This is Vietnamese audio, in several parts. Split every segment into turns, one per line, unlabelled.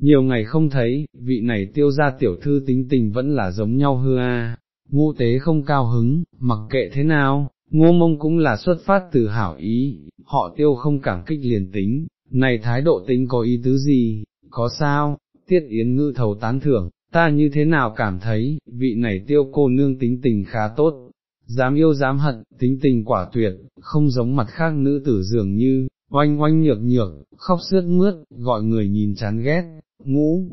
nhiều ngày không thấy, vị này tiêu ra tiểu thư tính tình vẫn là giống nhau hư a. Ngô tế không cao hứng, mặc kệ thế nào, ngô mông cũng là xuất phát từ hảo ý, họ tiêu không cảm kích liền tính, này thái độ tính có ý tứ gì, có sao, tiết yến ngư thầu tán thưởng, ta như thế nào cảm thấy, vị này tiêu cô nương tính tình khá tốt, dám yêu dám hận, tính tình quả tuyệt, không giống mặt khác nữ tử dường như, oanh oanh nhược nhược, khóc sướt mướt, gọi người nhìn chán ghét, ngũ,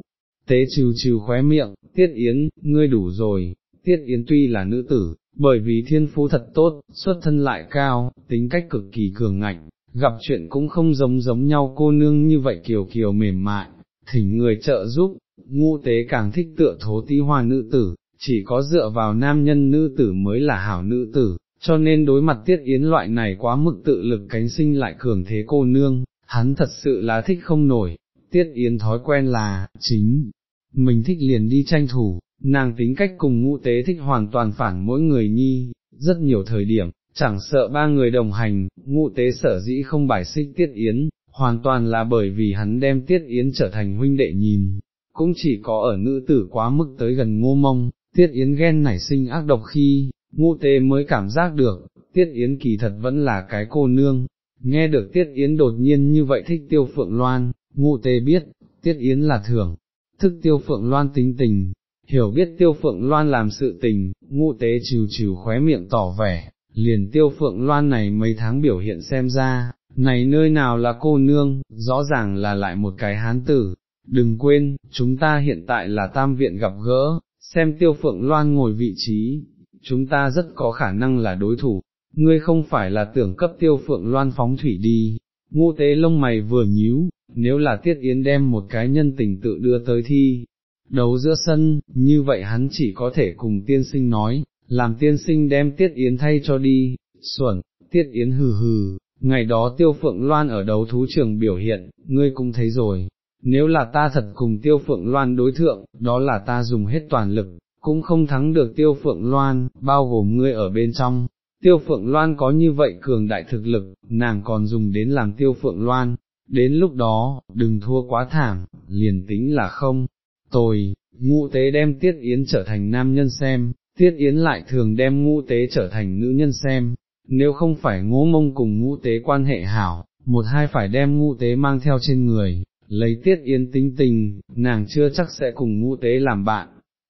tế trừ trừ khóe miệng, tiết yến, ngươi đủ rồi, tiết yến tuy là nữ tử, bởi vì thiên phú thật tốt, xuất thân lại cao, tính cách cực kỳ cường ngạnh, gặp chuyện cũng không giống giống nhau cô nương như vậy kiều kiều mềm mại, thỉnh người trợ giúp, ngu tế càng thích tựa thố tí hoa nữ tử, chỉ có dựa vào nam nhân nữ tử mới là hảo nữ tử, cho nên đối mặt tiết yến loại này quá mực tự lực cánh sinh lại cường thế cô nương, hắn thật sự là thích không nổi, tiết yến thói quen là, chính, mình thích liền đi tranh thủ, nàng tính cách cùng ngũ tế thích hoàn toàn phản mỗi người nhi, rất nhiều thời điểm, chẳng sợ ba người đồng hành, ngũ tế sở dĩ không bài xích tiết yến, hoàn toàn là bởi vì hắn đem tiết yến trở thành huynh đệ nhìn, cũng chỉ có ở nữ tử quá mức tới gần ngô mông, tiết yến ghen nảy sinh ác độc khi, ngô tế mới cảm giác được, tiết yến kỳ thật vẫn là cái cô nương, nghe được tiết yến đột nhiên như vậy thích tiêu phượng loan, ngô tế biết, tiết yến là thưởng, thức tiêu phượng loan tính tình, hiểu biết tiêu phượng loan làm sự tình, ngô tế trừ trừ khóe miệng tỏ vẻ, liền tiêu phượng loan này mấy tháng biểu hiện xem ra, này nơi nào là cô nương, rõ ràng là lại một cái hán tử, đừng quên, chúng ta hiện tại là tam viện gặp gỡ, xem tiêu phượng loan ngồi vị trí, chúng ta rất có khả năng là đối thủ, ngươi không phải là tưởng cấp tiêu phượng loan phóng thủy đi, ngô tế lông mày vừa nhíu, nếu là tiết yến đem một cái nhân tình tự đưa tới thi, đấu giữa sân, như vậy hắn chỉ có thể cùng tiên sinh nói, làm tiên sinh đem tiết yến thay cho đi, xuẩn, tiết yến hừ hừ, ngày đó tiêu phượng loan ở đấu thú trường biểu hiện, ngươi cũng thấy rồi, nếu là ta thật cùng tiêu phượng loan đối thượng, đó là ta dùng hết toàn lực, cũng không thắng được tiêu phượng loan, bao gồm ngươi ở bên trong. Tiêu phượng loan có như vậy cường đại thực lực, nàng còn dùng đến làm tiêu phượng loan, đến lúc đó, đừng thua quá thảm, liền tính là không, tồi, ngũ tế đem tiết yến trở thành nam nhân xem, tiết yến lại thường đem ngũ tế trở thành nữ nhân xem, nếu không phải ngũ mông cùng ngũ tế quan hệ hảo, một hai phải đem ngũ tế mang theo trên người, lấy tiết yến tính tình, nàng chưa chắc sẽ cùng ngũ tế làm bạn.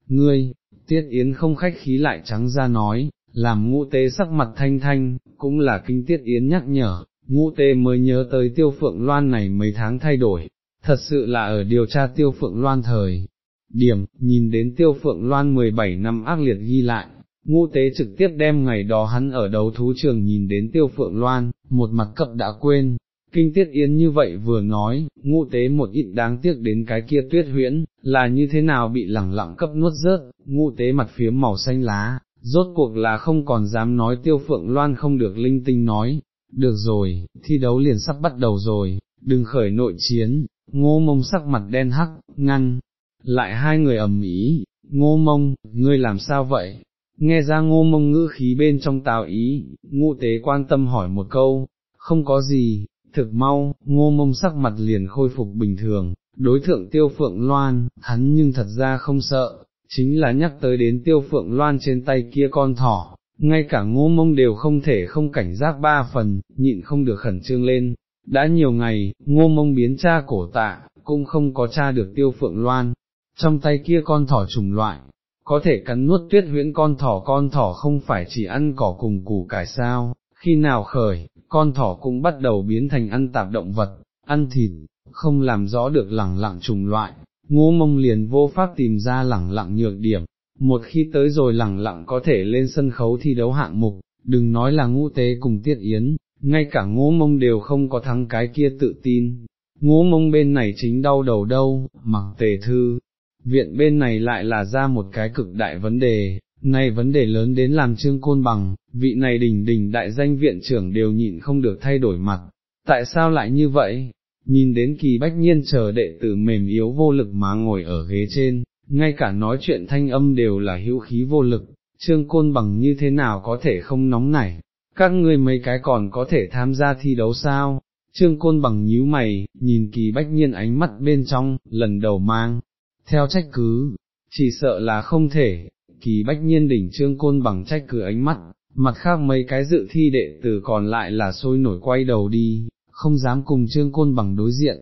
Ngươi, tiết yến không khách khí lại trắng ra nói, làm ngũ tế sắc mặt thanh thanh, cũng là kinh tiết yến nhắc nhở, ngũ tế mới nhớ tới tiêu phượng loan này mấy tháng thay đổi, thật sự là ở điều tra tiêu phượng loan thời. Điểm, nhìn đến tiêu phượng loan 17 năm ác liệt ghi lại, ngũ tế trực tiếp đem ngày đó hắn ở đấu thú trường nhìn đến tiêu phượng loan, một mặt cập đã quên, Kinh Tiết Yến như vậy vừa nói, ngũ tế một ít đáng tiếc đến cái kia tuyết huyễn, là như thế nào bị lẳng lặng cấp nuốt rớt, ngũ tế mặt phía màu xanh lá, rốt cuộc là không còn dám nói tiêu phượng loan không được linh tinh nói, được rồi, thi đấu liền sắp bắt đầu rồi, đừng khởi nội chiến, ngô mông sắc mặt đen hắc, ngăn, lại hai người ầm ý, ngô mông, ngươi làm sao vậy? Nghe ra ngô mông ngữ khí bên trong tào ý, ngũ tế quan tâm hỏi một câu, không có gì, thực mau, ngô mông sắc mặt liền khôi phục bình thường, đối thượng tiêu phượng loan, hắn nhưng thật ra không sợ, chính là nhắc tới đến tiêu phượng loan trên tay kia con thỏ, ngay cả ngô mông đều không thể không cảnh giác ba phần, nhịn không được khẩn trương lên, đã nhiều ngày, ngô mông biến cha cổ tạ, cũng không có cha được tiêu phượng loan, trong tay kia con thỏ trùng loại, có thể cắn nuốt tuyết huyễn con thỏ con thỏ không phải chỉ ăn cỏ cùng củ cải sao, khi nào khởi, con thỏ cũng bắt đầu biến thành ăn tạp động vật, ăn thịt, không làm rõ được lẳng lặng trùng loại, ngô mông liền vô pháp tìm ra lẳng lặng nhược điểm, một khi tới rồi lẳng lặng có thể lên sân khấu thi đấu hạng mục, đừng nói là ngũ tế cùng tiết yến, ngay cả ngô mông đều không có thắng cái kia tự tin, ngô mông bên này chính đau đầu đâu, mặc tề thư, viện bên này lại là ra một cái cực đại vấn đề, này vấn đề lớn đến làm trương côn bằng, vị này đỉnh đỉnh đại danh viện trưởng đều nhịn không được thay đổi mặt, tại sao lại như vậy? Nhìn đến kỳ bách nhiên chờ đệ tử mềm yếu vô lực mà ngồi ở ghế trên, ngay cả nói chuyện thanh âm đều là hữu khí vô lực, trương côn bằng như thế nào có thể không nóng nảy, các ngươi mấy cái còn có thể tham gia thi đấu sao, trương côn bằng nhíu mày, nhìn kỳ bách nhiên ánh mắt bên trong, lần đầu mang, theo trách cứ, chỉ sợ là không thể, kỳ bách nhiên đỉnh trương côn bằng trách cửa ánh mắt, mặt khác mấy cái dự thi đệ tử còn lại là sôi nổi quay đầu đi, không dám cùng trương côn bằng đối diện,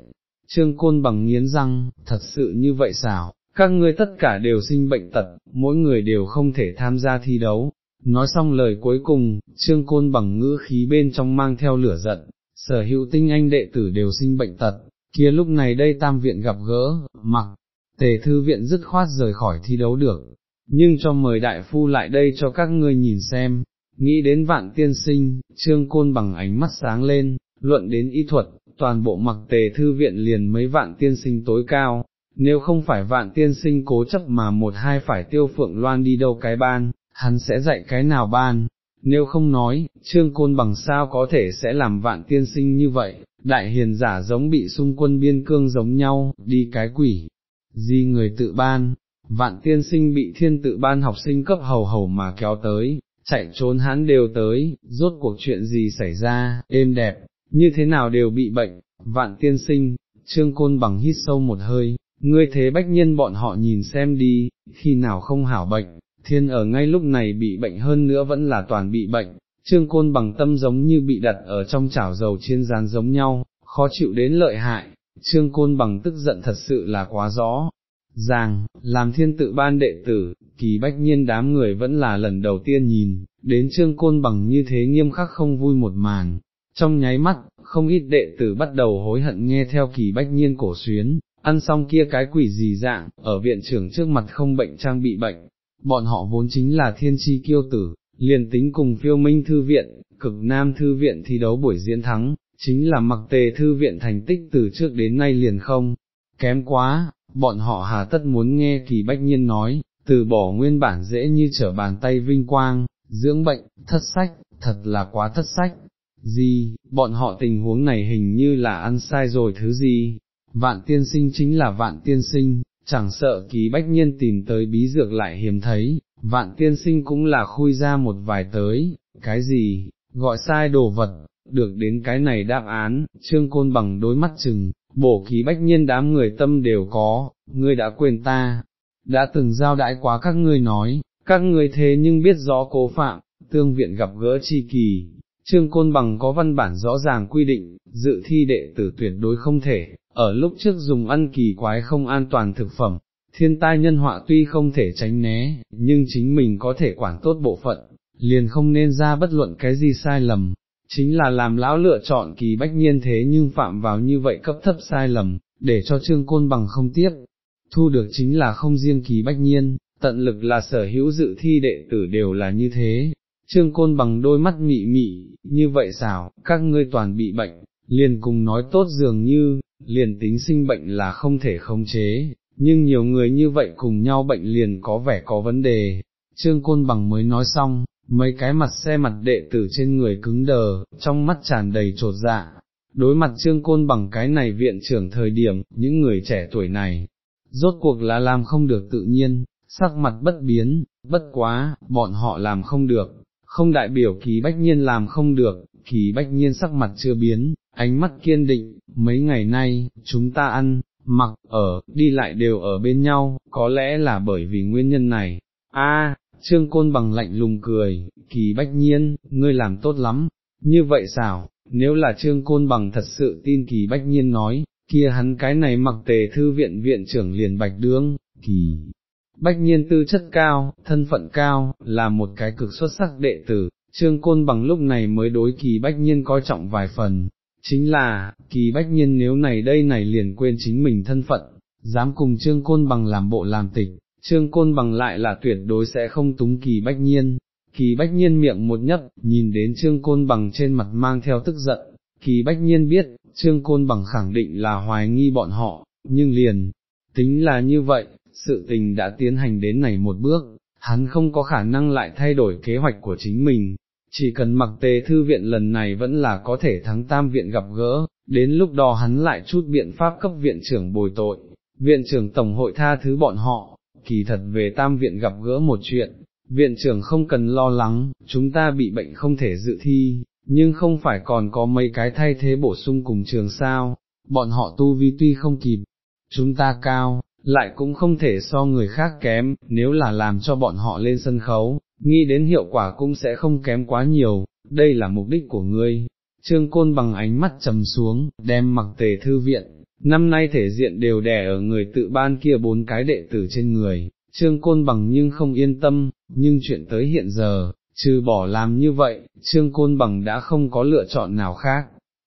trương côn bằng nghiến răng, thật sự như vậy sao, các ngươi tất cả đều sinh bệnh tật, mỗi người đều không thể tham gia thi đấu. Nói xong lời cuối cùng, trương côn bằng ngữ khí bên trong mang theo lửa giận, sở hữu tinh anh đệ tử đều sinh bệnh tật, kia lúc này đây tam viện gặp gỡ, mặc, tề thư viện dứt khoát rời khỏi thi đấu được, nhưng cho mời đại phu lại đây cho các ngươi nhìn xem, nghĩ đến vạn tiên sinh, trương côn bằng ánh mắt sáng lên, luận đến y thuật, toàn bộ mặc tề thư viện liền mấy vạn tiên sinh tối cao, nếu không phải vạn tiên sinh cố chấp mà một hai phải tiêu phượng loan đi đâu cái ban, hắn sẽ dạy cái nào ban, nếu không nói, trương côn bằng sao có thể sẽ làm vạn tiên sinh như vậy, đại hiền giả giống bị xung quân biên cương giống nhau, đi cái quỷ, gì người tự ban, vạn tiên sinh bị thiên tự ban học sinh cấp hầu hầu mà kéo tới, chạy trốn hắn đều tới, rốt cuộc chuyện gì xảy ra, êm đẹp, như thế nào đều bị bệnh, vạn tiên sinh, trương côn bằng hít sâu một hơi, ngươi thế bách nhân bọn họ nhìn xem đi, khi nào không hảo bệnh, thiên ở ngay lúc này bị bệnh hơn nữa vẫn là toàn bị bệnh, trương côn bằng tâm giống như bị đặt ở trong chảo dầu chiên rán giống nhau, khó chịu đến lợi hại, trương côn bằng tức giận thật sự là quá rõ. Ràng, làm thiên tự ban đệ tử, kỳ bách nhiên đám người vẫn là lần đầu tiên nhìn, đến trương côn bằng như thế nghiêm khắc không vui một màn, trong nháy mắt, không ít đệ tử bắt đầu hối hận nghe theo kỳ bách nhiên cổ xuyến, ăn xong kia cái quỷ gì dạng, ở viện trưởng trước mặt không bệnh trang bị bệnh, bọn họ vốn chính là thiên chi kiêu tử, liền tính cùng phiêu minh thư viện, cực nam thư viện thi đấu buổi diễn thắng, chính là mặc tề thư viện thành tích từ trước đến nay liền không, kém quá, bọn họ hà tất muốn nghe kỳ bách nhiên nói, từ bỏ nguyên bản dễ như trở bàn tay vinh quang, dưỡng bệnh, thất sách, thật là quá thất sách. Gì, bọn họ tình huống này hình như là ăn sai rồi thứ gì, vạn tiên sinh chính là vạn tiên sinh, chẳng sợ kỳ bách nhiên tìm tới bí dược lại hiếm thấy, vạn tiên sinh cũng là khui ra một vài tới, cái gì, gọi sai đồ vật, được đến cái này đáp án, trương côn bằng đối mắt chừng, bổ ký bách nhiên đám người tâm đều có, ngươi đã quên ta, đã từng giao đãi quá các ngươi nói, các ngươi thế nhưng biết rõ cố phạm, tương viện gặp gỡ chi kỳ. Trương Côn Bằng có văn bản rõ ràng quy định, dự thi đệ tử tuyệt đối không thể, ở lúc trước dùng ăn kỳ quái không an toàn thực phẩm, thiên tai nhân họa tuy không thể tránh né, nhưng chính mình có thể quản tốt bộ phận, liền không nên ra bất luận cái gì sai lầm, chính là làm lão lựa chọn kỳ bách nhiên thế nhưng phạm vào như vậy cấp thấp sai lầm, để cho trương côn bằng không tiếc thu được chính là không riêng kỳ bách nhiên, tận lực là sở hữu dự thi đệ tử đều là như thế. Trương côn bằng đôi mắt mị mị, như vậy xảo, các ngươi toàn bị bệnh, liền cùng nói tốt dường như, liền tính sinh bệnh là không thể khống chế, nhưng nhiều người như vậy cùng nhau bệnh liền có vẻ có vấn đề. Trương Côn Bằng mới nói xong, mấy cái mặt xe mặt đệ tử trên người cứng đờ, trong mắt tràn đầy trột dạ. Đối mặt Trương Côn Bằng cái này viện trưởng thời điểm, những người trẻ tuổi này, rốt cuộc là làm không được tự nhiên, sắc mặt bất biến, bất quá, bọn họ làm không được, không đại biểu kỳ bách nhiên làm không được, kỳ bách nhiên sắc mặt chưa biến, ánh mắt kiên định, mấy ngày nay, chúng ta ăn, mặc, ở, đi lại đều ở bên nhau, có lẽ là bởi vì nguyên nhân này. A, trương côn bằng lạnh lùng cười, kỳ bách nhiên, ngươi làm tốt lắm, như vậy sao, nếu là trương côn bằng thật sự tin kỳ bách nhiên nói, kia hắn cái này mặc tề thư viện viện trưởng liền bạch đương, kỳ. Bách nhiên tư chất cao, thân phận cao, là một cái cực xuất sắc đệ tử, trương côn bằng lúc này mới đối kỳ bách nhiên coi trọng vài phần, chính là, kỳ bách nhiên nếu này đây này liền quên chính mình thân phận, dám cùng trương côn bằng làm bộ làm tịch, trương côn bằng lại là tuyệt đối sẽ không túng kỳ bách nhiên. Kỳ bách nhiên miệng một nhấp, nhìn đến trương côn bằng trên mặt mang theo tức giận, kỳ bách nhiên biết, trương côn bằng khẳng định là hoài nghi bọn họ, nhưng liền, tính là như vậy, sự tình đã tiến hành đến này một bước, hắn không có khả năng lại thay đổi kế hoạch của chính mình, chỉ cần mặc tề thư viện lần này vẫn là có thể thắng tam viện gặp gỡ, đến lúc đó hắn lại chút biện pháp cấp viện trưởng bồi tội, viện trưởng tổng hội tha thứ bọn họ, kỳ thật về tam viện gặp gỡ một chuyện, viện trưởng không cần lo lắng, chúng ta bị bệnh không thể dự thi, nhưng không phải còn có mấy cái thay thế bổ sung cùng trường sao, bọn họ tu vi tuy không kịp, chúng ta cao, lại cũng không thể so người khác kém, nếu là làm cho bọn họ lên sân khấu, nghĩ đến hiệu quả cũng sẽ không kém quá nhiều, đây là mục đích của ngươi. Trương Côn bằng ánh mắt trầm xuống, đem mặc tề thư viện, năm nay thể diện đều đè ở người tự ban kia bốn cái đệ tử trên người, Trương Côn bằng nhưng không yên tâm, nhưng chuyện tới hiện giờ, trừ bỏ làm như vậy, Trương Côn bằng đã không có lựa chọn nào khác.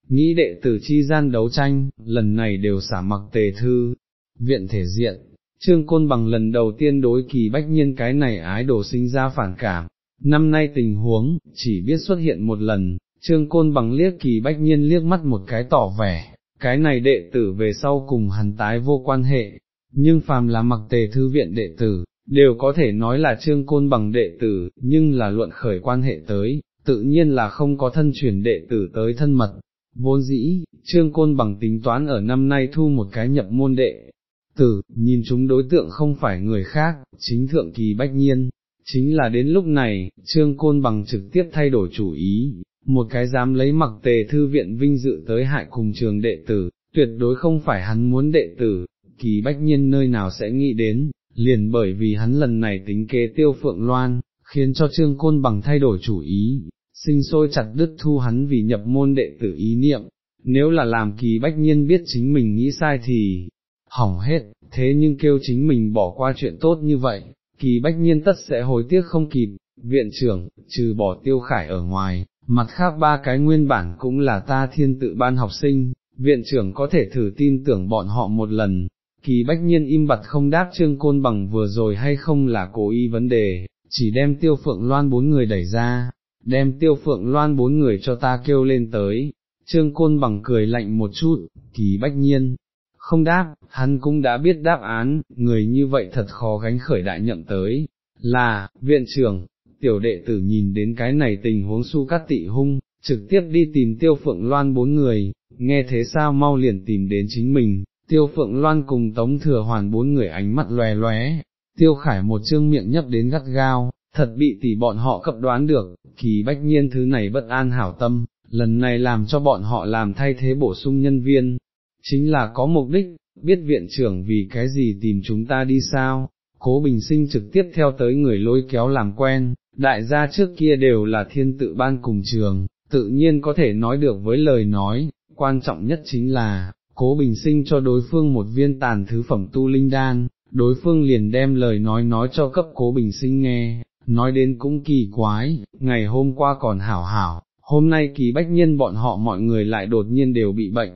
Nghĩ đệ tử chi gian đấu tranh, lần này đều xả mặc tề thư, viện thể diện, Trương Côn bằng lần đầu tiên đối kỳ bách nhiên cái này ái đồ sinh ra phản cảm, năm nay tình huống, chỉ biết xuất hiện một lần, Trương Côn bằng liếc kỳ bách nhiên liếc mắt một cái tỏ vẻ, cái này đệ tử về sau cùng hắn tái vô quan hệ, nhưng phàm là mặc tề thư viện đệ tử, đều có thể nói là trương côn bằng đệ tử, nhưng là luận khởi quan hệ tới, tự nhiên là không có thân truyền đệ tử tới thân mật. Vốn dĩ, trương côn bằng tính toán ở năm nay thu một cái nhập môn đệ, tử, nhìn chúng đối tượng không phải người khác, chính thượng kỳ bách nhiên, chính là đến lúc này, trương côn bằng trực tiếp thay đổi chủ ý, một cái dám lấy mặc tề thư viện vinh dự tới hại cùng trường đệ tử, tuyệt đối không phải hắn muốn đệ tử, kỳ bách nhiên nơi nào sẽ nghĩ đến, liền bởi vì hắn lần này tính kế tiêu phượng loan, khiến cho trương côn bằng thay đổi chủ ý, sinh sôi chặt đứt thu hắn vì nhập môn đệ tử ý niệm, nếu là làm kỳ bách nhiên biết chính mình nghĩ sai thì, hỏng hết, thế nhưng kêu chính mình bỏ qua chuyện tốt như vậy, kỳ bách nhiên tất sẽ hối tiếc không kịp, viện trưởng, trừ bỏ tiêu khải ở ngoài, mặt khác ba cái nguyên bản cũng là ta thiên tự ban học sinh, viện trưởng có thể thử tin tưởng bọn họ một lần, kỳ bách nhiên im bặt không đáp trương côn bằng vừa rồi hay không là cố ý vấn đề, chỉ đem tiêu phượng loan bốn người đẩy ra, đem tiêu phượng loan bốn người cho ta kêu lên tới, trương côn bằng cười lạnh một chút, kỳ bách nhiên, không đáp, hắn cũng đã biết đáp án, người như vậy thật khó gánh khởi đại nhậm tới, là, viện trưởng, tiểu đệ tử nhìn đến cái này tình huống su cắt tị hung, trực tiếp đi tìm tiêu phượng loan bốn người, nghe thế sao mau liền tìm đến chính mình, tiêu phượng loan cùng tống thừa hoàn bốn người ánh mắt lòe lóe, tiêu khải một chương miệng nhấp đến gắt gao, thật bị tỷ bọn họ cập đoán được, kỳ bách nhiên thứ này bất an hảo tâm, lần này làm cho bọn họ làm thay thế bổ sung nhân viên, chính là có mục đích, biết viện trưởng vì cái gì tìm chúng ta đi sao, cố bình sinh trực tiếp theo tới người lôi kéo làm quen, đại gia trước kia đều là thiên tự ban cùng trường, tự nhiên có thể nói được với lời nói, quan trọng nhất chính là, cố bình sinh cho đối phương một viên tàn thứ phẩm tu linh đan, đối phương liền đem lời nói nói cho cấp cố bình sinh nghe, nói đến cũng kỳ quái, ngày hôm qua còn hảo hảo, hôm nay kỳ bách nhân bọn họ mọi người lại đột nhiên đều bị bệnh,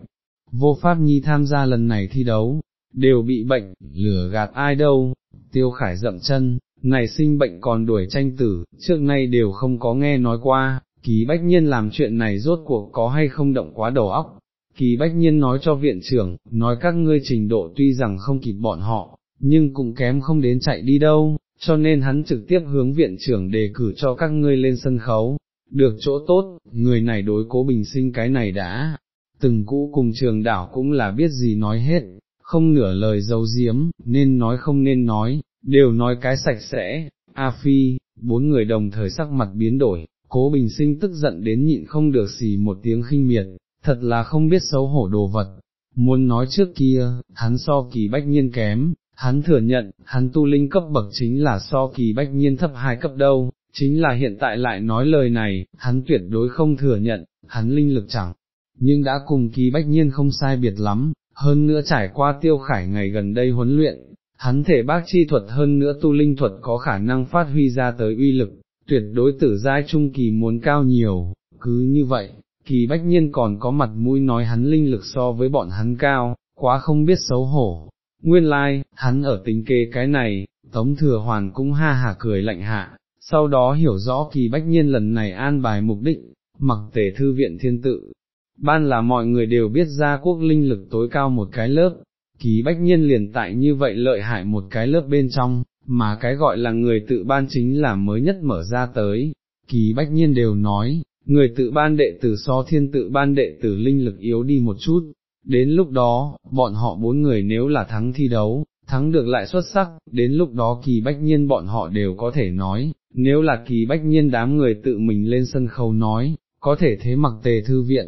vô pháp nhi tham gia lần này thi đấu, đều bị bệnh, lửa gạt ai đâu, tiêu khải dậm chân, này sinh bệnh còn đuổi tranh tử, trước nay đều không có nghe nói qua, kỳ bách nhiên làm chuyện này rốt cuộc có hay không động quá đầu óc. Kỳ bách nhiên nói cho viện trưởng, nói các ngươi trình độ tuy rằng không kịp bọn họ, nhưng cũng kém không đến chạy đi đâu, cho nên hắn trực tiếp hướng viện trưởng đề cử cho các ngươi lên sân khấu. Được chỗ tốt, người này đối cố bình sinh cái này đã, từng cũ cùng trường đảo cũng là biết gì nói hết, không nửa lời dấu diếm, nên nói không nên nói, đều nói cái sạch sẽ, A Phi, bốn người đồng thời sắc mặt biến đổi, cố bình sinh tức giận đến nhịn không được xì một tiếng khinh miệt, thật là không biết xấu hổ đồ vật, muốn nói trước kia, hắn so kỳ bách nhiên kém, hắn thừa nhận, hắn tu linh cấp bậc chính là so kỳ bách nhiên thấp hai cấp đâu, chính là hiện tại lại nói lời này, hắn tuyệt đối không thừa nhận, hắn linh lực chẳng, nhưng đã cùng kỳ bách nhiên không sai biệt lắm, hơn nữa trải qua tiêu khải ngày gần đây huấn luyện, hắn thể bác chi thuật hơn nữa tu linh thuật có khả năng phát huy ra tới uy lực, tuyệt đối tử giai trung kỳ muốn cao nhiều, cứ như vậy, kỳ bách nhiên còn có mặt mũi nói hắn linh lực so với bọn hắn cao, quá không biết xấu hổ. Nguyên lai, like, hắn ở tính kê cái này, Tống Thừa Hoàn cũng ha hả cười lạnh hạ, sau đó hiểu rõ kỳ bách nhiên lần này an bài mục đích, mặc tể thư viện thiên tự. Ban là mọi người đều biết ra quốc linh lực tối cao một cái lớp, kỳ bách nhiên liền tại như vậy lợi hại một cái lớp bên trong, mà cái gọi là người tự ban chính là mới nhất mở ra tới, kỳ bách nhiên đều nói, người tự ban đệ tử so thiên tự ban đệ tử linh lực yếu đi một chút, đến lúc đó, bọn họ bốn người nếu là thắng thi đấu, thắng được lại xuất sắc, đến lúc đó kỳ bách nhiên bọn họ đều có thể nói, nếu là kỳ bách nhiên đám người tự mình lên sân khấu nói, có thể thế mặc tề thư viện,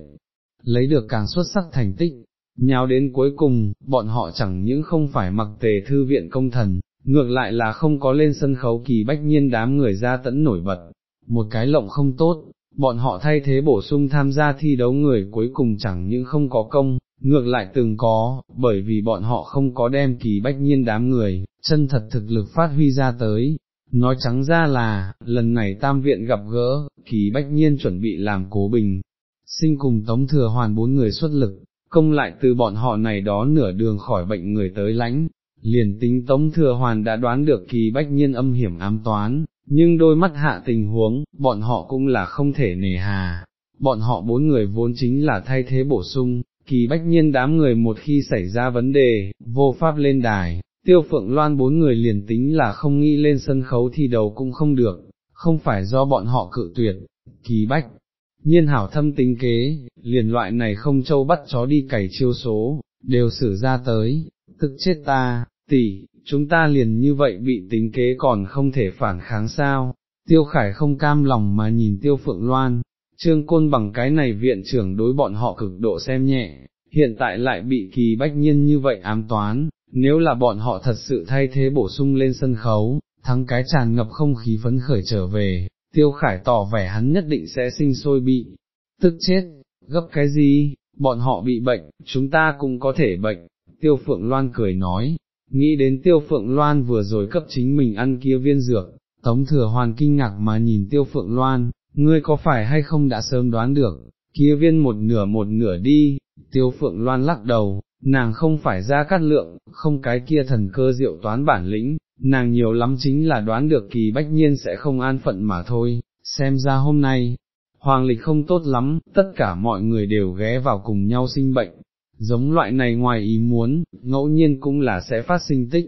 lấy được càng xuất sắc thành tích, nhào đến cuối cùng, bọn họ chẳng những không phải mặc tề thư viện công thần, ngược lại là không có lên sân khấu kỳ bách nhiên đám người ra tẫn nổi bật, một cái lộng không tốt, bọn họ thay thế bổ sung tham gia thi đấu người cuối cùng chẳng những không có công, ngược lại từng có, bởi vì bọn họ không có đem kỳ bách nhiên đám người, chân thật thực lực phát huy ra tới. Nói trắng ra là, lần này tam viện gặp gỡ, kỳ bách nhiên chuẩn bị làm cố bình, sinh cùng tống thừa hoàn bốn người xuất lực, công lại từ bọn họ này đó nửa đường khỏi bệnh người tới lãnh, liền tính tống thừa hoàn đã đoán được kỳ bách nhiên âm hiểm ám toán, nhưng đôi mắt hạ tình huống, bọn họ cũng là không thể nề hà, bọn họ bốn người vốn chính là thay thế bổ sung, kỳ bách nhiên đám người một khi xảy ra vấn đề, vô pháp lên đài, tiêu phượng loan bốn người liền tính là không nghĩ lên sân khấu thi đấu cũng không được, không phải do bọn họ cự tuyệt, kỳ bách. Nhiên hảo thâm tính kế, liền loại này không châu bắt chó đi cày chiêu số, đều xử ra tới, tức chết ta, tỷ, chúng ta liền như vậy bị tính kế còn không thể phản kháng sao, tiêu khải không cam lòng mà nhìn tiêu phượng loan, trương côn bằng cái này viện trưởng đối bọn họ cực độ xem nhẹ, hiện tại lại bị kỳ bách nhiên như vậy ám toán, nếu là bọn họ thật sự thay thế bổ sung lên sân khấu, thắng cái tràn ngập không khí phấn khởi trở về, tiêu khải tỏ vẻ hắn nhất định sẽ sinh sôi bị, tức chết, gấp cái gì, bọn họ bị bệnh, chúng ta cũng có thể bệnh, tiêu phượng loan cười nói, nghĩ đến tiêu phượng loan vừa rồi cấp chính mình ăn kia viên dược, tống thừa hoàn kinh ngạc mà nhìn tiêu phượng loan, ngươi có phải hay không đã sớm đoán được, kia viên một nửa một nửa đi, tiêu phượng loan lắc đầu, nàng không phải ra cắt lượng, không cái kia thần cơ diệu toán bản lĩnh, nàng nhiều lắm chính là đoán được kỳ bách nhiên sẽ không an phận mà thôi, xem ra hôm nay, hoàng lịch không tốt lắm, tất cả mọi người đều ghé vào cùng nhau sinh bệnh, giống loại này ngoài ý muốn, ngẫu nhiên cũng là sẽ phát sinh tích.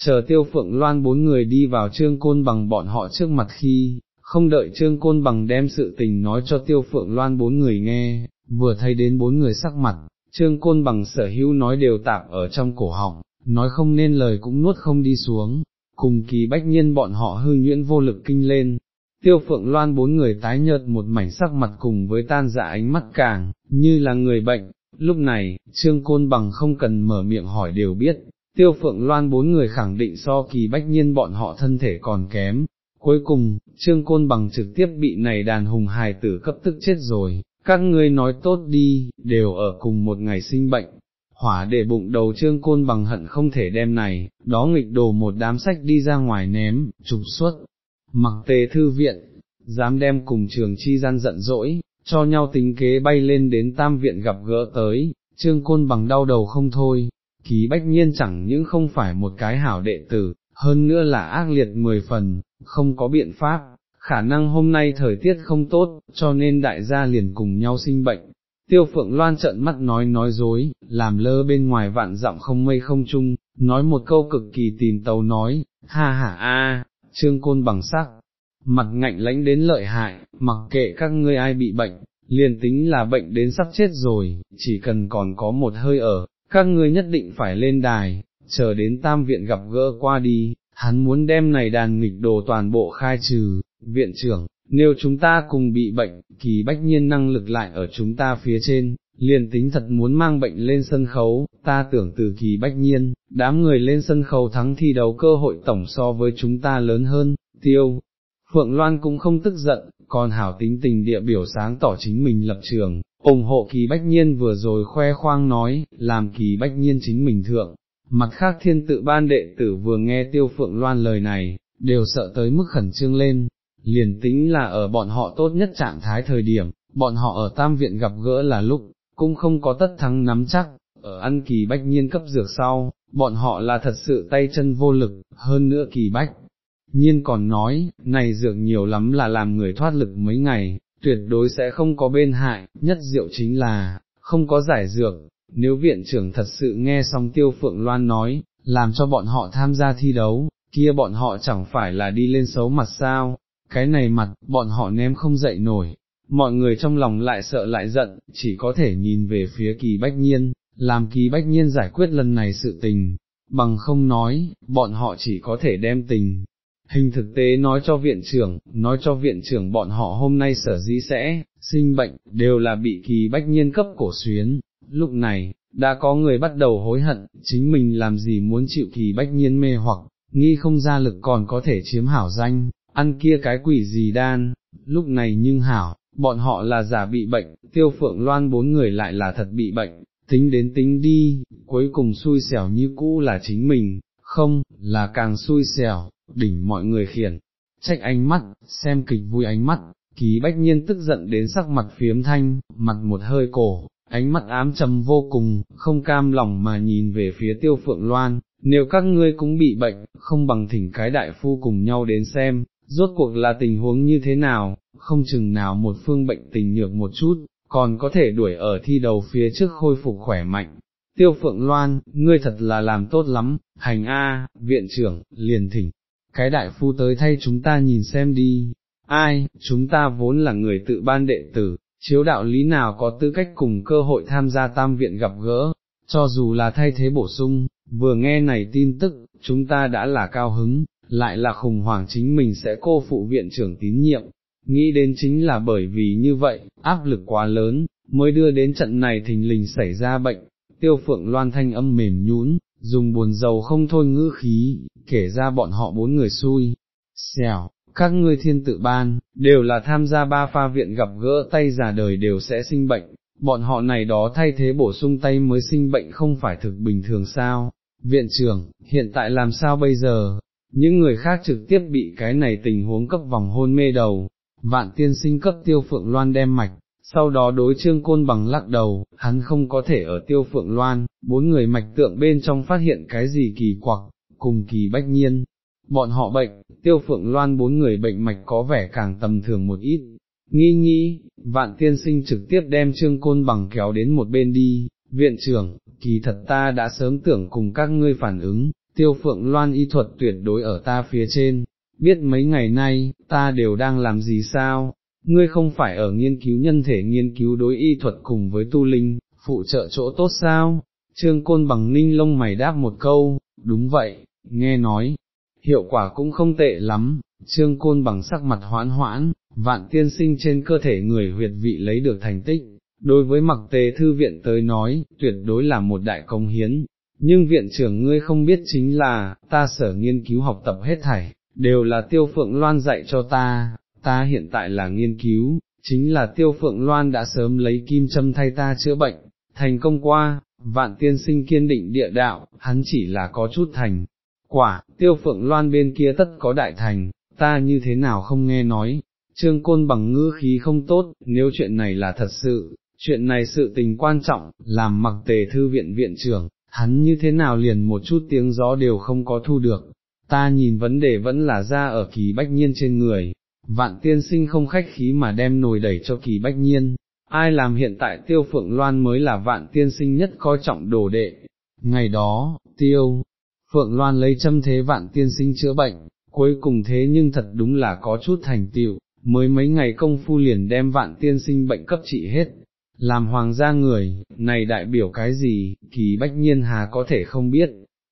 Chờ tiêu phượng loan bốn người đi vào trương côn bằng bọn họ trước mặt khi, không đợi trương côn bằng đem sự tình nói cho tiêu phượng loan bốn người nghe, vừa thấy đến bốn người sắc mặt, trương côn bằng sở hữu nói đều tạp ở trong cổ họng, nói không nên lời cũng nuốt không đi xuống, cùng kỳ bách nhiên bọn họ hư nhuyễn vô lực kinh lên. Tiêu phượng loan bốn người tái nhợt một mảnh sắc mặt cùng với tan dạ ánh mắt càng, như là người bệnh, Lúc này, Trương Côn Bằng không cần mở miệng hỏi đều biết, Tiêu Phượng Loan bốn người khẳng định so kỳ bách nhiên bọn họ thân thể còn kém. Cuối cùng, Trương Côn Bằng trực tiếp bị này đàn hùng hài tử cấp tức chết rồi, các ngươi nói tốt đi, đều ở cùng một ngày sinh bệnh. Hỏa để bụng đầu Trương Côn Bằng hận không thể đem này, đó nghịch đồ một đám sách đi ra ngoài ném, trục xuất, mặc tề thư viện, dám đem cùng trường chi gian giận dỗi, cho nhau tính kế bay lên đến tam viện gặp gỡ tới, trương côn bằng đau đầu không thôi, ký bách nhiên chẳng những không phải một cái hảo đệ tử, hơn nữa là ác liệt mười phần, không có biện pháp, khả năng hôm nay thời tiết không tốt, cho nên đại gia liền cùng nhau sinh bệnh. Tiêu phượng loan trợn mắt nói nói dối, làm lơ bên ngoài vạn dặm không mây không chung, nói một câu cực kỳ tìm tấu nói, ha ha a, trương côn bằng sắc, mặt ngạnh lãnh đến lợi hại, mặc kệ các ngươi ai bị bệnh, liền tính là bệnh đến sắp chết rồi, chỉ cần còn có một hơi ở, các ngươi nhất định phải lên đài, chờ đến tam viện gặp gỡ qua đi, hắn muốn đem này đàn nghịch đồ toàn bộ khai trừ, viện trưởng, nếu chúng ta cùng bị bệnh, kỳ bách nhiên năng lực lại ở chúng ta phía trên, liền tính thật muốn mang bệnh lên sân khấu, ta tưởng từ kỳ bách nhiên, đám người lên sân khấu thắng thi đấu cơ hội tổng so với chúng ta lớn hơn, tiêu, Phượng Loan cũng không tức giận, còn hảo tính tình địa biểu sáng tỏ chính mình lập trường, ủng hộ kỳ bách nhiên vừa rồi khoe khoang nói, làm kỳ bách nhiên chính mình thượng. Mặt khác thiên tự ban đệ tử vừa nghe tiêu Phượng Loan lời này, đều sợ tới mức khẩn trương lên, liền tính là ở bọn họ tốt nhất trạng thái thời điểm, bọn họ ở tam viện gặp gỡ là lúc, cũng không có tất thắng nắm chắc, ở ăn kỳ bách nhiên cấp dược sau, bọn họ là thật sự tay chân vô lực, hơn nữa kỳ bách. Nhiên còn nói, này dược nhiều lắm là làm người thoát lực mấy ngày, tuyệt đối sẽ không có bên hại, nhất diệu chính là, không có giải dược, nếu viện trưởng thật sự nghe xong tiêu phượng loan nói, làm cho bọn họ tham gia thi đấu, kia bọn họ chẳng phải là đi lên xấu mặt sao, cái này mặt, bọn họ ném không dậy nổi, mọi người trong lòng lại sợ lại giận, chỉ có thể nhìn về phía kỳ bách nhiên, làm kỳ bách nhiên giải quyết lần này sự tình, bằng không nói, bọn họ chỉ có thể đem tình, hình thực tế nói cho viện trưởng, nói cho viện trưởng bọn họ hôm nay sở dĩ sẽ, sinh bệnh, đều là bị kỳ bách nhiên cấp cổ xuyến, lúc này, đã có người bắt đầu hối hận, chính mình làm gì muốn chịu kỳ bách nhiên mê hoặc, nghi không ra lực còn có thể chiếm hảo danh, ăn kia cái quỷ gì đan, lúc này nhưng hảo, bọn họ là giả bị bệnh, tiêu phượng loan bốn người lại là thật bị bệnh, tính đến tính đi, cuối cùng xui xẻo như cũ là chính mình, không, là càng xui xẻo, đỉnh mọi người khiển, trách ánh mắt, xem kịch vui ánh mắt, ký bách nhiên tức giận đến sắc mặt phiếm thanh, mặt một hơi cổ, ánh mắt ám trầm vô cùng, không cam lòng mà nhìn về phía tiêu phượng loan, nếu các ngươi cũng bị bệnh, không bằng thỉnh cái đại phu cùng nhau đến xem, rốt cuộc là tình huống như thế nào, không chừng nào một phương bệnh tình nhược một chút, còn có thể đuổi ở thi đầu phía trước khôi phục khỏe mạnh. Tiêu Phượng Loan, ngươi thật là làm tốt lắm, hành A, viện trưởng, liền thỉnh, cái đại phu tới thay chúng ta nhìn xem đi, ai, chúng ta vốn là người tự ban đệ tử, chiếu đạo lý nào có tư cách cùng cơ hội tham gia tam viện gặp gỡ, cho dù là thay thế bổ sung, vừa nghe này tin tức, chúng ta đã là cao hứng, lại là khủng hoảng chính mình sẽ cô phụ viện trưởng tín nhiệm, nghĩ đến chính là bởi vì như vậy, áp lực quá lớn, mới đưa đến trận này thình lình xảy ra bệnh, tiêu phượng loan thanh âm mềm nhũn, dùng buồn dầu không thôi ngữ khí, kể ra bọn họ bốn người xui, xèo, các ngươi thiên tự ban, đều là tham gia ba pha viện gặp gỡ tay già đời đều sẽ sinh bệnh, bọn họ này đó thay thế bổ sung tay mới sinh bệnh không phải thực bình thường sao, viện trưởng, hiện tại làm sao bây giờ, những người khác trực tiếp bị cái này tình huống cấp vòng hôn mê đầu, vạn tiên sinh cấp tiêu phượng loan đem mạch, sau đó đối trương côn bằng lắc đầu, hắn không có thể ở tiêu phượng loan, bốn người mạch tượng bên trong phát hiện cái gì kỳ quặc, cùng kỳ bách nhiên. Bọn họ bệnh, tiêu phượng loan bốn người bệnh mạch có vẻ càng tầm thường một ít, nghi nghĩ, vạn tiên sinh trực tiếp đem trương côn bằng kéo đến một bên đi, viện trưởng, kỳ thật ta đã sớm tưởng cùng các ngươi phản ứng, tiêu phượng loan y thuật tuyệt đối ở ta phía trên, biết mấy ngày nay, ta đều đang làm gì sao, ngươi không phải ở nghiên cứu nhân thể nghiên cứu đối y thuật cùng với tu linh, phụ trợ chỗ tốt sao, trương côn bằng ninh lông mày đáp một câu, đúng vậy, nghe nói, hiệu quả cũng không tệ lắm, trương côn bằng sắc mặt hoãn hoãn, vạn tiên sinh trên cơ thể người huyệt vị lấy được thành tích, đối với mặc tề thư viện tới nói, tuyệt đối là một đại công hiến, nhưng viện trưởng ngươi không biết chính là, ta sở nghiên cứu học tập hết thảy, đều là tiêu phượng loan dạy cho ta, ta hiện tại là nghiên cứu, chính là tiêu phượng loan đã sớm lấy kim châm thay ta chữa bệnh, thành công qua, vạn tiên sinh kiên định địa đạo, hắn chỉ là có chút thành. Quả, tiêu phượng loan bên kia tất có đại thành, ta như thế nào không nghe nói, trương côn bằng ngữ khí không tốt, nếu chuyện này là thật sự, chuyện này sự tình quan trọng, làm mặc tề thư viện viện trưởng, hắn như thế nào liền một chút tiếng gió đều không có thu được, ta nhìn vấn đề vẫn là ra ở kỳ bách nhiên trên người, vạn tiên sinh không khách khí mà đem nồi đẩy cho kỳ bách nhiên, ai làm hiện tại tiêu phượng loan mới là vạn tiên sinh nhất coi trọng đồ đệ, ngày đó, tiêu, phượng loan lấy châm thế vạn tiên sinh chữa bệnh, cuối cùng thế nhưng thật đúng là có chút thành tựu, mới mấy ngày công phu liền đem vạn tiên sinh bệnh cấp trị hết. Làm hoàng gia người, này đại biểu cái gì, kỳ bách nhiên hà có thể không biết,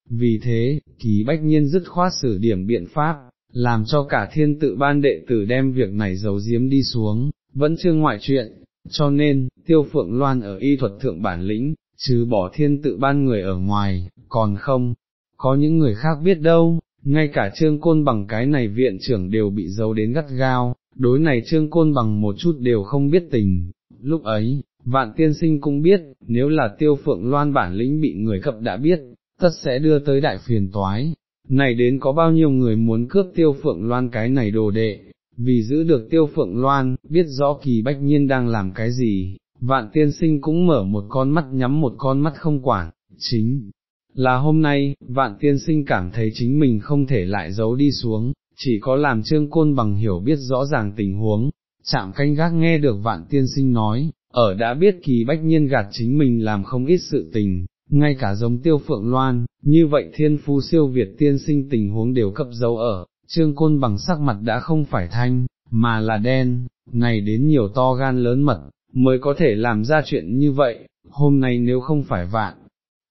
vì thế, kỳ bách nhiên dứt khoát xử điểm biện pháp, làm cho cả thiên tự ban đệ tử đem việc này giấu giếm đi xuống, vẫn chưa ngoại chuyện, cho nên, tiêu phượng loan ở y thuật thượng bản lĩnh, trừ bỏ thiên tự ban người ở ngoài, còn không, có những người khác biết đâu, ngay cả trương côn bằng cái này viện trưởng đều bị giấu đến gắt gao, đối này trương côn bằng một chút đều không biết tình, lúc ấy, vạn tiên sinh cũng biết, nếu là tiêu phượng loan bản lĩnh bị người cập đã biết, tất sẽ đưa tới đại phiền toái, này đến có bao nhiêu người muốn cướp tiêu phượng loan cái này đồ đệ, vì giữ được tiêu phượng loan, biết rõ kỳ bách nhiên đang làm cái gì, vạn tiên sinh cũng mở một con mắt nhắm một con mắt không quản, chính là hôm nay, vạn tiên sinh cảm thấy chính mình không thể lại giấu đi xuống, chỉ có làm trương côn bằng hiểu biết rõ ràng tình huống, chạm canh gác nghe được vạn tiên sinh nói, ở đã biết kỳ bách nhiên gạt chính mình làm không ít sự tình, ngay cả giống tiêu phượng loan, như vậy thiên phu siêu Việt tiên sinh tình huống đều cấp dấu ở, trương côn bằng sắc mặt đã không phải thanh, mà là đen, này đến nhiều to gan lớn mật, mới có thể làm ra chuyện như vậy, hôm nay nếu không phải vạn.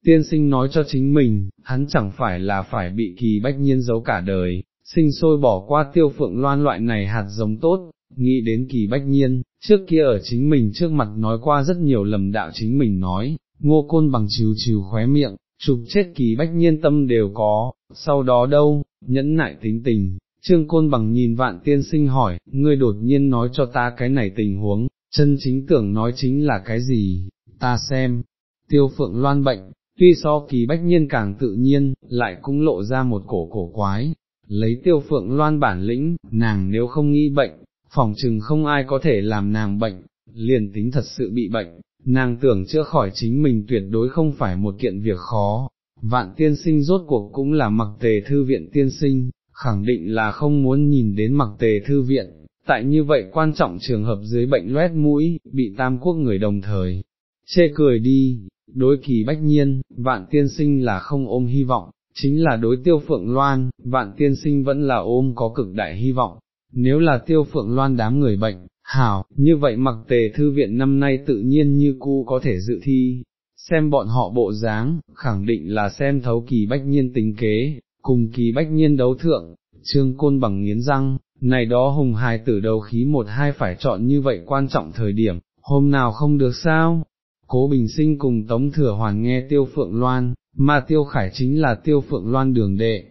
Tiên sinh nói cho chính mình, hắn chẳng phải là phải bị kỳ bách nhiên giấu cả đời, sinh sôi bỏ qua tiêu phượng loan loại này hạt giống tốt, nghĩ đến kỳ bách nhiên, trước kia ở chính mình trước mặt nói qua rất nhiều lầm đạo chính mình nói, ngô côn bằng chiều chiều khóe miệng, chụp chết kỳ bách nhiên tâm đều có, sau đó đâu, nhẫn nại tính tình, trương côn bằng nhìn vạn tiên sinh hỏi, ngươi đột nhiên nói cho ta cái này tình huống, chân chính tưởng nói chính là cái gì, ta xem, tiêu phượng loan bệnh, tuy so kỳ bách nhiên càng tự nhiên, lại cũng lộ ra một cổ cổ quái, lấy tiêu phượng loan bản lĩnh, nàng nếu không nghĩ bệnh, phòng chừng không ai có thể làm nàng bệnh, liền tính thật sự bị bệnh, nàng tưởng chữa khỏi chính mình tuyệt đối không phải một kiện việc khó, vạn tiên sinh rốt cuộc cũng là mặc tề thư viện tiên sinh, khẳng định là không muốn nhìn đến mặc tề thư viện, tại như vậy quan trọng trường hợp dưới bệnh loét mũi, bị tam quốc người đồng thời, chê cười đi, đối kỳ bách nhiên, vạn tiên sinh là không ôm hy vọng, chính là đối tiêu phượng loan, vạn tiên sinh vẫn là ôm có cực đại hy vọng, nếu là tiêu phượng loan đám người bệnh, hảo, như vậy mặc tề thư viện năm nay tự nhiên như cu có thể dự thi, xem bọn họ bộ dáng, khẳng định là xem thấu kỳ bách nhiên tính kế, cùng kỳ bách nhiên đấu thượng, trương côn bằng nghiến răng, này đó hùng hài tử đầu khí một hai phải chọn như vậy quan trọng thời điểm, hôm nào không được sao, cố bình sinh cùng tống thừa hoàn nghe tiêu phượng loan, mà tiêu khải chính là tiêu phượng loan đường đệ,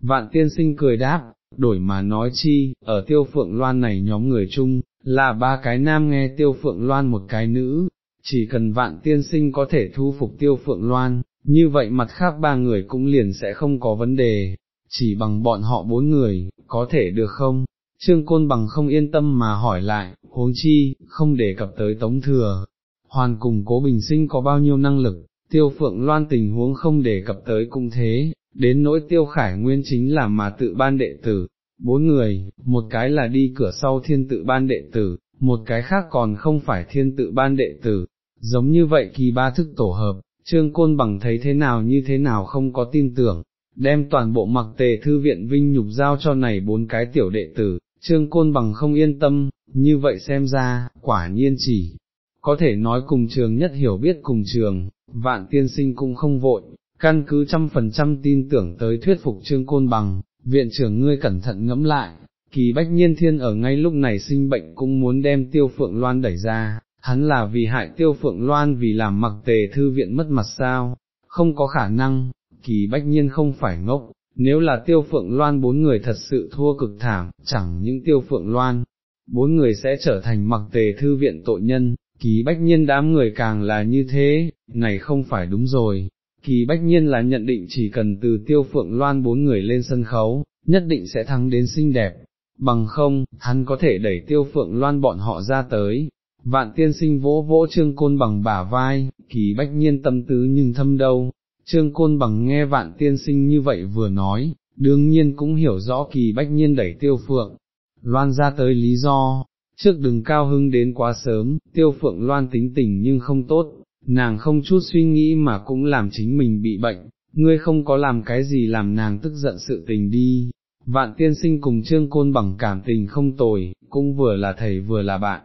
vạn tiên sinh cười đáp, đổi mà nói chi, ở tiêu phượng loan này nhóm người chung, là ba cái nam nghe tiêu phượng loan một cái nữ, chỉ cần vạn tiên sinh có thể thu phục tiêu phượng loan, như vậy mặt khác ba người cũng liền sẽ không có vấn đề, chỉ bằng bọn họ bốn người, có thể được không? Trương Côn bằng không yên tâm mà hỏi lại, huống chi, không đề cập tới tống thừa. Hoàn cùng cố bình sinh có bao nhiêu năng lực, tiêu phượng loan tình huống không đề cập tới cũng thế, đến nỗi tiêu khải nguyên chính là mà tự ban đệ tử, bốn người, một cái là đi cửa sau thiên tự ban đệ tử, một cái khác còn không phải thiên tự ban đệ tử, giống như vậy kỳ ba thức tổ hợp, trương côn bằng thấy thế nào như thế nào không có tin tưởng, đem toàn bộ mặc tề thư viện vinh nhục giao cho này bốn cái tiểu đệ tử, trương côn bằng không yên tâm, như vậy xem ra, quả nhiên chỉ, có thể nói cùng trường nhất hiểu biết cùng trường, vạn tiên sinh cũng không vội, căn cứ trăm phần trăm tin tưởng tới thuyết phục trương côn bằng, viện trưởng ngươi cẩn thận ngẫm lại, kỳ bách nhiên thiên ở ngay lúc này sinh bệnh cũng muốn đem tiêu phượng loan đẩy ra, hắn là vì hại tiêu phượng loan vì làm mặc tề thư viện mất mặt sao, không có khả năng, kỳ bách nhiên không phải ngốc, nếu là tiêu phượng loan bốn người thật sự thua cực thảm, chẳng những tiêu phượng loan, bốn người sẽ trở thành mặc tề thư viện tội nhân, kỳ bách nhiên đám người càng là như thế, này không phải đúng rồi, kỳ bách nhiên là nhận định chỉ cần từ tiêu phượng loan bốn người lên sân khấu, nhất định sẽ thắng đến xinh đẹp, bằng không, hắn có thể đẩy tiêu phượng loan bọn họ ra tới. Vạn tiên sinh vỗ vỗ trương côn bằng bả vai, kỳ bách nhiên tâm tứ nhưng thâm đâu, trương côn bằng nghe vạn tiên sinh như vậy vừa nói, đương nhiên cũng hiểu rõ kỳ bách nhiên đẩy tiêu phượng, loan ra tới lý do, trước đừng cao hưng đến quá sớm, tiêu phượng loan tính tình nhưng không tốt, nàng không chút suy nghĩ mà cũng làm chính mình bị bệnh, ngươi không có làm cái gì làm nàng tức giận sự tình đi. Vạn tiên sinh cùng trương côn bằng cảm tình không tồi, cũng vừa là thầy vừa là bạn.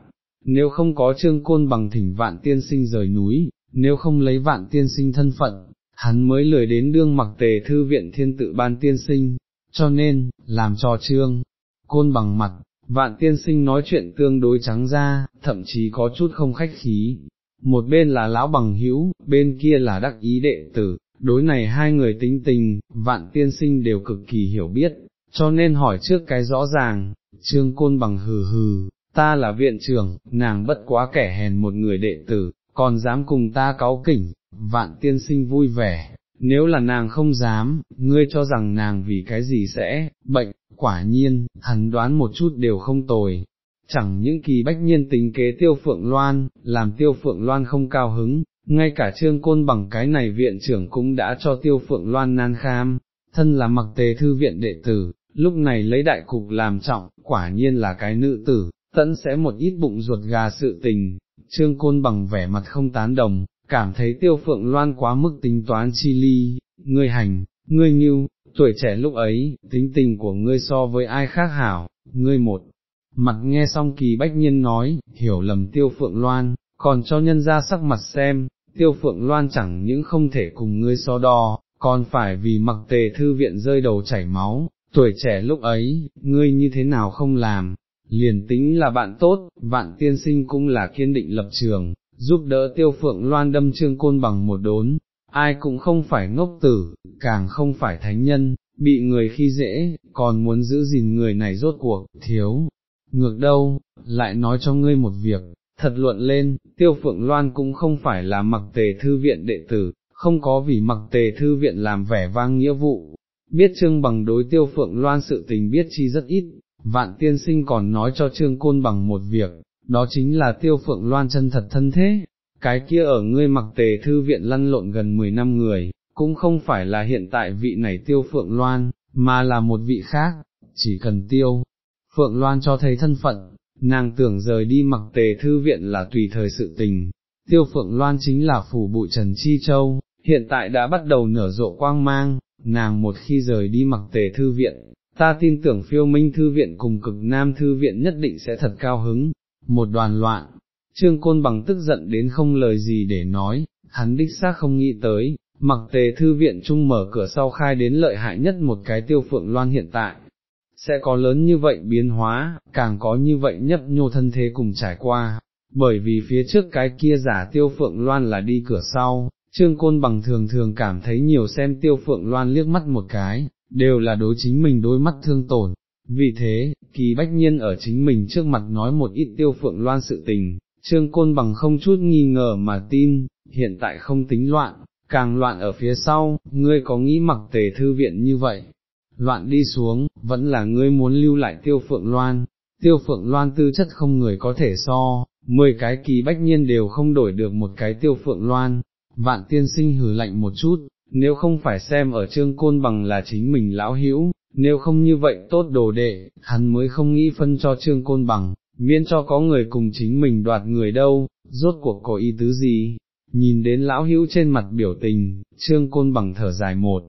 Nếu không có trương côn bằng thỉnh vạn tiên sinh rời núi, nếu không lấy vạn tiên sinh thân phận, hắn mới lười đến đương mặc tề thư viện thiên tự ban tiên sinh, cho nên, làm cho trương, côn bằng mặt, vạn tiên sinh nói chuyện tương đối trắng ra, thậm chí có chút không khách khí, một bên là lão bằng hữu, bên kia là đắc ý đệ tử, đối này hai người tính tình, vạn tiên sinh đều cực kỳ hiểu biết, cho nên hỏi trước cái rõ ràng, trương côn bằng hừ hừ, ta là viện trưởng, nàng bất quá kẻ hèn một người đệ tử, còn dám cùng ta cáo kỉnh, vạn tiên sinh vui vẻ, nếu là nàng không dám, ngươi cho rằng nàng vì cái gì sẽ, bệnh, quả nhiên, hắn đoán một chút đều không tồi, chẳng những kỳ bách nhiên tính kế tiêu phượng loan, làm tiêu phượng loan không cao hứng, ngay cả trương côn bằng cái này viện trưởng cũng đã cho tiêu phượng loan nan kham, thân là mặc tế thư viện đệ tử, lúc này lấy đại cục làm trọng, quả nhiên là cái nữ tử, tẫn sẽ một ít bụng ruột gà sự tình, trương côn bằng vẻ mặt không tán đồng, cảm thấy tiêu phượng loan quá mức tính toán chi ly, ngươi hành, ngươi nghiêu, tuổi trẻ lúc ấy, tính tình của ngươi so với ai khác hảo, ngươi một mặt nghe xong kỳ bách nhiên nói, hiểu lầm tiêu phượng loan, còn cho nhân ra sắc mặt xem, tiêu phượng loan chẳng những không thể cùng ngươi so đo, còn phải vì mặc tề thư viện rơi đầu chảy máu, tuổi trẻ lúc ấy, ngươi như thế nào không làm, liền tính là bạn tốt, vạn tiên sinh cũng là kiên định lập trường, giúp đỡ tiêu phượng loan đâm trương côn bằng một đốn, ai cũng không phải ngốc tử, càng không phải thánh nhân, bị người khi dễ, còn muốn giữ gìn người này rốt cuộc, thiếu. Ngược đâu, lại nói cho ngươi một việc, thật luận lên, tiêu phượng loan cũng không phải là mặc tề thư viện đệ tử, không có vì mặc tề thư viện làm vẻ vang nghĩa vụ. Biết trương bằng đối tiêu phượng loan sự tình biết chi rất ít, vạn tiên sinh còn nói cho trương côn bằng một việc, đó chính là tiêu phượng loan chân thật thân thế, cái kia ở ngươi mặc tề thư viện lăn lộn gần 10 năm người, cũng không phải là hiện tại vị này tiêu phượng loan, mà là một vị khác, chỉ cần tiêu. Phượng Loan cho thấy thân phận, nàng tưởng rời đi mặc tề thư viện là tùy thời sự tình, tiêu Phượng Loan chính là phủ bụi Trần Chi Châu, hiện tại đã bắt đầu nở rộ quang mang, nàng một khi rời đi mặc tề thư viện, ta tin tưởng phiêu minh thư viện cùng cực nam thư viện nhất định sẽ thật cao hứng, một đoàn loạn, trương côn bằng tức giận đến không lời gì để nói, hắn đích xác không nghĩ tới, mặc tề thư viện chung mở cửa sau khai đến lợi hại nhất một cái tiêu phượng loan hiện tại, sẽ có lớn như vậy biến hóa, càng có như vậy nhấp nhô thân thế cùng trải qua, bởi vì phía trước cái kia giả tiêu phượng loan là đi cửa sau, trương côn bằng thường thường cảm thấy nhiều xem tiêu phượng loan liếc mắt một cái, đều là đối chính mình đôi mắt thương tổn. Vì thế, kỳ bách nhiên ở chính mình trước mặt nói một ít tiêu phượng loan sự tình, trương côn bằng không chút nghi ngờ mà tin, hiện tại không tính loạn, càng loạn ở phía sau, ngươi có nghĩ mặc tề thư viện như vậy, loạn đi xuống, vẫn là ngươi muốn lưu lại tiêu phượng loan, tiêu phượng loan tư chất không người có thể so, mười cái kỳ bách nhiên đều không đổi được một cái tiêu phượng loan, vạn tiên sinh hử lạnh một chút, nếu không phải xem ở trương côn bằng là chính mình lão hữu, nếu không như vậy tốt đồ đệ, hắn mới không nghĩ phân cho trương côn bằng, miễn cho có người cùng chính mình đoạt người đâu, rốt cuộc có ý tứ gì, nhìn đến lão hữu trên mặt biểu tình, trương côn bằng thở dài một,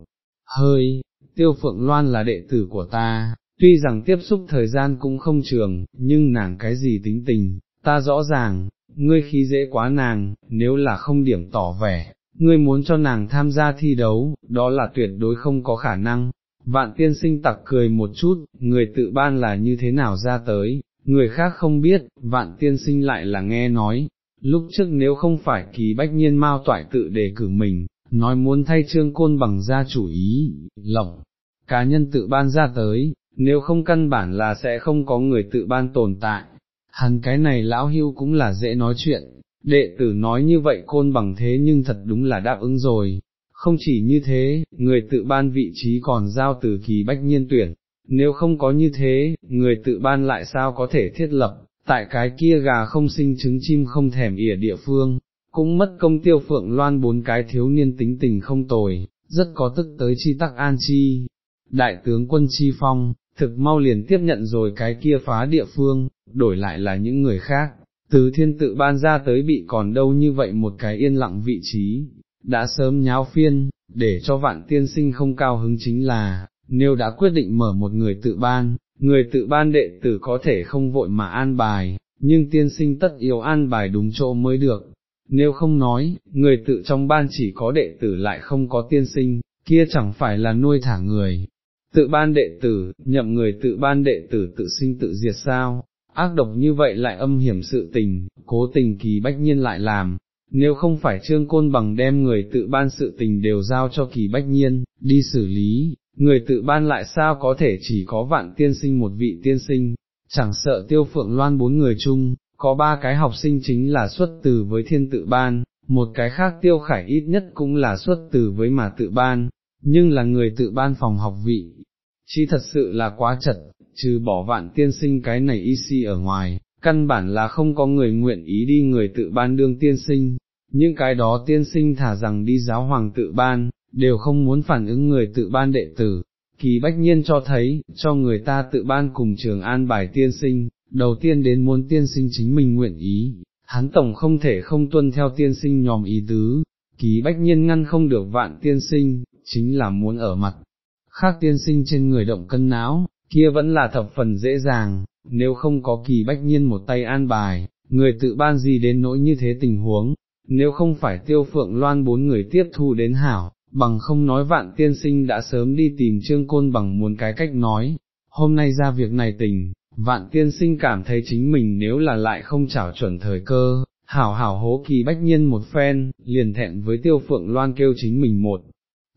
hơi, tiêu phượng loan là đệ tử của ta, tuy rằng tiếp xúc thời gian cũng không trường, nhưng nàng cái gì tính tình, ta rõ ràng, ngươi khí dễ quá nàng, nếu là không điểm tỏ vẻ, ngươi muốn cho nàng tham gia thi đấu, đó là tuyệt đối không có khả năng. Vạn tiên sinh tặc cười một chút, người tự ban là như thế nào ra tới, người khác không biết, vạn tiên sinh lại là nghe nói, lúc trước nếu không phải kỳ bách nhiên Mao toại tự đề cử mình, nói muốn thay trương côn bằng ra chủ ý, lỏng, cá nhân tự ban ra tới, nếu không căn bản là sẽ không có người tự ban tồn tại, hắn cái này lão hưu cũng là dễ nói chuyện, đệ tử nói như vậy côn bằng thế nhưng thật đúng là đáp ứng rồi, không chỉ như thế, người tự ban vị trí còn giao từ kỳ bách nhiên tuyển, nếu không có như thế, người tự ban lại sao có thể thiết lập, tại cái kia gà không sinh trứng chim không thèm ỉa địa phương, cũng mất công tiêu phượng loan bốn cái thiếu niên tính tình không tồi, rất có tức tới chi tắc an chi. Đại tướng quân Chi Phong, thực mau liền tiếp nhận rồi cái kia phá địa phương, đổi lại là những người khác, từ thiên tự ban ra tới bị còn đâu như vậy một cái yên lặng vị trí, đã sớm nháo phiên, để cho vạn tiên sinh không cao hứng chính là, nếu đã quyết định mở một người tự ban, người tự ban đệ tử có thể không vội mà an bài, nhưng tiên sinh tất yếu an bài đúng chỗ mới được. Nếu không nói, người tự trong ban chỉ có đệ tử lại không có tiên sinh, kia chẳng phải là nuôi thả người. Tự ban đệ tử, nhậm người tự ban đệ tử tự sinh tự diệt sao, ác độc như vậy lại âm hiểm sự tình, cố tình kỳ bách nhiên lại làm, nếu không phải trương côn bằng đem người tự ban sự tình đều giao cho kỳ bách nhiên, đi xử lý, người tự ban lại sao có thể chỉ có vạn tiên sinh một vị tiên sinh, chẳng sợ tiêu phượng loan bốn người chung, có ba cái học sinh chính là xuất từ với thiên tự ban, một cái khác tiêu khải ít nhất cũng là xuất từ với mà tự ban, nhưng là người tự ban phòng học vị, chi thật sự là quá chật, trừ bỏ vạn tiên sinh cái này y si ở ngoài, căn bản là không có người nguyện ý đi người tự ban đương tiên sinh, những cái đó tiên sinh thả rằng đi giáo hoàng tự ban, đều không muốn phản ứng người tự ban đệ tử. Kỳ bách nhiên cho thấy, cho người ta tự ban cùng trường an bài tiên sinh, đầu tiên đến muốn tiên sinh chính mình nguyện ý, hắn tổng không thể không tuân theo tiên sinh nhòm ý tứ, kỳ bách nhiên ngăn không được vạn tiên sinh, chính là muốn ở mặt, khác tiên sinh trên người động cân não, kia vẫn là thập phần dễ dàng, nếu không có kỳ bách nhiên một tay an bài, người tự ban gì đến nỗi như thế tình huống, nếu không phải tiêu phượng loan bốn người tiếp thu đến hảo, bằng không nói vạn tiên sinh đã sớm đi tìm trương côn bằng muốn cái cách nói, hôm nay ra việc này tình, vạn tiên sinh cảm thấy chính mình nếu là lại không chảo chuẩn thời cơ, hảo hảo hố kỳ bách nhiên một phen, liền thẹn với tiêu phượng loan kêu chính mình một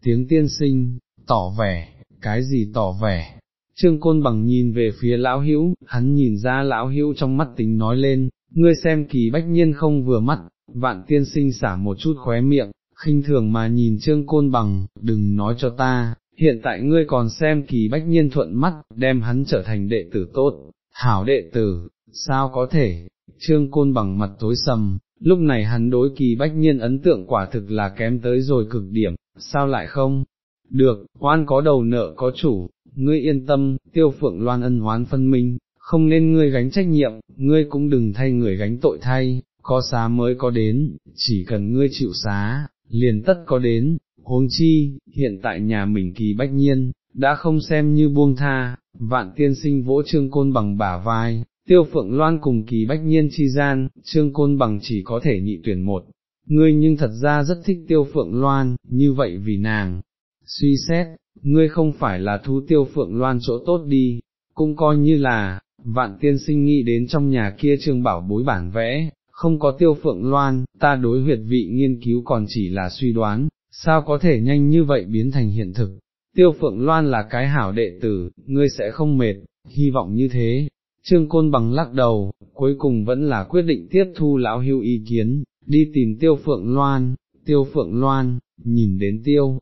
tiếng tiên sinh, tỏ vẻ, cái gì tỏ vẻ. Trương Côn Bằng nhìn về phía lão hữu, hắn nhìn ra lão hữu trong mắt tính nói lên, ngươi xem kỳ bách nhiên không vừa mắt, vạn tiên sinh xả một chút khóe miệng, khinh thường mà nhìn Trương Côn Bằng, đừng nói cho ta, hiện tại ngươi còn xem kỳ bách nhiên thuận mắt, đem hắn trở thành đệ tử tốt, hảo đệ tử, sao có thể, Trương Côn Bằng mặt tối sầm, lúc này hắn đối kỳ bách nhiên ấn tượng quả thực là kém tới rồi cực điểm, sao lại không? Được, oan có đầu nợ có chủ, ngươi yên tâm, tiêu phượng loan ân oán phân minh, không nên ngươi gánh trách nhiệm, ngươi cũng đừng thay người gánh tội thay, có xá mới có đến, chỉ cần ngươi chịu xá, liền tất có đến, huống chi, hiện tại nhà mình kỳ bách nhiên, đã không xem như buông tha, vạn tiên sinh vỗ trương côn bằng bả vai, tiêu phượng loan cùng kỳ bách nhiên chi gian, trương côn bằng chỉ có thể nhị tuyển một, ngươi nhưng thật ra rất thích tiêu phượng loan, như vậy vì nàng, suy xét, ngươi không phải là thu tiêu phượng loan chỗ tốt đi, cũng coi như là, vạn tiên sinh nghĩ đến trong nhà kia trương bảo bối bản vẽ, không có tiêu phượng loan, ta đối huyệt vị nghiên cứu còn chỉ là suy đoán, sao có thể nhanh như vậy biến thành hiện thực. Tiêu Phượng Loan là cái hảo đệ tử, ngươi sẽ không mệt, hy vọng như thế. Trương Côn bằng lắc đầu, cuối cùng vẫn là quyết định tiếp thu lão hưu ý kiến, đi tìm Tiêu Phượng Loan, Tiêu Phượng Loan, nhìn đến Tiêu.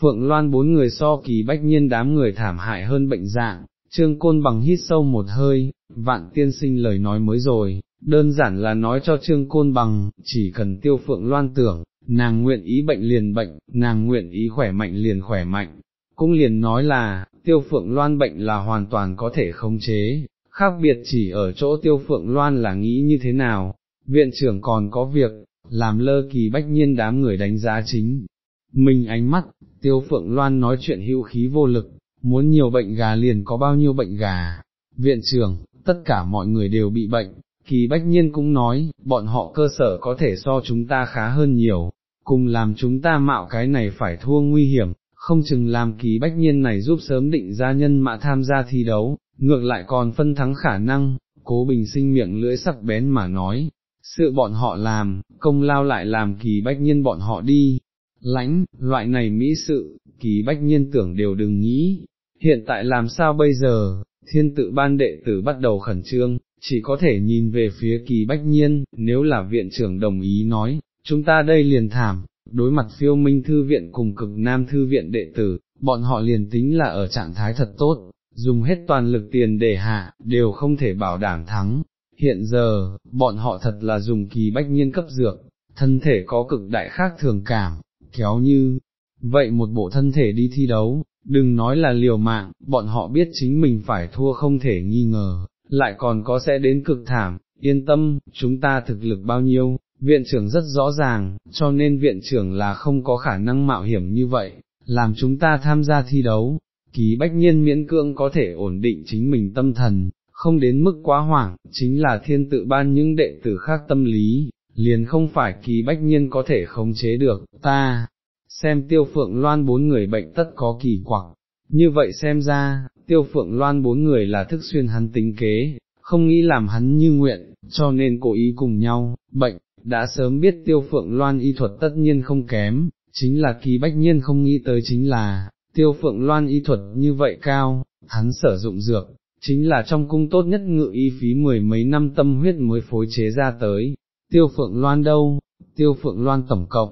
Phượng Loan bốn người so kỳ bách nhiên đám người thảm hại hơn bệnh dạng, Trương Côn bằng hít sâu một hơi, vạn tiên sinh lời nói mới rồi, đơn giản là nói cho Trương Côn bằng, chỉ cần Tiêu Phượng Loan tưởng, nàng nguyện ý bệnh liền bệnh, nàng nguyện ý khỏe mạnh liền khỏe mạnh, cũng liền nói là, tiêu phượng loan bệnh là hoàn toàn có thể khống chế, khác biệt chỉ ở chỗ tiêu phượng loan là nghĩ như thế nào, viện trưởng còn có việc, làm lơ kỳ bách nhiên đám người đánh giá chính. Mình ánh mắt, tiêu phượng loan nói chuyện hữu khí vô lực, muốn nhiều bệnh gà liền có bao nhiêu bệnh gà. Viện trưởng, tất cả mọi người đều bị bệnh, kỳ bách nhiên cũng nói, bọn họ cơ sở có thể so chúng ta khá hơn nhiều, cùng làm chúng ta mạo cái này phải thua nguy hiểm, không chừng làm kỳ bách nhiên này giúp sớm định ra nhân mạ tham gia thi đấu, ngược lại còn phân thắng khả năng, cố bình sinh miệng lưỡi sắc bén mà nói, sự bọn họ làm, công lao lại làm kỳ bách nhiên bọn họ đi, lãnh, loại này mỹ sự, kỳ bách nhiên tưởng đều đừng nghĩ, hiện tại làm sao bây giờ, thiên tự ban đệ tử bắt đầu khẩn trương, chỉ có thể nhìn về phía kỳ bách nhiên, nếu là viện trưởng đồng ý nói, chúng ta đây liền thảm, đối mặt phiêu minh thư viện cùng cực nam thư viện đệ tử, bọn họ liền tính là ở trạng thái thật tốt, dùng hết toàn lực tiền để hạ, đều không thể bảo đảm thắng. Hiện giờ, bọn họ thật là dùng kỳ bách nhiên cấp dược, thân thể có cực đại khác thường cảm, kéo như, vậy một bộ thân thể đi thi đấu, đừng nói là liều mạng, bọn họ biết chính mình phải thua không thể nghi ngờ, lại còn có sẽ đến cực thảm, yên tâm, chúng ta thực lực bao nhiêu, viện trưởng rất rõ ràng, cho nên viện trưởng là không có khả năng mạo hiểm như vậy, làm chúng ta tham gia thi đấu, ký bách nhiên miễn cưỡng có thể ổn định chính mình tâm thần, không đến mức quá hoảng, chính là thiên tự ban những đệ tử khác tâm lý, liền không phải kỳ bách nhiên có thể khống chế được, ta, xem tiêu phượng loan bốn người bệnh tất có kỳ quặc, như vậy xem ra, tiêu phượng loan bốn người là thức xuyên hắn tính kế, không nghĩ làm hắn như nguyện, cho nên cố ý cùng nhau, bệnh, đã sớm biết tiêu phượng loan y thuật tất nhiên không kém, chính là kỳ bách nhiên không nghĩ tới chính là, tiêu phượng loan y thuật như vậy cao, hắn sử dụng dược, chính là trong cung tốt nhất ngự y phí mười mấy năm tâm huyết mới phối chế ra tới, tiêu phượng loan đâu, tiêu phượng loan tổng cộng,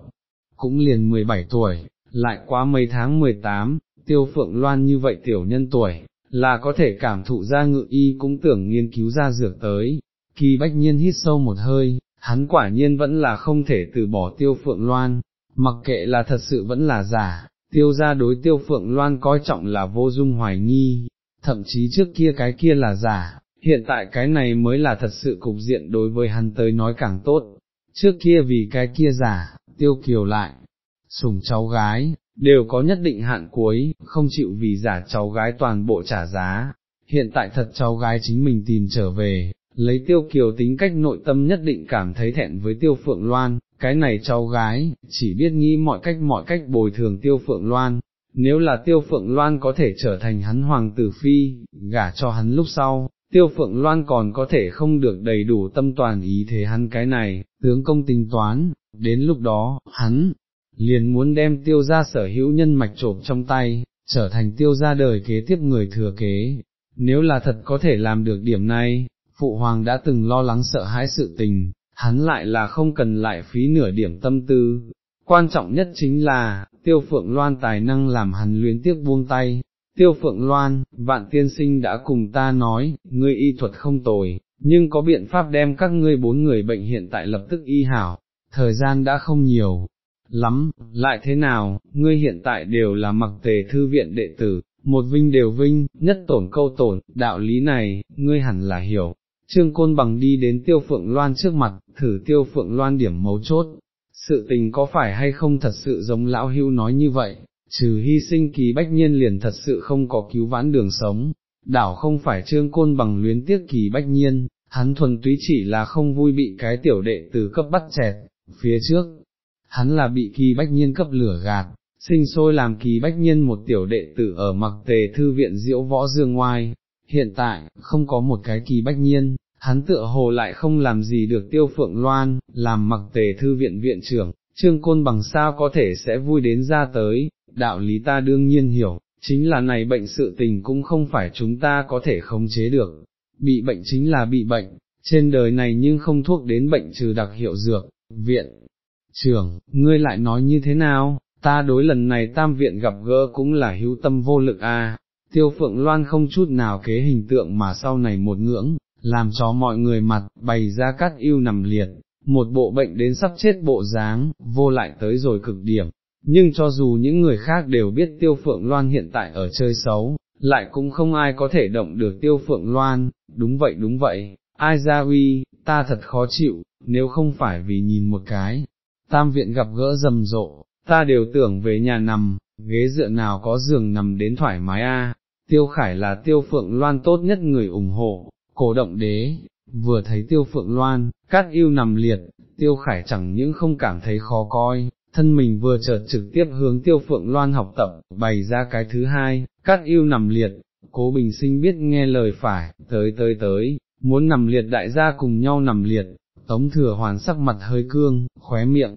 cũng liền 17 tuổi, lại quá mấy tháng 18, tiêu phượng loan như vậy tiểu nhân tuổi, là có thể cảm thụ ra ngự y cũng tưởng nghiên cứu ra dược tới, kỳ bách nhiên hít sâu một hơi, hắn quả nhiên vẫn là không thể từ bỏ tiêu phượng loan, mặc kệ là thật sự vẫn là giả, tiêu ra đối tiêu phượng loan coi trọng là vô dung hoài nghi, thậm chí trước kia cái kia là giả, hiện tại cái này mới là thật sự cục diện đối với hắn tới nói càng tốt, trước kia vì cái kia giả, tiêu kiều lại, sủng cháu gái, đều có nhất định hạn cuối, không chịu vì giả cháu gái toàn bộ trả giá, hiện tại thật cháu gái chính mình tìm trở về, lấy tiêu kiều tính cách nội tâm nhất định cảm thấy thẹn với tiêu phượng loan, cái này cháu gái, chỉ biết nghĩ mọi cách mọi cách bồi thường tiêu phượng loan, nếu là tiêu phượng loan có thể trở thành hắn hoàng tử phi, gả cho hắn lúc sau, tiêu phượng loan còn có thể không được đầy đủ tâm toàn ý thế hắn cái này, tướng công tính toán, đến lúc đó, hắn, liền muốn đem tiêu gia sở hữu nhân mạch trộm trong tay, trở thành tiêu gia đời kế tiếp người thừa kế. Nếu là thật có thể làm được điểm này, Phụ Hoàng đã từng lo lắng sợ hãi sự tình, hắn lại là không cần lại phí nửa điểm tâm tư. Quan trọng nhất chính là, tiêu phượng loan tài năng làm hắn luyến tiếc buông tay. Tiêu phượng loan, vạn tiên sinh đã cùng ta nói, ngươi y thuật không tồi, nhưng có biện pháp đem các ngươi bốn người bệnh hiện tại lập tức y hảo, thời gian đã không nhiều, lắm, lại thế nào, ngươi hiện tại đều là mặc tề thư viện đệ tử, một vinh đều vinh, nhất tổn câu tổn, đạo lý này, ngươi hẳn là hiểu. Trương Côn Bằng đi đến Tiêu Phượng Loan trước mặt, thử Tiêu Phượng Loan điểm mấu chốt, sự tình có phải hay không thật sự giống lão hưu nói như vậy, trừ hy sinh kỳ bách nhiên liền thật sự không có cứu vãn đường sống, đảo không phải Trương Côn Bằng luyến tiếc kỳ bách nhiên, hắn thuần túy chỉ là không vui bị cái tiểu đệ từ cấp bắt chẹt, phía trước, hắn là bị kỳ bách nhiên cấp lửa gạt, sinh sôi làm kỳ bách nhiên một tiểu đệ tử ở mặc tề thư viện diễu võ dương ngoài, hiện tại, không có một cái kỳ bách nhiên, hắn tựa hồ lại không làm gì được tiêu phượng loan, làm mặc tề thư viện viện trưởng, trương côn bằng sao có thể sẽ vui đến ra tới, đạo lý ta đương nhiên hiểu, chính là này bệnh sự tình cũng không phải chúng ta có thể khống chế được, bị bệnh chính là bị bệnh, trên đời này nhưng không thuốc đến bệnh trừ đặc hiệu dược, viện, trưởng, ngươi lại nói như thế nào, ta đối lần này tam viện gặp gỡ cũng là hữu tâm vô lực a. À. tiêu phượng loan không chút nào kế hình tượng mà sau này một ngưỡng, làm cho mọi người mặt, bày ra cát yêu nằm liệt, một bộ bệnh đến sắp chết bộ dáng, vô lại tới rồi cực điểm. Nhưng cho dù những người khác đều biết tiêu phượng loan hiện tại ở chơi xấu, lại cũng không ai có thể động được tiêu phượng loan, đúng vậy đúng vậy, ai ra uy, ta thật khó chịu, nếu không phải vì nhìn một cái, tam viện gặp gỡ rầm rộ, ta đều tưởng về nhà nằm, ghế dựa nào có giường nằm đến thoải mái a. tiêu khải là tiêu phượng loan tốt nhất người ủng hộ, cổ động đế, vừa thấy tiêu phượng loan, cát yêu nằm liệt, tiêu khải chẳng những không cảm thấy khó coi, thân mình vừa chợt trực tiếp hướng tiêu phượng loan học tập, bày ra cái thứ hai, cát yêu nằm liệt, cố bình sinh biết nghe lời phải, tới tới tới, muốn nằm liệt đại gia cùng nhau nằm liệt, tống thừa hoàn sắc mặt hơi cương, khóe miệng,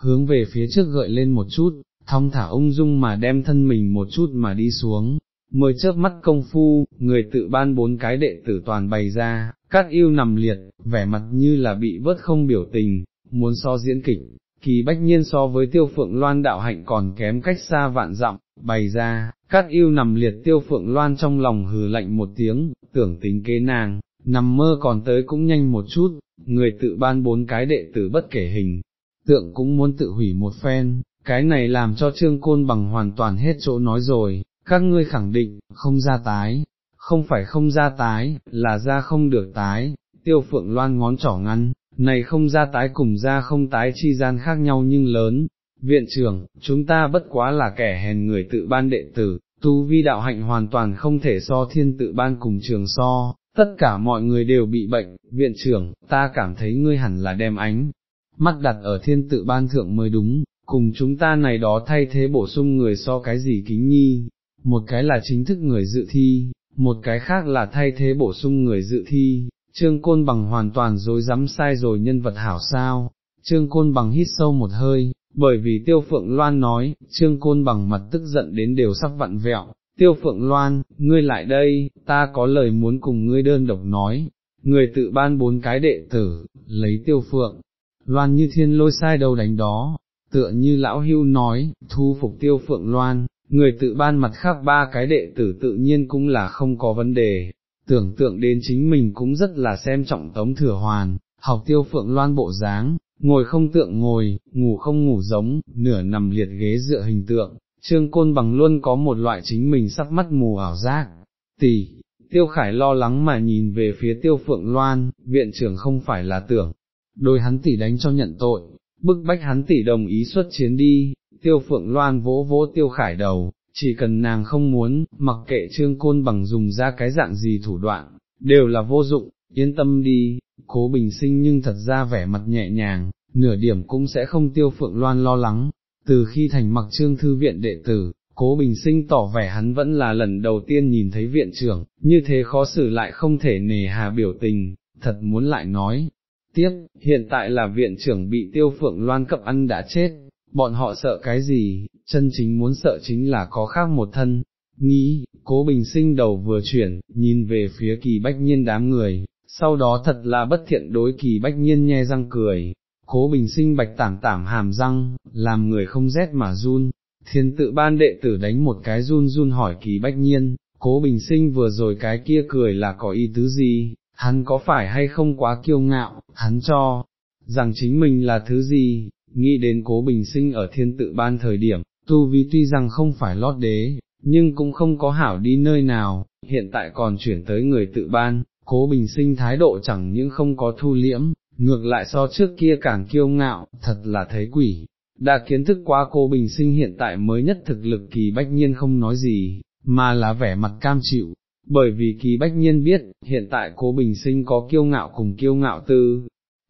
hướng về phía trước gợi lên một chút, thong thả ung dung mà đem thân mình một chút mà đi xuống, mười chớp mắt công phu, người tự ban bốn cái đệ tử toàn bày ra, các yêu nằm liệt, vẻ mặt như là bị vớt không biểu tình, muốn so diễn kịch, kỳ bách nhiên so với tiêu phượng loan đạo hạnh còn kém cách xa vạn dặm, bày ra, các yêu nằm liệt tiêu phượng loan trong lòng hừ lạnh một tiếng, tưởng tính kế nàng, nằm mơ còn tới cũng nhanh một chút, người tự ban bốn cái đệ tử bất kể hình, tượng cũng muốn tự hủy một phen, cái này làm cho trương côn bằng hoàn toàn hết chỗ nói rồi, các ngươi khẳng định, không ra tái, không phải không ra tái, là ra không được tái, tiêu phượng loan ngón trỏ ngăn, này không ra tái cùng ra không tái chi gian khác nhau nhưng lớn, viện trưởng, chúng ta bất quá là kẻ hèn người tự ban đệ tử, tu vi đạo hạnh hoàn toàn không thể so thiên tự ban cùng trường so, tất cả mọi người đều bị bệnh, viện trưởng, ta cảm thấy ngươi hẳn là đem ánh, mắt đặt ở thiên tự ban thượng mới đúng, cùng chúng ta này đó thay thế bổ sung người so cái gì kính nhi, một cái là chính thức người dự thi, một cái khác là thay thế bổ sung người dự thi, trương côn bằng hoàn toàn dối dám sai rồi nhân vật hảo sao, trương côn bằng hít sâu một hơi, bởi vì tiêu phượng loan nói, trương côn bằng mặt tức giận đến đều sắp vặn vẹo, tiêu phượng loan, ngươi lại đây, ta có lời muốn cùng ngươi đơn độc nói, người tự ban bốn cái đệ tử, lấy tiêu phượng, loan như thiên lôi sai đầu đánh đó, tựa như lão hưu nói, thu phục tiêu phượng loan, người tự ban mặt khác ba cái đệ tử tự nhiên cũng là không có vấn đề, tưởng tượng đến chính mình cũng rất là xem trọng tống thừa hoàn, học tiêu phượng loan bộ dáng, ngồi không tượng ngồi, ngủ không ngủ giống, nửa nằm liệt ghế dựa hình tượng, trương côn bằng luôn có một loại chính mình sắc mắt mù ảo giác, tỷ. Tiêu Khải lo lắng mà nhìn về phía Tiêu Phượng Loan, viện trưởng không phải là tưởng, đôi hắn tỷ đánh cho nhận tội, bức bách hắn tỷ đồng ý xuất chiến đi, tiêu phượng loan vỗ vỗ tiêu khải đầu, chỉ cần nàng không muốn, mặc kệ trương côn bằng dùng ra cái dạng gì thủ đoạn, đều là vô dụng, yên tâm đi, cố bình sinh nhưng thật ra vẻ mặt nhẹ nhàng, nửa điểm cũng sẽ không tiêu phượng loan lo lắng, từ khi thành mặc trương thư viện đệ tử, cố bình sinh tỏ vẻ hắn vẫn là lần đầu tiên nhìn thấy viện trưởng, như thế khó xử lại không thể nề hà biểu tình, thật muốn lại nói. Tiếp, hiện tại là viện trưởng bị tiêu phượng loan cập ăn đã chết, bọn họ sợ cái gì, chân chính muốn sợ chính là có khác một thân. Nghĩ, cố bình sinh đầu vừa chuyển, nhìn về phía kỳ bách nhiên đám người, sau đó thật là bất thiện đối kỳ bách nhiên nhe răng cười, cố bình sinh bạch tảm tảm hàm răng, làm người không rét mà run, thiên tự ban đệ tử đánh một cái run run hỏi kỳ bách nhiên, cố bình sinh vừa rồi cái kia cười là có ý tứ gì, hắn có phải hay không quá kiêu ngạo, hắn cho, rằng chính mình là thứ gì, nghĩ đến cố bình sinh ở thiên tự ban thời điểm, tu vi tuy rằng không phải lót đế, nhưng cũng không có hảo đi nơi nào, hiện tại còn chuyển tới người tự ban, cố bình sinh thái độ chẳng những không có thu liễm, ngược lại so trước kia càng kiêu ngạo, thật là thấy quỷ. Đã kiến thức quá cô bình sinh hiện tại mới nhất thực lực kỳ bách nhiên không nói gì, mà là vẻ mặt cam chịu, bởi vì kỳ bách nhiên biết, hiện tại cố bình sinh có kiêu ngạo cùng kiêu ngạo tư.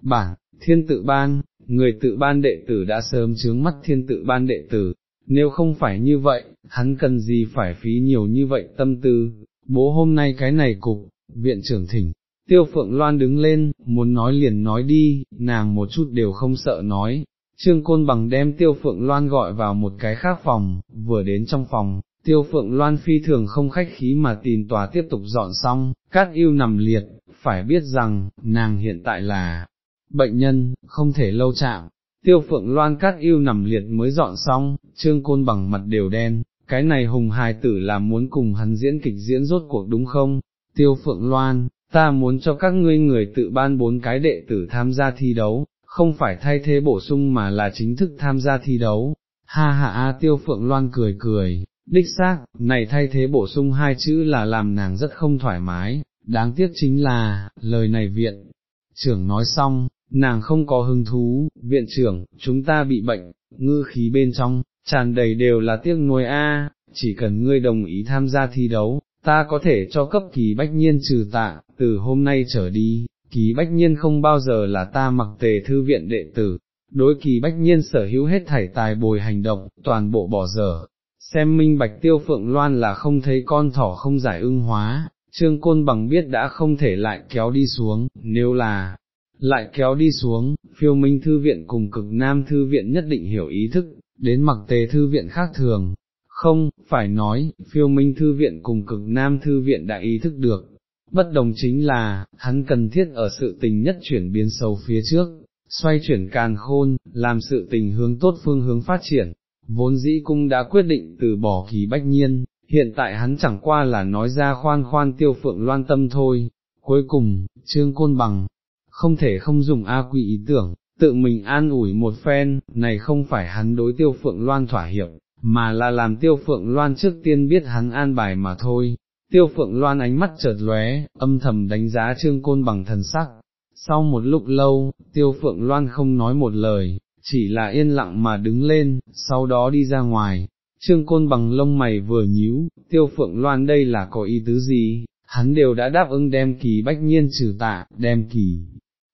Bản, thiên tự ban, người tự ban đệ tử đã sớm chướng mắt thiên tự ban đệ tử, nếu không phải như vậy, hắn cần gì phải phí nhiều như vậy tâm tư, bố hôm nay cái này cục, viện trưởng thỉnh, tiêu phượng loan đứng lên, muốn nói liền nói đi, nàng một chút đều không sợ nói, trương côn bằng đem tiêu phượng loan gọi vào một cái khác phòng, vừa đến trong phòng, tiêu phượng loan phi thường không khách khí mà tìm tòa tiếp tục dọn xong, cát yêu nằm liệt, phải biết rằng, nàng hiện tại là bệnh nhân, không thể lâu chạm. Tiêu phượng loan cát yêu nằm liệt mới dọn xong, trương côn bằng mặt đều đen, cái này hùng hài tử là muốn cùng hắn diễn kịch diễn rốt cuộc đúng không? Tiêu phượng loan, ta muốn cho các ngươi người tự ban bốn cái đệ tử tham gia thi đấu, không phải thay thế bổ sung mà là chính thức tham gia thi đấu. Ha ha a tiêu phượng loan cười cười, đích xác, này thay thế bổ sung hai chữ là làm nàng rất không thoải mái, đáng tiếc chính là, lời này viện. Trưởng nói xong, nàng không có hứng thú, viện trưởng, chúng ta bị bệnh, ngư khí bên trong, tràn đầy đều là tiếc nuối a, chỉ cần ngươi đồng ý tham gia thi đấu, ta có thể cho cấp kỳ bách nhiên trừ tạ, từ hôm nay trở đi, kỳ bách nhiên không bao giờ là ta mặc tề thư viện đệ tử, đối kỳ bách nhiên sở hữu hết thảy tài bồi hành động, toàn bộ bỏ dở. Xem minh bạch tiêu phượng loan là không thấy con thỏ không giải ưng hóa, trương côn bằng biết đã không thể lại kéo đi xuống, nếu là, lại kéo đi xuống, phiêu minh thư viện cùng cực nam thư viện nhất định hiểu ý thức, đến mặc tề thư viện khác thường, không, phải nói, phiêu minh thư viện cùng cực nam thư viện đã ý thức được, bất đồng chính là, hắn cần thiết ở sự tình nhất chuyển biến sâu phía trước, xoay chuyển càn khôn, làm sự tình hướng tốt phương hướng phát triển, vốn dĩ cung đã quyết định từ bỏ kỳ bách nhiên, hiện tại hắn chẳng qua là nói ra khoan khoan tiêu phượng loan tâm thôi, cuối cùng, trương côn bằng, không thể không dùng A quỷ ý tưởng, tự mình an ủi một phen, này không phải hắn đối tiêu phượng loan thỏa hiệp, mà là làm tiêu phượng loan trước tiên biết hắn an bài mà thôi. Tiêu phượng loan ánh mắt chợt lóe, âm thầm đánh giá trương côn bằng thần sắc. Sau một lúc lâu, tiêu phượng loan không nói một lời, chỉ là yên lặng mà đứng lên, sau đó đi ra ngoài. Trương côn bằng lông mày vừa nhíu, tiêu phượng loan đây là có ý tứ gì, hắn đều đã đáp ứng đem kỳ bách nhiên trừ tạ, đem kỳ.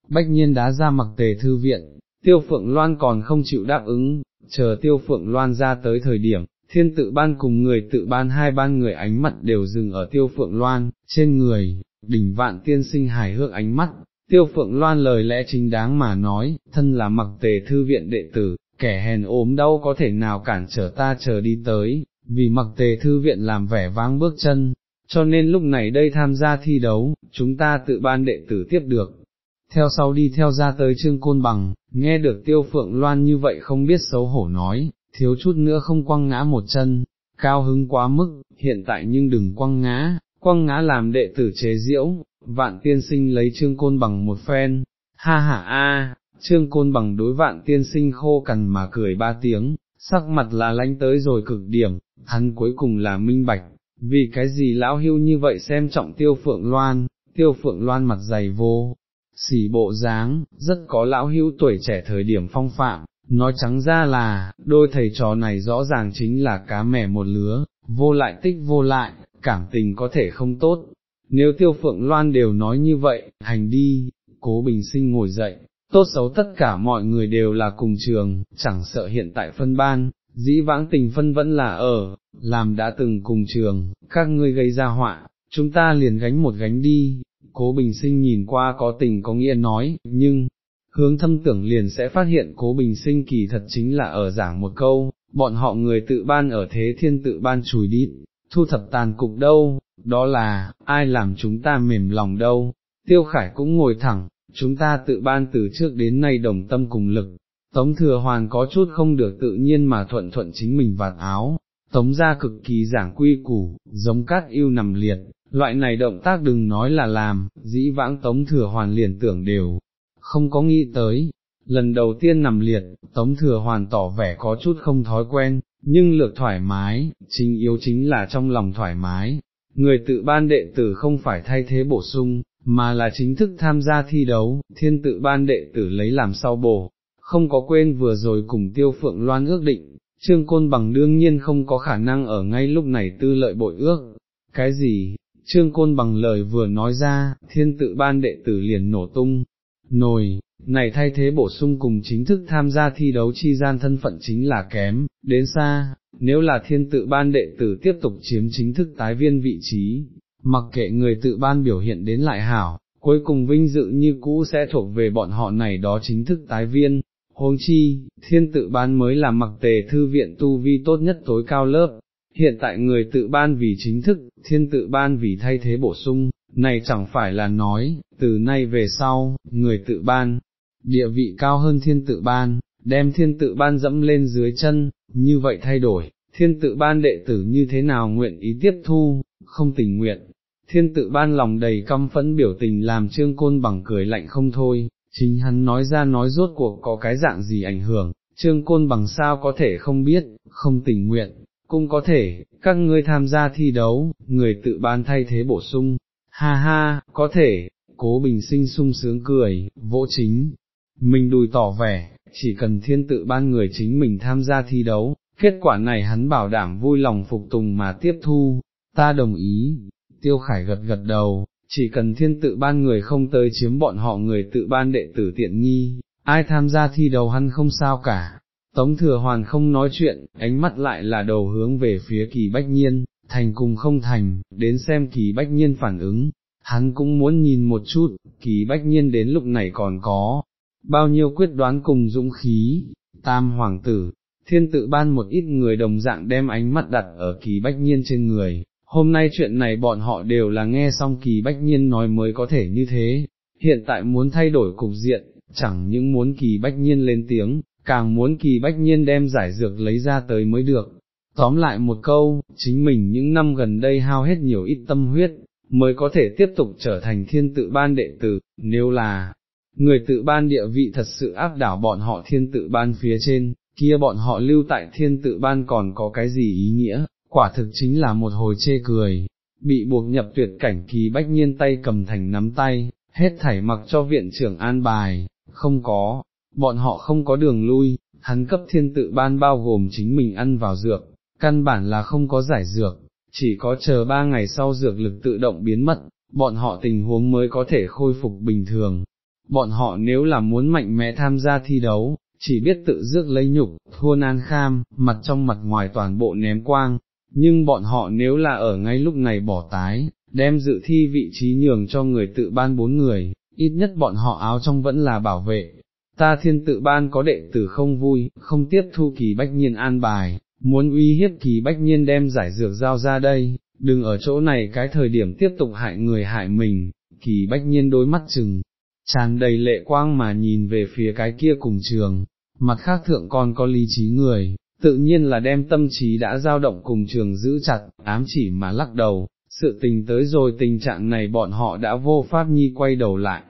Bách nhiên đã ra mặc tề thư viện, tiêu phượng loan còn không chịu đáp ứng, chờ tiêu phượng loan ra tới thời điểm, thiên tự ban cùng người tự ban hai ban người ánh mắt đều dừng ở tiêu phượng loan, trên người, đỉnh vạn tiên sinh hài hước ánh mắt, tiêu phượng loan lời lẽ chính đáng mà nói, thân là mặc tề thư viện đệ tử, kẻ hèn ốm đau có thể nào cản trở ta chờ đi tới, vì mặc tề thư viện làm vẻ vang bước chân, cho nên lúc này đây tham gia thi đấu, chúng ta tự ban đệ tử tiếp được. Theo sau đi theo ra tới trương côn bằng, nghe được tiêu phượng loan như vậy không biết xấu hổ nói, thiếu chút nữa không quăng ngã một chân, cao hứng quá mức, hiện tại nhưng đừng quăng ngã, quăng ngã làm đệ tử chế diễu, vạn tiên sinh lấy trương côn bằng một phen, ha ha a, trương côn bằng đối vạn tiên sinh khô cằn mà cười ba tiếng, sắc mặt là lánh tới rồi cực điểm, hắn cuối cùng là minh bạch, vì cái gì lão hưu như vậy xem trọng tiêu phượng loan, tiêu phượng loan mặt dày vô, xỉ bộ dáng, rất có lão hưu tuổi trẻ thời điểm phong phạm, nói trắng ra là, đôi thầy trò này rõ ràng chính là cá mẻ một lứa, vô lại tích vô lại, cảm tình có thể không tốt. Nếu tiêu phượng loan đều nói như vậy, hành đi, cố bình sinh ngồi dậy, tốt xấu tất cả mọi người đều là cùng trường, chẳng sợ hiện tại phân ban, dĩ vãng tình phân vẫn là ở, làm đã từng cùng trường, các ngươi gây ra họa, chúng ta liền gánh một gánh đi, cố bình sinh nhìn qua có tình có nghĩa nói, nhưng, hướng thâm tưởng liền sẽ phát hiện cố bình sinh kỳ thật chính là ở giảng một câu, bọn họ người tự ban ở thế thiên tự ban chùi đi, thu thập tàn cục đâu, đó là, ai làm chúng ta mềm lòng đâu, tiêu khải cũng ngồi thẳng, chúng ta tự ban từ trước đến nay đồng tâm cùng lực, tống thừa hoàn có chút không được tự nhiên mà thuận thuận chính mình vạt áo, tống ra cực kỳ giảng quy củ, giống cát yêu nằm liệt, loại này động tác đừng nói là làm, dĩ vãng tống thừa hoàn liền tưởng đều, không có nghĩ tới. Lần đầu tiên nằm liệt, Tống Thừa Hoàn tỏ vẻ có chút không thói quen, nhưng lược thoải mái, chính yếu chính là trong lòng thoải mái, người tự ban đệ tử không phải thay thế bổ sung, mà là chính thức tham gia thi đấu, thiên tự ban đệ tử lấy làm sau bổ, không có quên vừa rồi cùng tiêu phượng loan ước định, trương côn bằng đương nhiên không có khả năng ở ngay lúc này tư lợi bội ước, cái gì, trương côn bằng lời vừa nói ra, thiên tự ban đệ tử liền nổ tung, nồi, này thay thế bổ sung cùng chính thức tham gia thi đấu chi gian thân phận chính là kém, đến xa, nếu là thiên tự ban đệ tử tiếp tục chiếm chính thức tái viên vị trí, mặc kệ người tự ban biểu hiện đến lại hảo, cuối cùng vinh dự như cũ sẽ thuộc về bọn họ này đó chính thức tái viên. Huống chi, thiên tự ban mới là mặc tề thư viện tu vi tốt nhất tối cao lớp, hiện tại người tự ban vì chính thức, thiên tự ban vì thay thế bổ sung, này chẳng phải là nói, từ nay về sau, người tự ban, địa vị cao hơn thiên tự ban, đem thiên tự ban dẫm lên dưới chân, như vậy thay đổi, thiên tự ban đệ tử như thế nào nguyện ý tiếp thu, không tình nguyện. Thiên tự ban lòng đầy căm phẫn biểu tình làm trương côn bằng cười lạnh không thôi, chính hắn nói ra nói rốt cuộc có cái dạng gì ảnh hưởng, trương côn bằng sao có thể không biết, không tình nguyện, cũng có thể, các ngươi tham gia thi đấu, người tự ban thay thế bổ sung, ha ha, có thể, cố bình sinh sung sướng cười, vỗ chính, mình đùi tỏ vẻ, chỉ cần thiên tự ban người chính mình tham gia thi đấu, kết quả này hắn bảo đảm vui lòng phục tùng mà tiếp thu, ta đồng ý, tiêu khải gật gật đầu, chỉ cần thiên tự ban người không tới chiếm bọn họ người tự ban đệ tử tiện nghi, ai tham gia thi đấu hắn không sao cả. Tống thừa hoàn không nói chuyện, ánh mắt lại là đầu hướng về phía kỳ bách nhiên, thành cùng không thành, đến xem kỳ bách nhiên phản ứng, hắn cũng muốn nhìn một chút, kỳ bách nhiên đến lúc này còn có, bao nhiêu quyết đoán cùng dũng khí, tam hoàng tử, thiên tự ban một ít người đồng dạng đem ánh mắt đặt ở kỳ bách nhiên trên người, hôm nay chuyện này bọn họ đều là nghe xong kỳ bách nhiên nói mới có thể như thế, hiện tại muốn thay đổi cục diện, chẳng những muốn kỳ bách nhiên lên tiếng, càng muốn kỳ bách nhiên đem giải dược lấy ra tới mới được. Tóm lại một câu, chính mình những năm gần đây hao hết nhiều ít tâm huyết, mới có thể tiếp tục trở thành thiên tự ban đệ tử, nếu là, người tự ban địa vị thật sự áp đảo bọn họ thiên tự ban phía trên, kia bọn họ lưu tại thiên tự ban còn có cái gì ý nghĩa, quả thực chính là một hồi chê cười, bị buộc nhập tuyệt cảnh kỳ bách nhiên tay cầm thành nắm tay, hết thảy mặc cho viện trưởng an bài, không có, bọn họ không có đường lui, hắn cấp thiên tự ban bao gồm chính mình ăn vào dược, căn bản là không có giải dược, chỉ có chờ ba ngày sau dược lực tự động biến mất, bọn họ tình huống mới có thể khôi phục bình thường. Bọn họ nếu là muốn mạnh mẽ tham gia thi đấu, chỉ biết tự dước lấy nhục, thua nan kham, mặt trong mặt ngoài toàn bộ ném quang, nhưng bọn họ nếu là ở ngay lúc này bỏ tái, đem dự thi vị trí nhường cho người tự ban bốn người, ít nhất bọn họ áo trong vẫn là bảo vệ. Ta thiên tự ban có đệ tử không vui, không tiếp thu kỳ bách nhiên an bài, muốn uy hiếp kỳ bách nhiên đem giải dược giao ra đây, đừng ở chỗ này cái thời điểm tiếp tục hại người hại mình, kỳ bách nhiên đôi mắt chừng, tràn đầy lệ quang mà nhìn về phía cái kia cùng trường, mặt khác thượng còn có lý trí người, tự nhiên là đem tâm trí đã dao động cùng trường giữ chặt, ám chỉ mà lắc đầu, sự tình tới rồi tình trạng này bọn họ đã vô pháp nhi quay đầu lại.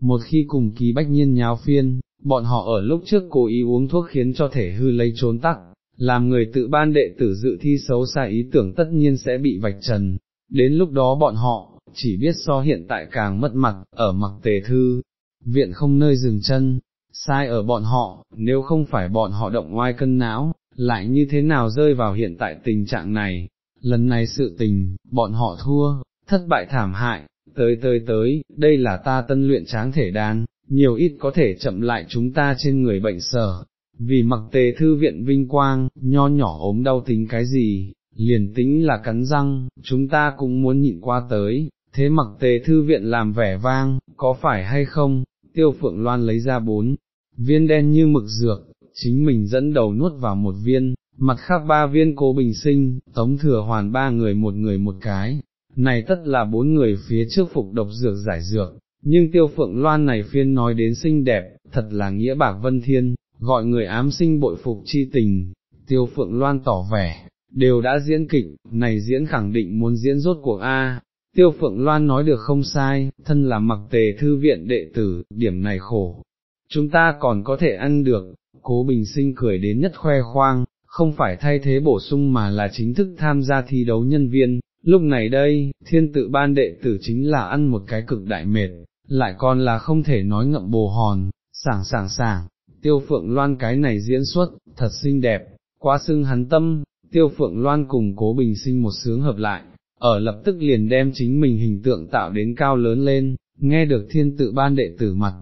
Một khi cùng kỳ bách nhiên nháo phiên, bọn họ ở lúc trước cố ý uống thuốc khiến cho thể hư lấy trốn tắc, làm người tự ban đệ tử dự thi xấu xa ý tưởng tất nhiên sẽ bị vạch trần, đến lúc đó bọn họ, chỉ biết so hiện tại càng mất mặt, ở mặc tề thư, viện không nơi dừng chân, sai ở bọn họ, nếu không phải bọn họ động ngoai cân não, lại như thế nào rơi vào hiện tại tình trạng này, lần này sự tình, bọn họ thua, thất bại thảm hại, tới tới tới, đây là ta tân luyện tráng thể đan, nhiều ít có thể chậm lại chúng ta trên người bệnh sở, vì mặc tề thư viện vinh quang, nho nhỏ ốm đau tính cái gì, liền tính là cắn răng, chúng ta cũng muốn nhịn qua tới, thế mặc tề thư viện làm vẻ vang, có phải hay không, tiêu phượng loan lấy ra bốn, viên đen như mực dược, chính mình dẫn đầu nuốt vào một viên, mặt khác ba viên cố bình sinh, tống thừa hoàn ba người một người một cái, này tất là bốn người phía trước phục độc dược giải dược, nhưng tiêu phượng loan này phiên nói đến xinh đẹp, thật là nghĩa bạc vân thiên, gọi người ám sinh bội phục chi tình, tiêu phượng loan tỏ vẻ, đều đã diễn kịch, này diễn khẳng định muốn diễn rốt cuộc A, tiêu phượng loan nói được không sai, thân là mặc tề thư viện đệ tử, điểm này khổ, chúng ta còn có thể ăn được, cố bình sinh cười đến nhất khoe khoang, không phải thay thế bổ sung mà là chính thức tham gia thi đấu nhân viên, lúc này đây, thiên tự ban đệ tử chính là ăn một cái cực đại mệt, lại còn là không thể nói ngậm bồ hòn, sảng sảng sảng, tiêu phượng loan cái này diễn xuất, thật xinh đẹp, quá xưng hắn tâm, tiêu phượng loan cùng cố bình sinh một sướng hợp lại, ở lập tức liền đem chính mình hình tượng tạo đến cao lớn lên, nghe được thiên tự ban đệ tử mặt,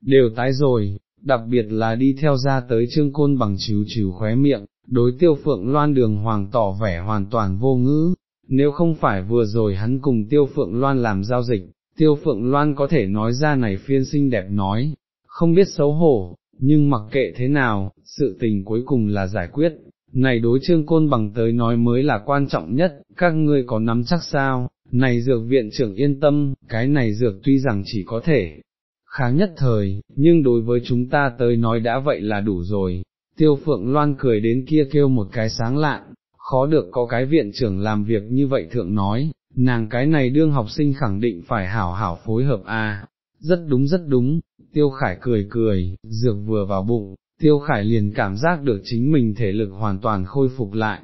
đều tái rồi, đặc biệt là đi theo ra tới trương côn bằng chiếu chiếu khóe miệng, đối tiêu phượng loan đường hoàng tỏ vẻ hoàn toàn vô ngữ, nếu không phải vừa rồi hắn cùng tiêu phượng loan làm giao dịch, tiêu phượng loan có thể nói ra này phiên xinh đẹp nói, không biết xấu hổ, nhưng mặc kệ thế nào, sự tình cuối cùng là giải quyết, này đối trương côn bằng tới nói mới là quan trọng nhất, các ngươi có nắm chắc sao, này dược viện trưởng yên tâm, cái này dược tuy rằng chỉ có thể kháng nhất thời, nhưng đối với chúng ta tới nói đã vậy là đủ rồi. Tiêu phượng loan cười đến kia kêu một cái sáng lạn, khó được có cái viện trưởng làm việc như vậy thượng nói, nàng cái này đương học sinh khẳng định phải hảo hảo phối hợp a. rất đúng rất đúng, tiêu khải cười cười, dược vừa vào bụng, tiêu khải liền cảm giác được chính mình thể lực hoàn toàn khôi phục lại,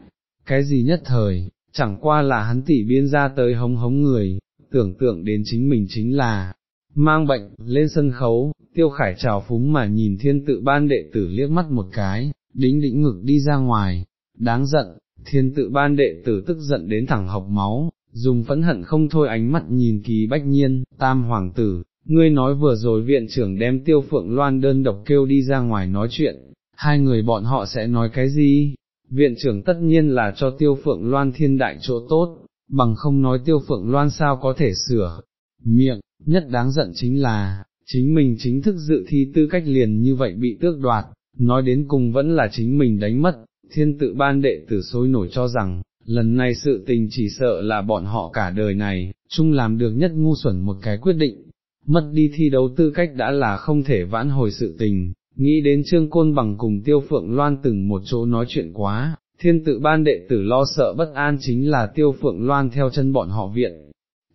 cái gì nhất thời, chẳng qua là hắn tỉ biên ra tới hống hống người, tưởng tượng đến chính mình chính là, mang bệnh, lên sân khấu, tiêu khải trào phúng mà nhìn thiên tự ban đệ tử liếc mắt một cái, đính đĩnh ngực đi ra ngoài, đáng giận, thiên tự ban đệ tử tức giận đến thẳng học máu, dùng phẫn hận không thôi ánh mắt nhìn kỳ bách nhiên, tam hoàng tử, ngươi nói vừa rồi viện trưởng đem tiêu phượng loan đơn độc kêu đi ra ngoài nói chuyện, hai người bọn họ sẽ nói cái gì? Viện trưởng tất nhiên là cho tiêu phượng loan thiên đại chỗ tốt, bằng không nói tiêu phượng loan sao có thể sửa, miệng, nhất đáng giận chính là, chính mình chính thức dự thi tư cách liền như vậy bị tước đoạt, nói đến cùng vẫn là chính mình đánh mất, thiên tự ban đệ tử sôi nổi cho rằng, lần này sự tình chỉ sợ là bọn họ cả đời này, chung làm được nhất ngu xuẩn một cái quyết định, mất đi thi đấu tư cách đã là không thể vãn hồi sự tình, nghĩ đến trương côn bằng cùng tiêu phượng loan từng một chỗ nói chuyện quá, thiên tự ban đệ tử lo sợ bất an chính là tiêu phượng loan theo chân bọn họ viện,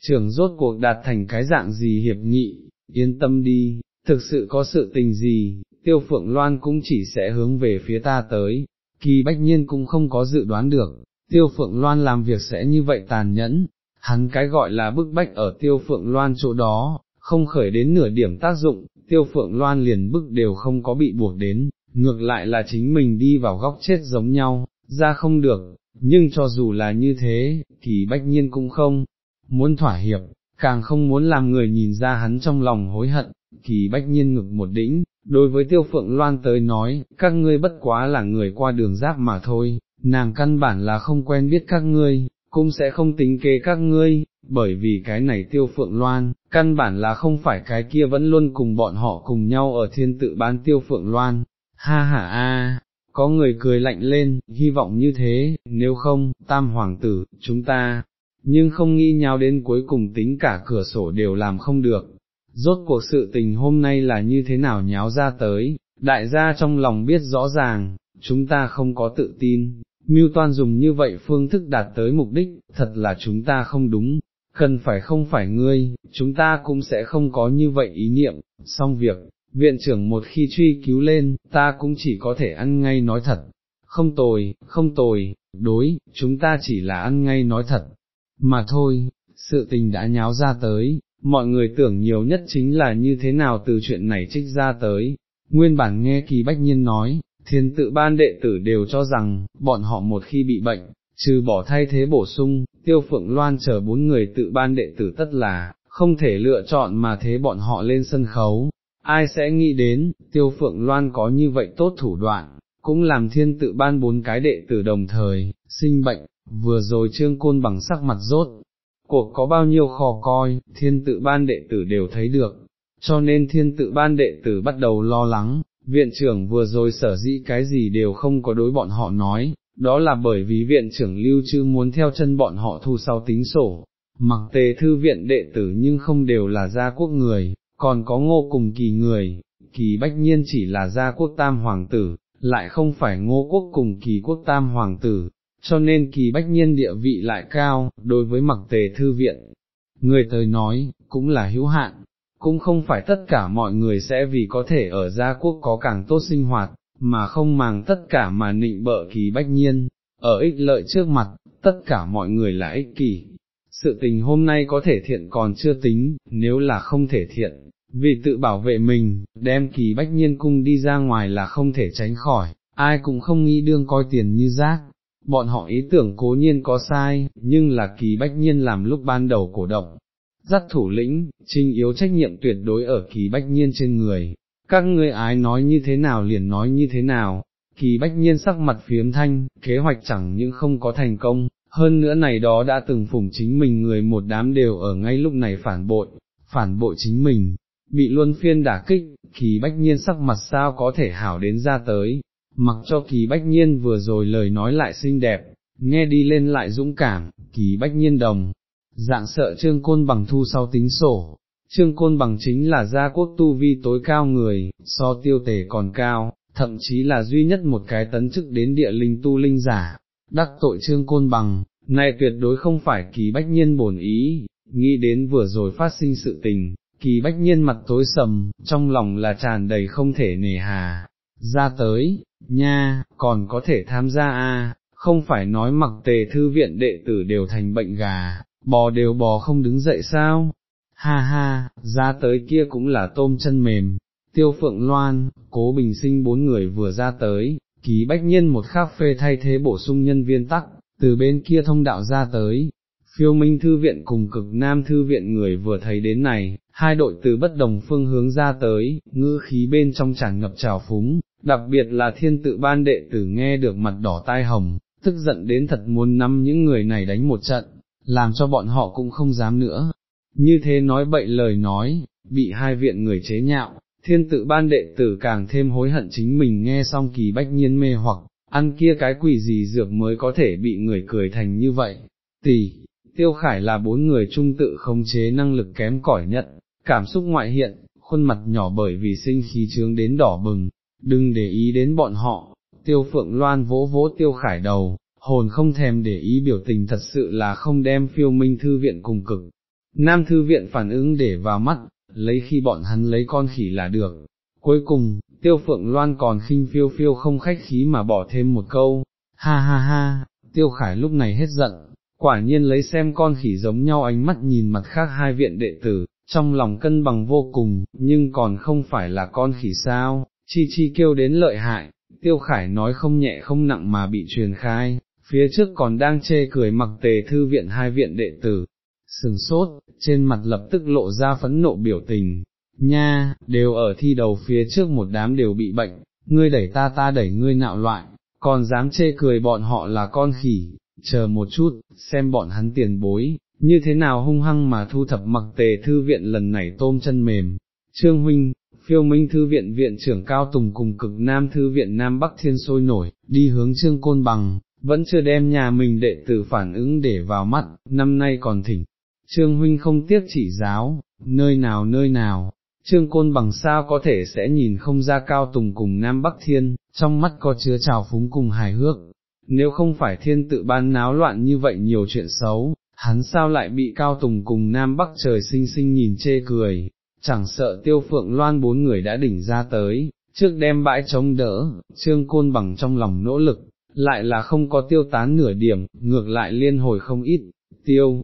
trưởng rốt cuộc đạt thành cái dạng gì hiệp nghị, yên tâm đi, thực sự có sự tình gì, tiêu phượng loan cũng chỉ sẽ hướng về phía ta tới, kỳ bách nhiên cũng không có dự đoán được, tiêu phượng loan làm việc sẽ như vậy tàn nhẫn, hắn cái gọi là bức bách ở tiêu phượng loan chỗ đó, không khởi đến nửa điểm tác dụng, tiêu phượng loan liền bức đều không có bị buộc đến, ngược lại là chính mình đi vào góc chết giống nhau, ra không được, nhưng cho dù là như thế, kỳ bách nhiên cũng không, muốn thỏa hiệp, càng không muốn làm người nhìn ra hắn trong lòng hối hận, kỳ bách nhiên ngực một đĩnh, đối với tiêu phượng loan tới nói, các ngươi bất quá là người qua đường giáp mà thôi, nàng căn bản là không quen biết các ngươi, cũng sẽ không tính kế các ngươi, bởi vì cái này tiêu phượng loan, căn bản là không phải cái kia vẫn luôn cùng bọn họ cùng nhau ở thiên tự bán tiêu phượng loan, ha ha a. Có người cười lạnh lên, hy vọng như thế, nếu không, tam hoàng tử, chúng ta, nhưng không nghĩ nhau đến cuối cùng tính cả cửa sổ đều làm không được. Rốt cuộc sự tình hôm nay là như thế nào nháo ra tới, đại gia trong lòng biết rõ ràng, chúng ta không có tự tin, mưu toan dùng như vậy phương thức đạt tới mục đích, thật là chúng ta không đúng, cần phải không phải ngươi, chúng ta cũng sẽ không có như vậy ý niệm, xong việc, viện trưởng một khi truy cứu lên, ta cũng chỉ có thể ăn ngay nói thật, không tồi, không tồi, đối, chúng ta chỉ là ăn ngay nói thật, mà thôi, sự tình đã nháo ra tới, mọi người tưởng nhiều nhất chính là như thế nào từ chuyện này trích ra tới, nguyên bản nghe kỳ bách nhiên nói, thiên tự ban đệ tử đều cho rằng, bọn họ một khi bị bệnh, trừ bỏ thay thế bổ sung, tiêu phượng loan chờ bốn người tự ban đệ tử tất là, không thể lựa chọn mà thế bọn họ lên sân khấu, ai sẽ nghĩ đến, tiêu phượng loan có như vậy tốt thủ đoạn, cũng làm thiên tự ban bốn cái đệ tử đồng thời, sinh bệnh, vừa rồi trương côn bằng sắc mặt rốt, cuộc có bao nhiêu khó coi, thiên tự ban đệ tử đều thấy được, cho nên thiên tự ban đệ tử bắt đầu lo lắng, viện trưởng vừa rồi sở dĩ cái gì đều không có đối bọn họ nói, đó là bởi vì viện trưởng lưu trư muốn theo chân bọn họ thu sau tính sổ, mặc tề thư viện đệ tử nhưng không đều là gia quốc người, còn có ngô cùng kỳ người, kỳ bách nhiên chỉ là gia quốc tam hoàng tử, lại không phải ngô quốc cùng kỳ quốc tam hoàng tử, cho nên kỳ bách nhiên địa vị lại cao, đối với mặc tề thư viện. Người tới nói, cũng là hữu hạn, cũng không phải tất cả mọi người sẽ vì có thể ở gia quốc có càng tốt sinh hoạt, mà không màng tất cả mà nịnh bợ kỳ bách nhiên, ở ích lợi trước mặt, tất cả mọi người là ích kỷ. Sự tình hôm nay có thể thiện còn chưa tính, nếu là không thể thiện, vì tự bảo vệ mình, đem kỳ bách nhiên cung đi ra ngoài là không thể tránh khỏi, ai cũng không nghĩ đương coi tiền như rác. Bọn họ ý tưởng cố nhiên có sai, nhưng là kỳ bách nhiên làm lúc ban đầu cổ động, dắt thủ lĩnh, trinh yếu trách nhiệm tuyệt đối ở kỳ bách nhiên trên người, các ngươi ái nói như thế nào liền nói như thế nào, kỳ bách nhiên sắc mặt phiếm thanh, kế hoạch chẳng những không có thành công, hơn nữa này đó đã từng phủng chính mình người một đám đều ở ngay lúc này phản bội, phản bội chính mình, bị luân phiên đả kích, kỳ bách nhiên sắc mặt sao có thể hảo đến ra tới, mặc cho kỳ bách nhiên vừa rồi lời nói lại xinh đẹp, nghe đi lên lại dũng cảm, kỳ bách nhiên đồng, dạng sợ trương côn bằng thu sau tính sổ, trương côn bằng chính là gia quốc tu vi tối cao người, so tiêu tề còn cao, thậm chí là duy nhất một cái tấn chức đến địa linh tu linh giả, đắc tội trương côn bằng, này tuyệt đối không phải kỳ bách nhiên bổn ý, nghĩ đến vừa rồi phát sinh sự tình, kỳ bách nhiên mặt tối sầm, trong lòng là tràn đầy không thể nề hà, ra tới, nha, còn có thể tham gia a không phải nói mặc tề thư viện đệ tử đều thành bệnh gà, bò đều bò không đứng dậy sao, ha ha, ra tới kia cũng là tôm chân mềm, tiêu phượng loan, cố bình sinh bốn người vừa ra tới, ký bách nhiên một khắc phê thay thế bổ sung nhân viên tắc, từ bên kia thông đạo ra tới. Phiêu Minh Thư Viện cùng cực Nam Thư Viện người vừa thấy đến này, hai đội từ bất đồng phương hướng ra tới, ngư khí bên trong tràn ngập trào phúng, đặc biệt là thiên tự ban đệ tử nghe được mặt đỏ tai hồng, tức giận đến thật muốn nắm những người này đánh một trận, làm cho bọn họ cũng không dám nữa. Như thế nói bậy lời nói, bị hai viện người chế nhạo, thiên tự ban đệ tử càng thêm hối hận chính mình nghe xong kỳ bách nhiên mê hoặc, ăn kia cái quỷ gì dược mới có thể bị người cười thành như vậy. Tỷ, tiêu khải là bốn người trung tự không chế năng lực kém cỏi nhất, cảm xúc ngoại hiện, khuôn mặt nhỏ bởi vì sinh khí trướng đến đỏ bừng, đừng để ý đến bọn họ, tiêu phượng loan vỗ vỗ tiêu khải đầu, hồn không thèm để ý biểu tình thật sự là không đem phiêu minh thư viện cùng cực. Nam thư viện phản ứng để vào mắt, lấy khi bọn hắn lấy con khỉ là được. Cuối cùng, tiêu phượng loan còn khinh phiêu phiêu không khách khí mà bỏ thêm một câu, ha ha ha, tiêu khải lúc này hết giận, quả nhiên lấy xem con khỉ giống nhau ánh mắt nhìn mặt khác hai viện đệ tử, trong lòng cân bằng vô cùng, nhưng còn không phải là con khỉ sao, chi chi kêu đến lợi hại, tiêu khải nói không nhẹ không nặng mà bị truyền khai, phía trước còn đang chê cười mặc tề thư viện hai viện đệ tử, sừng sốt, trên mặt lập tức lộ ra phẫn nộ biểu tình, nha, đều ở thi đầu phía trước một đám đều bị bệnh, ngươi đẩy ta ta đẩy ngươi nạo loại, còn dám chê cười bọn họ là con khỉ, chờ một chút, xem bọn hắn tiền bối, như thế nào hung hăng mà thu thập mặc tề thư viện lần này tôm chân mềm. Trương Huynh, phiêu minh thư viện viện trưởng Cao Tùng cùng cực Nam thư viện Nam Bắc Thiên sôi nổi, đi hướng Trương Côn Bằng, vẫn chưa đem nhà mình đệ tử phản ứng để vào mắt, năm nay còn thỉnh. Trương huynh không tiếc chỉ giáo, nơi nào nơi nào, trương côn bằng sao có thể sẽ nhìn không ra cao tùng cùng Nam Bắc Thiên, trong mắt có chứa trào phúng cùng hài hước, nếu không phải thiên tự ban náo loạn như vậy nhiều chuyện xấu, hắn sao lại bị cao tùng cùng Nam Bắc trời sinh sinh nhìn chê cười, chẳng sợ tiêu phượng loan bốn người đã đỉnh ra tới, trước đem bãi chống đỡ, trương côn bằng trong lòng nỗ lực, lại là không có tiêu tán nửa điểm, ngược lại liên hồi không ít, tiêu.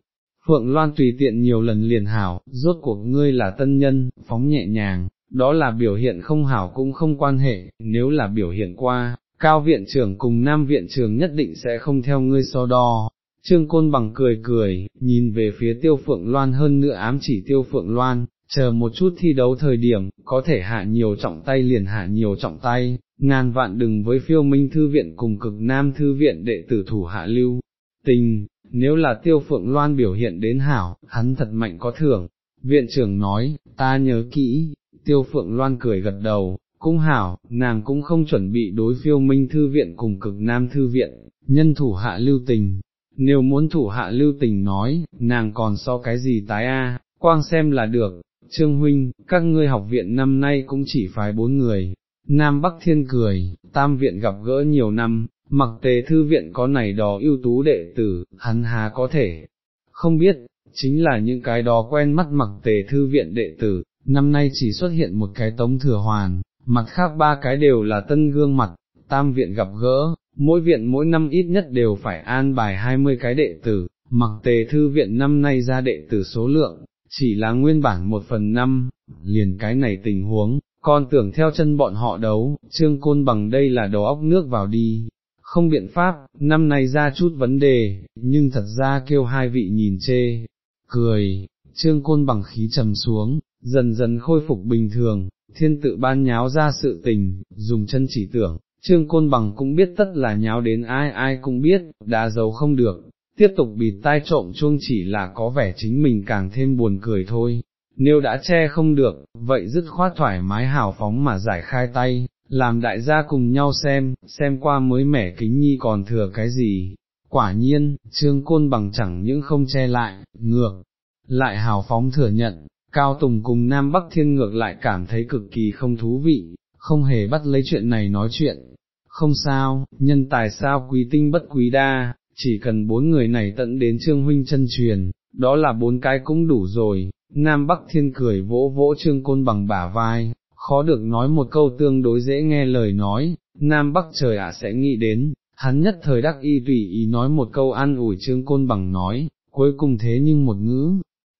Phượng Loan tùy tiện nhiều lần liền hảo, rốt cuộc ngươi là tân nhân, phóng nhẹ nhàng, đó là biểu hiện không hảo cũng không quan hệ, nếu là biểu hiện qua, cao viện trưởng cùng nam viện trưởng nhất định sẽ không theo ngươi so đo. Trương Côn bằng cười cười, nhìn về phía tiêu phượng loan hơn nữa ám chỉ tiêu phượng loan, chờ một chút thi đấu thời điểm, có thể hạ nhiều trọng tay liền hạ nhiều trọng tay, ngàn vạn đừng với phiêu minh thư viện cùng cực nam thư viện đệ tử thủ hạ lưu. Tình, nếu là tiêu phượng loan biểu hiện đến hảo, hắn thật mạnh có thưởng. Viện trưởng nói, ta nhớ kỹ, tiêu phượng loan cười gật đầu, cũng hảo, nàng cũng không chuẩn bị đối phiêu minh thư viện cùng cực nam thư viện, nhân thủ hạ lưu tình. Nếu muốn thủ hạ lưu tình nói, nàng còn so cái gì tái a, quang xem là được, Trương Huynh, các ngươi học viện năm nay cũng chỉ phái bốn người, Nam Bắc Thiên cười, tam viện gặp gỡ nhiều năm, mặc tề thư viện có này đó ưu tú đệ tử, hắn hà có thể, không biết, chính là những cái đó quen mắt mặc tề thư viện đệ tử, năm nay chỉ xuất hiện một cái tống thừa hoàn, mặt khác ba cái đều là tân gương mặt, tam viện gặp gỡ, mỗi viện mỗi năm ít nhất đều phải an bài 20 cái đệ tử, mặc tề thư viện năm nay ra đệ tử số lượng, chỉ là nguyên bản một phần năm, liền cái này tình huống, con tưởng theo chân bọn họ đấu, trương côn bằng đây là đầu óc nước vào đi, không biện pháp, năm nay ra chút vấn đề, nhưng thật ra kêu hai vị nhìn chê, cười, trương côn bằng khí trầm xuống, dần dần khôi phục bình thường, thiên tự ban nháo ra sự tình, dùng chân chỉ tưởng, trương côn bằng cũng biết tất là nháo đến ai ai cũng biết, đã giấu không được, tiếp tục bịt tai trộm chuông chỉ là có vẻ chính mình càng thêm buồn cười thôi, nếu đã che không được, vậy dứt khoát thoải mái hào phóng mà giải khai tay, làm đại gia cùng nhau xem, xem qua mới mẻ kính nhi còn thừa cái gì. Quả nhiên, trương côn bằng chẳng những không che lại, ngược, lại hào phóng thừa nhận, Cao Tùng cùng Nam Bắc Thiên ngược lại cảm thấy cực kỳ không thú vị, không hề bắt lấy chuyện này nói chuyện. Không sao, nhân tài sao quý tinh bất quý đa, chỉ cần bốn người này tận đến Trương Huynh chân truyền, đó là bốn cái cũng đủ rồi, Nam Bắc Thiên cười vỗ vỗ Trương Côn bằng bả vai, khó được nói một câu tương đối dễ nghe lời nói, Nam Bắc trời ạ sẽ nghĩ đến, hắn nhất thời đắc y tùy ý nói một câu an ủi Trương Côn bằng nói, cuối cùng thế nhưng một ngữ,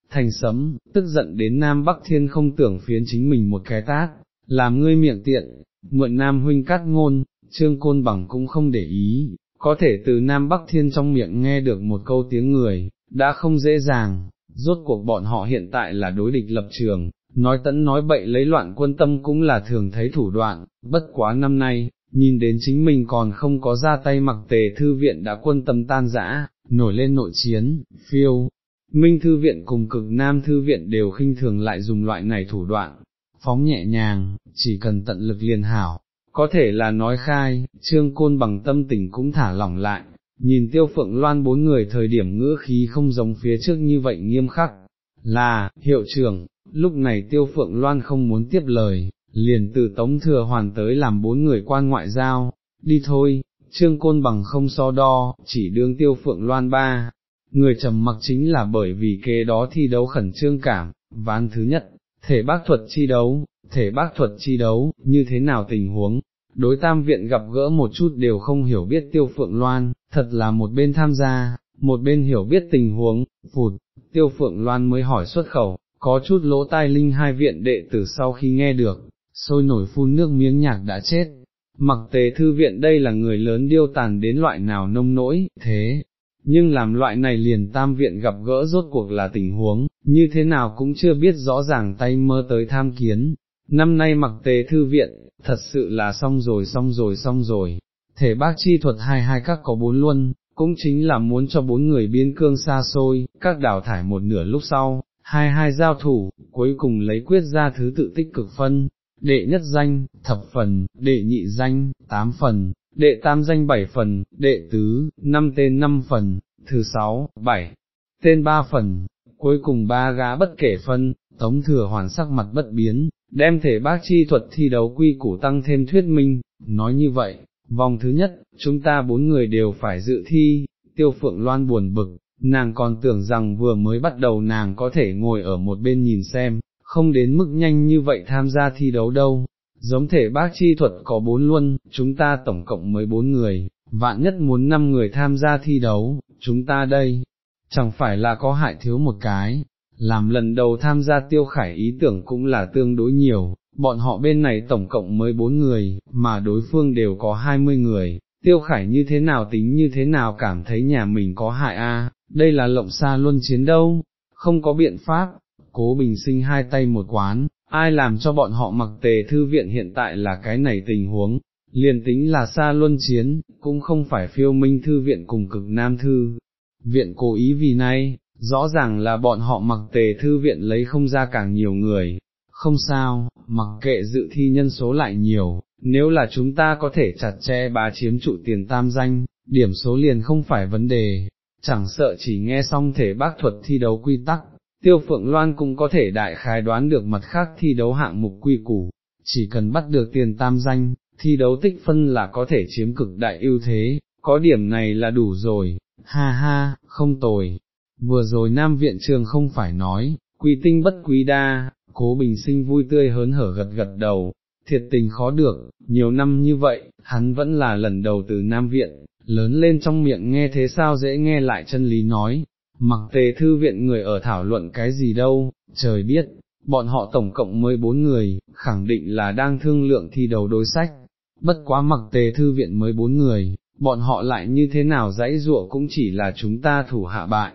thành sấm, tức giận đến Nam Bắc Thiên không tưởng phiến chính mình một cái tát, làm ngươi miệng tiện, mượn Nam huynh cắt ngôn, Trương Côn bằng cũng không để ý, có thể từ Nam Bắc Thiên trong miệng nghe được một câu tiếng người, đã không dễ dàng, rốt cuộc bọn họ hiện tại là đối địch lập trường, nói tẫn nói bậy lấy loạn quân tâm cũng là thường thấy thủ đoạn, bất quá năm nay, nhìn đến chính mình còn không có ra tay mặc tề thư viện đã quân tâm tan rã, nổi lên nội chiến, phiêu. Minh Thư Viện cùng cực Nam Thư Viện đều khinh thường lại dùng loại này thủ đoạn, phóng nhẹ nhàng, chỉ cần tận lực liền hảo, có thể là nói khai, trương côn bằng tâm tình cũng thả lỏng lại, nhìn tiêu phượng loan bốn người thời điểm ngữ khí không giống phía trước như vậy nghiêm khắc, là, hiệu trưởng, lúc này tiêu phượng loan không muốn tiếp lời, liền từ tống thừa hoàn tới làm bốn người quan ngoại giao, đi thôi, trương côn bằng không so đo, chỉ đương tiêu phượng loan ba. Người trầm mặc chính là bởi vì kế đó thi đấu khẩn trương cảm, ván thứ nhất, thể bác thuật chi đấu, thể bác thuật chi đấu, như thế nào tình huống, đối tam viện gặp gỡ một chút đều không hiểu biết tiêu phượng loan, thật là một bên tham gia, một bên hiểu biết tình huống, phụt, tiêu phượng loan mới hỏi xuất khẩu, có chút lỗ tai linh hai viện đệ tử sau khi nghe được, sôi nổi phun nước miếng nhạc đã chết. Mặc tề thư viện đây là người lớn điêu tàn đến loại nào nông nỗi, thế, nhưng làm loại này liền tam viện gặp gỡ rốt cuộc là tình huống, như thế nào cũng chưa biết rõ ràng tay mơ tới tham kiến. Năm nay mặc tề thư viện, thật sự là xong rồi xong rồi xong rồi, thể bác chi thuật hai hai các có bốn luân, cũng chính là muốn cho bốn người biên cương xa xôi, các đảo thải một nửa lúc sau, hai hai giao thủ, cuối cùng lấy quyết ra thứ tự tích cực phân, đệ nhất danh, thập phần, đệ nhị danh, tám phần, đệ tam danh bảy phần, đệ tứ, năm tên năm phần, thứ sáu, bảy, tên ba phần, cuối cùng ba gã bất kể phân, tống thừa hoàn sắc mặt bất biến, đem thể bác chi thuật thi đấu quy củ tăng thêm thuyết minh, nói như vậy, vòng thứ nhất, chúng ta bốn người đều phải dự thi, tiêu phượng loan buồn bực, nàng còn tưởng rằng vừa mới bắt đầu nàng có thể ngồi ở một bên nhìn xem, không đến mức nhanh như vậy tham gia thi đấu đâu, giống thể bác chi thuật có bốn luân, chúng ta tổng cộng mới bốn người, vạn nhất muốn năm người tham gia thi đấu, chúng ta đây, chẳng phải là có hại thiếu một cái, làm lần đầu tham gia tiêu khải ý tưởng cũng là tương đối nhiều, bọn họ bên này tổng cộng mới bốn người, mà đối phương đều có hai mươi người, tiêu khải như thế nào tính như thế nào cảm thấy nhà mình có hại a, đây là lộng xa luân chiến đâu, không có biện pháp, cố bình sinh hai tay một quán, ai làm cho bọn họ mặc tề thư viện hiện tại là cái này tình huống, liền tính là xa luân chiến, cũng không phải phiêu minh thư viện cùng cực nam thư. Viện cố ý vì nay, rõ ràng là bọn họ mặc tề thư viện lấy không ra càng nhiều người, không sao, mặc kệ dự thi nhân số lại nhiều, nếu là chúng ta có thể chặt che bá chiếm trụ tiền tam danh, điểm số liền không phải vấn đề, chẳng sợ chỉ nghe xong thể bác thuật thi đấu quy tắc, tiêu phượng loan cũng có thể đại khái đoán được mặt khác thi đấu hạng mục quy củ, chỉ cần bắt được tiền tam danh, thi đấu tích phân là có thể chiếm cực đại ưu thế, có điểm này là đủ rồi, ha ha, không tồi. Vừa rồi Nam Viện Trường không phải nói, quý tinh bất quý đa, cố bình sinh vui tươi hớn hở gật gật đầu, thiệt tình khó được, nhiều năm như vậy, hắn vẫn là lần đầu từ Nam Viện, lớn lên trong miệng nghe thế sao dễ nghe lại chân lý nói, mặc tề thư viện người ở thảo luận cái gì đâu, trời biết, bọn họ tổng cộng mới bốn người, khẳng định là đang thương lượng thi đầu đối sách, bất quá mặc tề thư viện mới bốn người, bọn họ lại như thế nào dãy dụa cũng chỉ là chúng ta thủ hạ bại.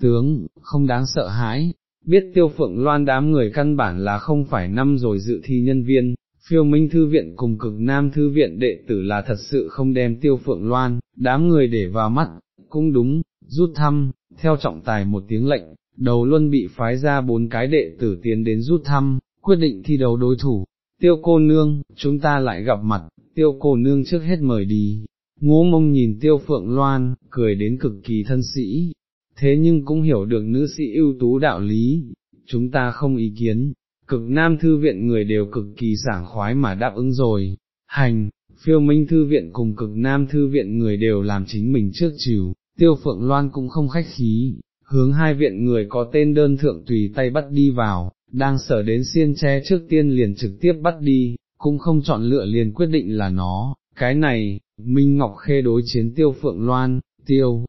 Tướng, không đáng sợ hãi, biết tiêu phượng loan đám người căn bản là không phải năm rồi dự thi nhân viên, phiêu minh thư viện cùng cực nam thư viện đệ tử là thật sự không đem tiêu phượng loan, đám người để vào mắt, cũng đúng, rút thăm, theo trọng tài một tiếng lệnh, đầu luôn bị phái ra bốn cái đệ tử tiến đến rút thăm, quyết định thi đấu đối thủ, tiêu cô nương, chúng ta lại gặp mặt, tiêu cô nương trước hết mời đi, ngố mông nhìn tiêu phượng loan, cười đến cực kỳ thân sĩ, thế nhưng cũng hiểu được nữ sĩ ưu tú đạo lý, chúng ta không ý kiến, cực nam thư viện người đều cực kỳ sảng khoái mà đáp ứng rồi, hành, phiêu minh thư viện cùng cực nam thư viện người đều làm chính mình trước chiều, tiêu phượng loan cũng không khách khí, hướng hai viện người có tên đơn thượng tùy tay bắt đi vào, đang sở đến xiên tre trước tiên liền trực tiếp bắt đi, cũng không chọn lựa liền quyết định là nó, cái này, Minh Ngọc Khê đối chiến tiêu phượng loan, tiêu,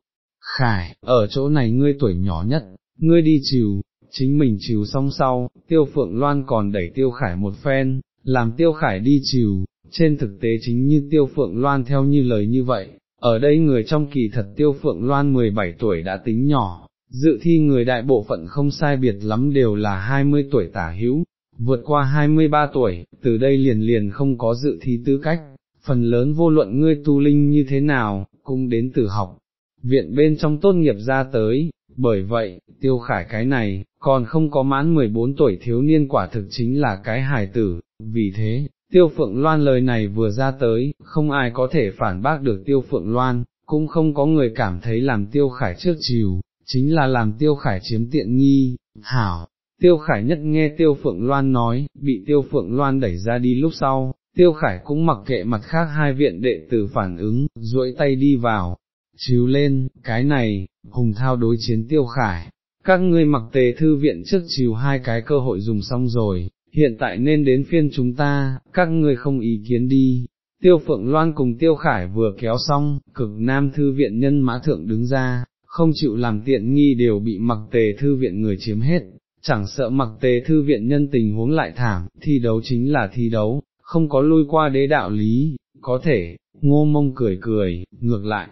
khải, ở chỗ này ngươi tuổi nhỏ nhất, ngươi đi chịu, chính mình chiều xong sau, tiêu phượng loan còn đẩy tiêu khải một phen, làm tiêu khải đi chiều. trên thực tế chính như tiêu phượng loan theo như lời như vậy, ở đây người trong kỳ thật tiêu phượng loan 17 tuổi đã tính nhỏ, dự thi người đại bộ phận không sai biệt lắm đều là 20 tuổi tả hữu, vượt qua 23 tuổi, từ đây liền liền không có dự thi tư cách, phần lớn vô luận ngươi tu linh như thế nào, cũng đến từ học, viện bên trong tốt nghiệp ra tới, bởi vậy, tiêu khải cái này, còn không có mãn 14 tuổi thiếu niên quả thực chính là cái hài tử, vì thế, tiêu phượng loan lời này vừa ra tới, không ai có thể phản bác được tiêu phượng loan, cũng không có người cảm thấy làm tiêu khải trước chiều, chính là làm tiêu khải chiếm tiện nghi, hảo. Tiêu khải nhất nghe tiêu phượng loan nói, bị tiêu phượng loan đẩy ra đi lúc sau, tiêu khải cũng mặc kệ mặt khác hai viện đệ tử phản ứng, duỗi tay đi vào, chiếu lên, cái này, hùng thao đối chiến tiêu khải, các ngươi mặc tề thư viện trước chiều hai cái cơ hội dùng xong rồi, hiện tại nên đến phiên chúng ta, các ngươi không ý kiến đi. Tiêu Phượng Loan cùng Tiêu Khải vừa kéo xong, cực nam thư viện nhân mã thượng đứng ra, không chịu làm tiện nghi đều bị mặc tề thư viện người chiếm hết, chẳng sợ mặc tề thư viện nhân tình huống lại thảm, thi đấu chính là thi đấu, không có lui qua đế đạo lý, có thể, ngô mông cười cười, ngược lại,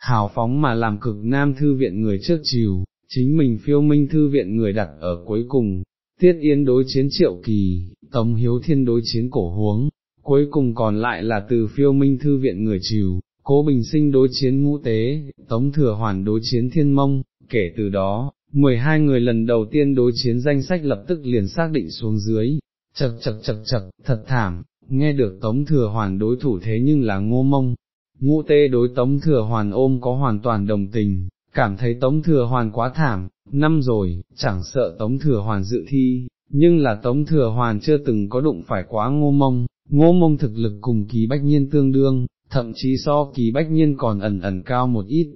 hào phóng mà làm cực nam thư viện người trước chiều, chính mình phiêu minh thư viện người đặt ở cuối cùng, tiết yến đối chiến triệu kỳ, tống hiếu thiên đối chiến cổ huống, cuối cùng còn lại là từ phiêu minh thư viện người chiều, cố bình sinh đối chiến ngũ tế, tống thừa hoàn đối chiến thiên mông, kể từ đó, 12 người lần đầu tiên đối chiến danh sách lập tức liền xác định xuống dưới, chật chật chật chật, thật thảm, nghe được tống thừa hoàn đối thủ thế nhưng là ngô mông, ngũ tê đối tống thừa hoàn ôm có hoàn toàn đồng tình, cảm thấy tống thừa hoàn quá thảm, năm rồi, chẳng sợ tống thừa hoàn dự thi, nhưng là tống thừa hoàn chưa từng có đụng phải quá ngô mông, ngô mông thực lực cùng kỳ bách nhiên tương đương, thậm chí so kỳ bách nhiên còn ẩn ẩn cao một ít,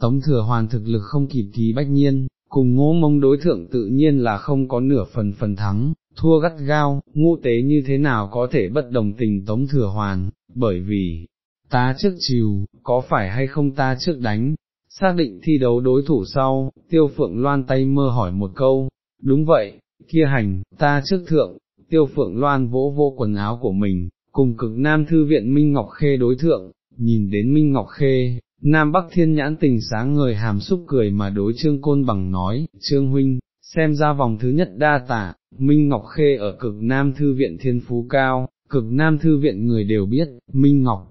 tống thừa hoàn thực lực không kịp kỳ bách nhiên, cùng ngô mông đối thượng tự nhiên là không có nửa phần phần thắng, thua gắt gao, ngũ tế như thế nào có thể bất đồng tình tống thừa hoàn, bởi vì, ta trước chiều, có phải hay không ta trước đánh, xác định thi đấu đối thủ sau, tiêu phượng loan tay mơ hỏi một câu, đúng vậy, kia hành, ta trước thượng, tiêu phượng loan vỗ vô quần áo của mình, cùng cực nam thư viện Minh Ngọc Khê đối thượng, nhìn đến Minh Ngọc Khê, Nam Bắc Thiên nhãn tình sáng người hàm xúc cười mà đối trương côn bằng nói, trương huynh, xem ra vòng thứ nhất đa tả, Minh Ngọc Khê ở cực Nam Thư viện Thiên Phú Cao, cực Nam Thư viện người đều biết, Minh Ngọc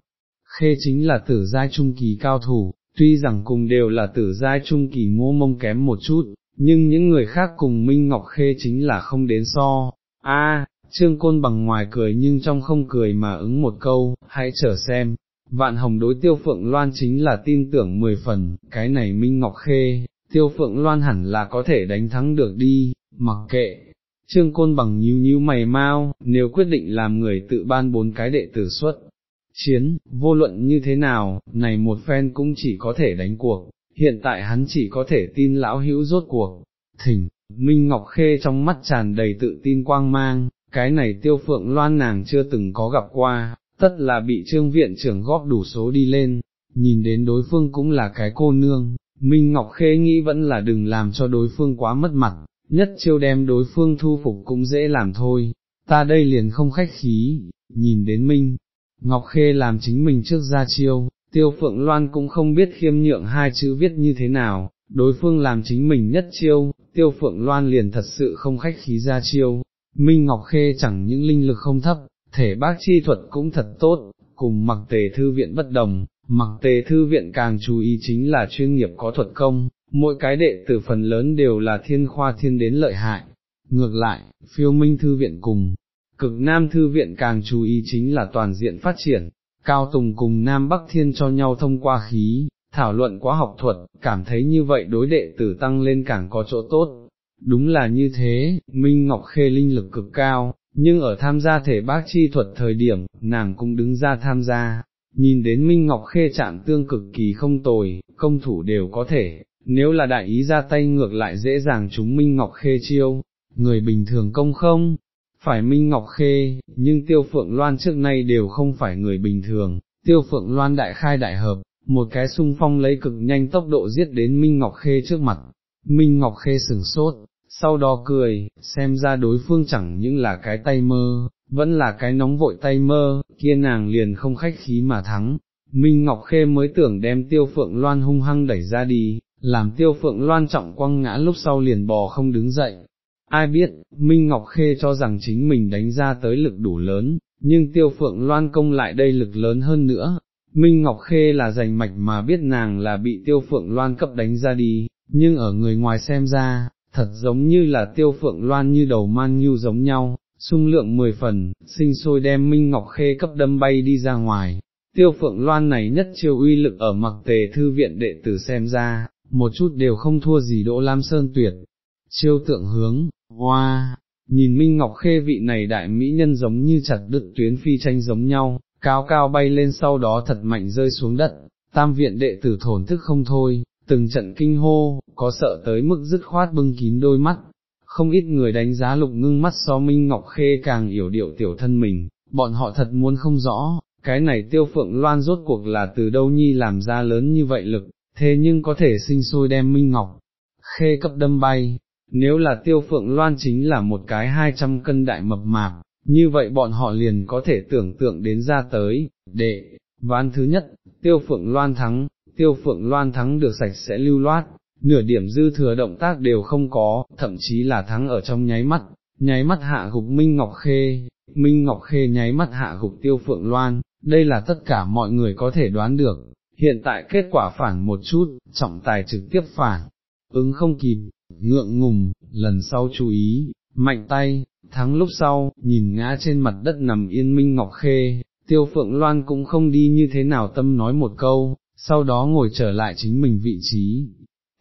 Khê chính là tử giai trung kỳ cao thủ, tuy rằng cùng đều là tử giai trung kỳ ngô mông kém một chút, nhưng những người khác cùng Minh Ngọc Khê chính là không đến so. A, Trương Côn bằng ngoài cười nhưng trong không cười mà ứng một câu, hãy chờ xem. Vạn hồng đối tiêu phượng loan chính là tin tưởng mười phần, cái này Minh Ngọc Khê, tiêu phượng loan hẳn là có thể đánh thắng được đi, mặc kệ. Trương Côn bằng nhíu nhíu mày mau, nếu quyết định làm người tự ban bốn cái đệ tử xuất, chiến, vô luận như thế nào, này một phen cũng chỉ có thể đánh cuộc, hiện tại hắn chỉ có thể tin lão hữu rốt cuộc, thỉnh, Minh Ngọc Khê trong mắt tràn đầy tự tin quang mang, cái này tiêu phượng loan nàng chưa từng có gặp qua, tất là bị trương viện trưởng góp đủ số đi lên, nhìn đến đối phương cũng là cái cô nương, Minh Ngọc Khê nghĩ vẫn là đừng làm cho đối phương quá mất mặt, nhất chiêu đem đối phương thu phục cũng dễ làm thôi, ta đây liền không khách khí, nhìn đến Minh. Ngọc Khê làm chính mình trước ra chiêu, tiêu phượng loan cũng không biết khiêm nhượng hai chữ viết như thế nào, đối phương làm chính mình nhất chiêu, tiêu phượng loan liền thật sự không khách khí ra chiêu, Minh Ngọc Khê chẳng những linh lực không thấp, thể bác chi thuật cũng thật tốt, cùng mặc tề thư viện bất đồng, mặc tề thư viện càng chú ý chính là chuyên nghiệp có thuật công, mỗi cái đệ tử phần lớn đều là thiên khoa thiên đến lợi hại. Ngược lại, phiêu minh thư viện cùng, cực nam thư viện càng chú ý chính là toàn diện phát triển, Cao Tùng cùng Nam Bắc Thiên cho nhau thông qua khí, thảo luận quá học thuật, cảm thấy như vậy đối đệ tử tăng lên càng có chỗ tốt. Đúng là như thế, Minh Ngọc Khê linh lực cực cao, nhưng ở tham gia thể bác chi thuật thời điểm, nàng cũng đứng ra tham gia, nhìn đến Minh Ngọc Khê chạm tương cực kỳ không tồi, công thủ đều có thể, nếu là đại ý ra tay ngược lại dễ dàng chúng Minh Ngọc Khê chiêu, người bình thường công không, phải Minh Ngọc Khê, nhưng Tiêu Phượng Loan trước nay đều không phải người bình thường, Tiêu Phượng Loan đại khai đại hợp, một cái sung phong lấy cực nhanh tốc độ giết đến Minh Ngọc Khê trước mặt, Minh Ngọc Khê sừng sốt, sau đó cười, xem ra đối phương chẳng những là cái tay mơ, vẫn là cái nóng vội tay mơ, kia nàng liền không khách khí mà thắng. Minh Ngọc Khê mới tưởng đem tiêu phượng loan hung hăng đẩy ra đi, làm tiêu phượng loan trọng quăng ngã lúc sau liền bò không đứng dậy, Ai biết, Minh Ngọc Khê cho rằng chính mình đánh ra tới lực đủ lớn, nhưng tiêu phượng loan công lại đây lực lớn hơn nữa. Minh Ngọc Khê là giành mạch mà biết nàng là bị tiêu phượng loan cấp đánh ra đi, nhưng ở người ngoài xem ra, thật giống như là tiêu phượng loan như đầu man như giống nhau, sung lượng mười phần, sinh sôi đem Minh Ngọc Khê cấp đâm bay đi ra ngoài. Tiêu phượng loan này nhất chiêu uy lực ở mặc tề thư viện đệ tử xem ra, một chút đều không thua gì Đỗ Lam Sơn tuyệt. Chiêu tượng hướng, Hoa, nhìn Minh Ngọc Khê vị này đại mỹ nhân giống như chặt đứt tuyến phi tranh giống nhau, cao cao bay lên sau đó thật mạnh rơi xuống đất, tam viện đệ tử thổn thức không thôi, từng trận kinh hô, có sợ tới mức dứt khoát bưng kín đôi mắt, không ít người đánh giá lục ngưng mắt so Minh Ngọc Khê càng yểu điệu tiểu thân mình, bọn họ thật muốn không rõ, cái này tiêu phượng loan rốt cuộc là từ đâu nhi làm ra lớn như vậy lực, thế nhưng có thể sinh sôi đem Minh Ngọc Khê cấp đâm bay, nếu là tiêu phượng loan chính là một cái hai trăm cân đại mập mạp, như vậy bọn họ liền có thể tưởng tượng đến ra tới, đệ, ván thứ nhất, tiêu phượng loan thắng, tiêu phượng loan thắng được sạch sẽ lưu loát, nửa điểm dư thừa động tác đều không có, thậm chí là thắng ở trong nháy mắt, nháy mắt hạ gục Minh Ngọc Khê, Minh Ngọc Khê nháy mắt hạ gục tiêu phượng loan, đây là tất cả mọi người có thể đoán được, hiện tại kết quả phản một chút, trọng tài trực tiếp phản, ứng không kịp, ngượng ngùng, lần sau chú ý, mạnh tay, thắng lúc sau, nhìn ngã trên mặt đất nằm yên minh ngọc khê, tiêu phượng loan cũng không đi như thế nào tâm nói một câu, sau đó ngồi trở lại chính mình vị trí.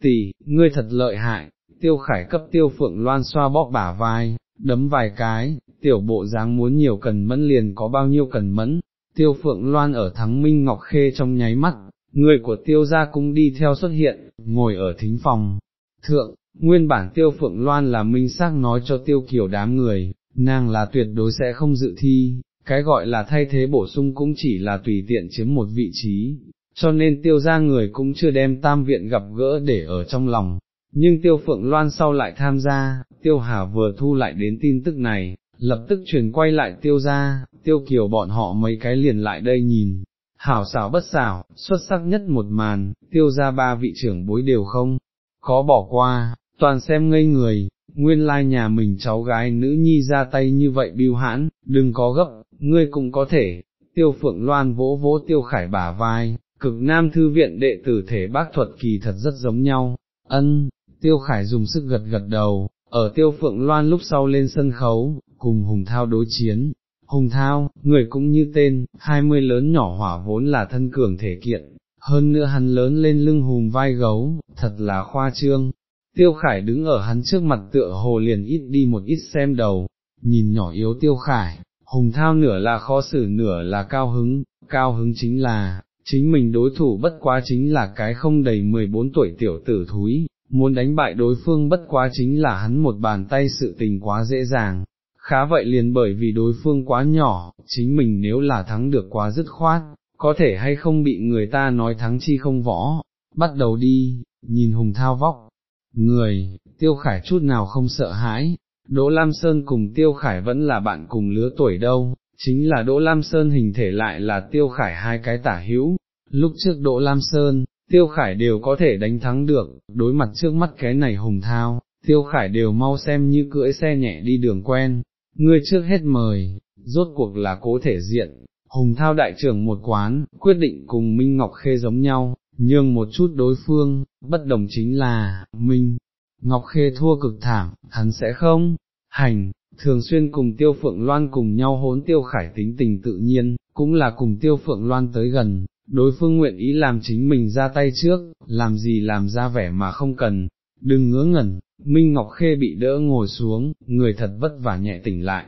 Tỷ, ngươi thật lợi hại, tiêu khải cấp tiêu phượng loan xoa bóp bả vai, đấm vài cái, tiểu bộ dáng muốn nhiều cần mẫn liền có bao nhiêu cần mẫn, tiêu phượng loan ở thắng minh ngọc khê trong nháy mắt, người của tiêu gia cũng đi theo xuất hiện, ngồi ở thính phòng. Thượng, Nguyên bản tiêu phượng loan là minh xác nói cho tiêu kiểu đám người, nàng là tuyệt đối sẽ không dự thi, cái gọi là thay thế bổ sung cũng chỉ là tùy tiện chiếm một vị trí, cho nên tiêu gia người cũng chưa đem tam viện gặp gỡ để ở trong lòng. Nhưng tiêu phượng loan sau lại tham gia, tiêu hà vừa thu lại đến tin tức này, lập tức truyền quay lại tiêu ra, tiêu kiều bọn họ mấy cái liền lại đây nhìn, hảo xảo bất xảo, xuất sắc nhất một màn, tiêu ra ba vị trưởng bối đều không, có bỏ qua, toàn xem ngây người, nguyên lai nhà mình cháu gái nữ nhi ra tay như vậy biêu hãn, đừng có gấp, ngươi cũng có thể, tiêu phượng loan vỗ vỗ tiêu khải bả vai, cực nam thư viện đệ tử thể bác thuật kỳ thật rất giống nhau, ân, tiêu khải dùng sức gật gật đầu, ở tiêu phượng loan lúc sau lên sân khấu, cùng hùng thao đối chiến. Hùng thao, người cũng như tên, hai mươi lớn nhỏ hỏa vốn là thân cường thể kiện, hơn nữa hắn lớn lên lưng hùm vai gấu, thật là khoa trương. Tiêu Khải đứng ở hắn trước mặt tựa hồ liền ít đi một ít xem đầu, nhìn nhỏ yếu Tiêu Khải, hùng thao nửa là khó xử nửa là cao hứng, cao hứng chính là, chính mình đối thủ bất quá chính là cái không đầy 14 tuổi tiểu tử thúi, muốn đánh bại đối phương bất quá chính là hắn một bàn tay sự tình quá dễ dàng. Khá vậy liền bởi vì đối phương quá nhỏ, chính mình nếu là thắng được quá dứt khoát, có thể hay không bị người ta nói thắng chi không võ, bắt đầu đi, nhìn hùng thao vóc, người, tiêu khải chút nào không sợ hãi, Đỗ Lam Sơn cùng tiêu khải vẫn là bạn cùng lứa tuổi đâu, chính là Đỗ Lam Sơn hình thể lại là tiêu khải hai cái tả hữu, lúc trước Đỗ Lam Sơn, tiêu khải đều có thể đánh thắng được, đối mặt trước mắt cái này hùng thao, tiêu khải đều mau xem như cưỡi xe nhẹ đi đường quen, ngươi trước hết mời, rốt cuộc là cố thể diện, hùng thao đại trưởng một quán, quyết định cùng Minh Ngọc Khê giống nhau, nhưng một chút đối phương, bất đồng chính là, Minh, Ngọc Khê thua cực thảm, hắn sẽ không, hành, thường xuyên cùng tiêu phượng loan cùng nhau hốn tiêu khải tính tình tự nhiên, cũng là cùng tiêu phượng loan tới gần, đối phương nguyện ý làm chính mình ra tay trước, làm gì làm ra vẻ mà không cần, đừng ngớ ngẩn, Minh Ngọc Khê bị đỡ ngồi xuống, người thật vất vả nhẹ tỉnh lại,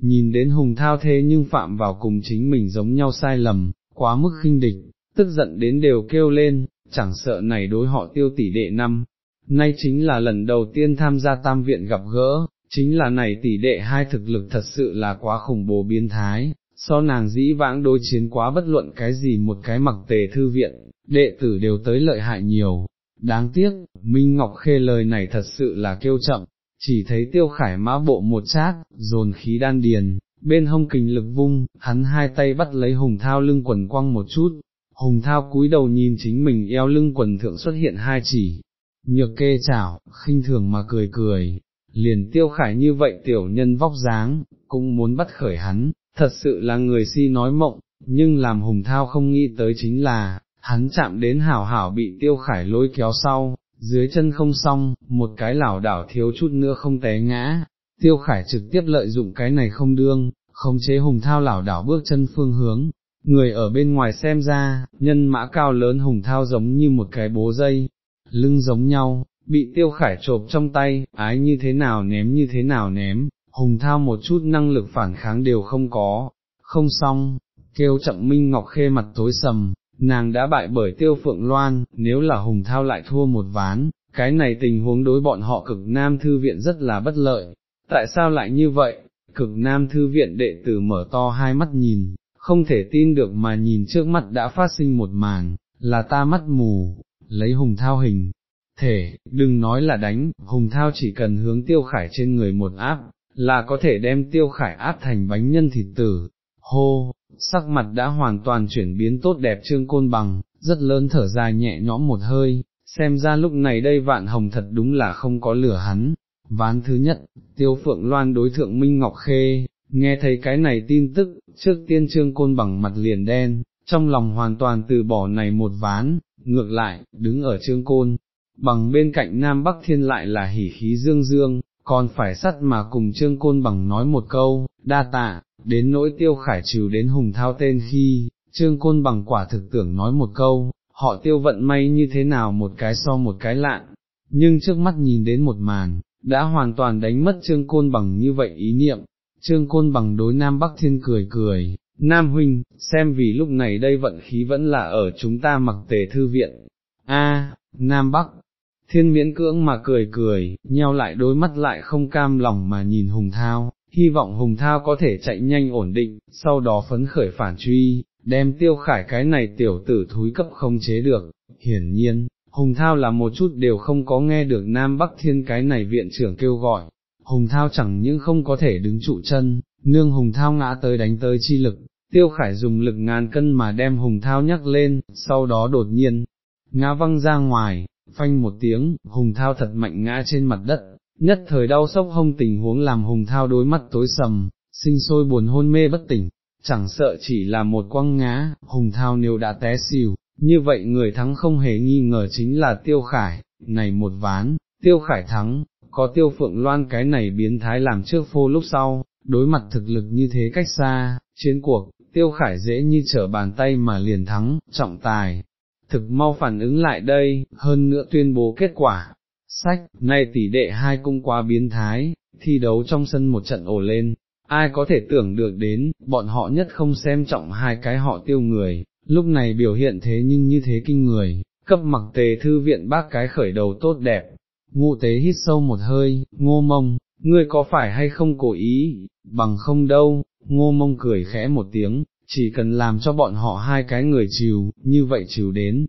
nhìn đến hùng thao thế nhưng phạm vào cùng chính mình giống nhau sai lầm, quá mức khinh địch, tức giận đến đều kêu lên, chẳng sợ này đối họ tiêu tỷ đệ năm, nay chính là lần đầu tiên tham gia tam viện gặp gỡ, chính là này tỷ đệ hai thực lực thật sự là quá khủng bố biến thái, so nàng dĩ vãng đối chiến quá bất luận cái gì một cái mặc tề thư viện, đệ tử đều tới lợi hại nhiều. Đáng tiếc, Minh Ngọc Khê lời này thật sự là kêu chậm, chỉ thấy tiêu khải mã bộ một chát, dồn khí đan điền, bên hông kình lực vung, hắn hai tay bắt lấy hùng thao lưng quần quăng một chút, hùng thao cúi đầu nhìn chính mình eo lưng quần thượng xuất hiện hai chỉ, nhược kê chảo, khinh thường mà cười cười, liền tiêu khải như vậy tiểu nhân vóc dáng, cũng muốn bắt khởi hắn, thật sự là người si nói mộng, nhưng làm hùng thao không nghĩ tới chính là, hắn chạm đến hảo hảo bị tiêu khải lôi kéo sau, dưới chân không xong, một cái lảo đảo thiếu chút nữa không té ngã, tiêu khải trực tiếp lợi dụng cái này không đương, không chế hùng thao lảo đảo bước chân phương hướng, người ở bên ngoài xem ra, nhân mã cao lớn hùng thao giống như một cái bố dây, lưng giống nhau, bị tiêu khải trộp trong tay, ái như thế nào ném như thế nào ném, hùng thao một chút năng lực phản kháng đều không có, không xong, kêu chậm minh ngọc khê mặt tối sầm, nàng đã bại bởi tiêu phượng loan, nếu là hùng thao lại thua một ván, cái này tình huống đối bọn họ cực nam thư viện rất là bất lợi, tại sao lại như vậy, cực nam thư viện đệ tử mở to hai mắt nhìn, không thể tin được mà nhìn trước mắt đã phát sinh một màn, là ta mắt mù, lấy hùng thao hình. Thể, đừng nói là đánh, hùng thao chỉ cần hướng tiêu khải trên người một áp, là có thể đem tiêu khải áp thành bánh nhân thịt tử, hô, sắc mặt đã hoàn toàn chuyển biến tốt đẹp trương côn bằng, rất lớn thở dài nhẹ nhõm một hơi, xem ra lúc này đây vạn hồng thật đúng là không có lửa hắn. Ván thứ nhất, tiêu phượng loan đối thượng Minh Ngọc Khê, nghe thấy cái này tin tức, trước tiên trương côn bằng mặt liền đen, trong lòng hoàn toàn từ bỏ này một ván, ngược lại, đứng ở trương côn, bằng bên cạnh Nam Bắc Thiên lại là hỉ khí dương dương, còn phải sắt mà cùng trương côn bằng nói một câu, đa tạ, đến nỗi tiêu khải trừ đến hùng thao tên khi, trương côn bằng quả thực tưởng nói một câu, họ tiêu vận may như thế nào một cái so một cái lạ, nhưng trước mắt nhìn đến một màn, đã hoàn toàn đánh mất trương côn bằng như vậy ý niệm, trương côn bằng đối Nam Bắc Thiên cười cười, Nam Huynh, xem vì lúc này đây vận khí vẫn là ở chúng ta mặc tề thư viện, a Nam Bắc, Thiên miễn cưỡng mà cười cười, nheo lại đôi mắt lại không cam lòng mà nhìn Hùng Thao, hy vọng Hùng Thao có thể chạy nhanh ổn định, sau đó phấn khởi phản truy, đem tiêu khải cái này tiểu tử thúi cấp không chế được, hiển nhiên, Hùng Thao là một chút đều không có nghe được Nam Bắc Thiên cái này viện trưởng kêu gọi, Hùng Thao chẳng những không có thể đứng trụ chân, nương Hùng Thao ngã tới đánh tới chi lực, tiêu khải dùng lực ngàn cân mà đem Hùng Thao nhắc lên, sau đó đột nhiên, ngã văng ra ngoài, phanh một tiếng, Hùng Thao thật mạnh ngã trên mặt đất, nhất thời đau sốc hông tình huống làm hùng thao đối mắt tối sầm, sinh sôi buồn hôn mê bất tỉnh, chẳng sợ chỉ là một quăng ngá, hùng thao nếu đã té xỉu, như vậy người thắng không hề nghi ngờ chính là tiêu khải, này một ván, tiêu khải thắng, có tiêu phượng loan cái này biến thái làm trước phô lúc sau, đối mặt thực lực như thế cách xa, chiến cuộc, tiêu khải dễ như trở bàn tay mà liền thắng, trọng tài, thực mau phản ứng lại đây, hơn nữa tuyên bố kết quả. Sách, nay tỷ đệ hai cung quá biến thái, thi đấu trong sân một trận ổ lên, ai có thể tưởng được đến, bọn họ nhất không xem trọng hai cái họ tiêu người, lúc này biểu hiện thế nhưng như thế kinh người, cấp mặc tề thư viện bác cái khởi đầu tốt đẹp, ngụ tế hít sâu một hơi, ngô mông, ngươi có phải hay không cố ý, bằng không đâu, ngô mông cười khẽ một tiếng, chỉ cần làm cho bọn họ hai cái người chiều, như vậy chiều đến.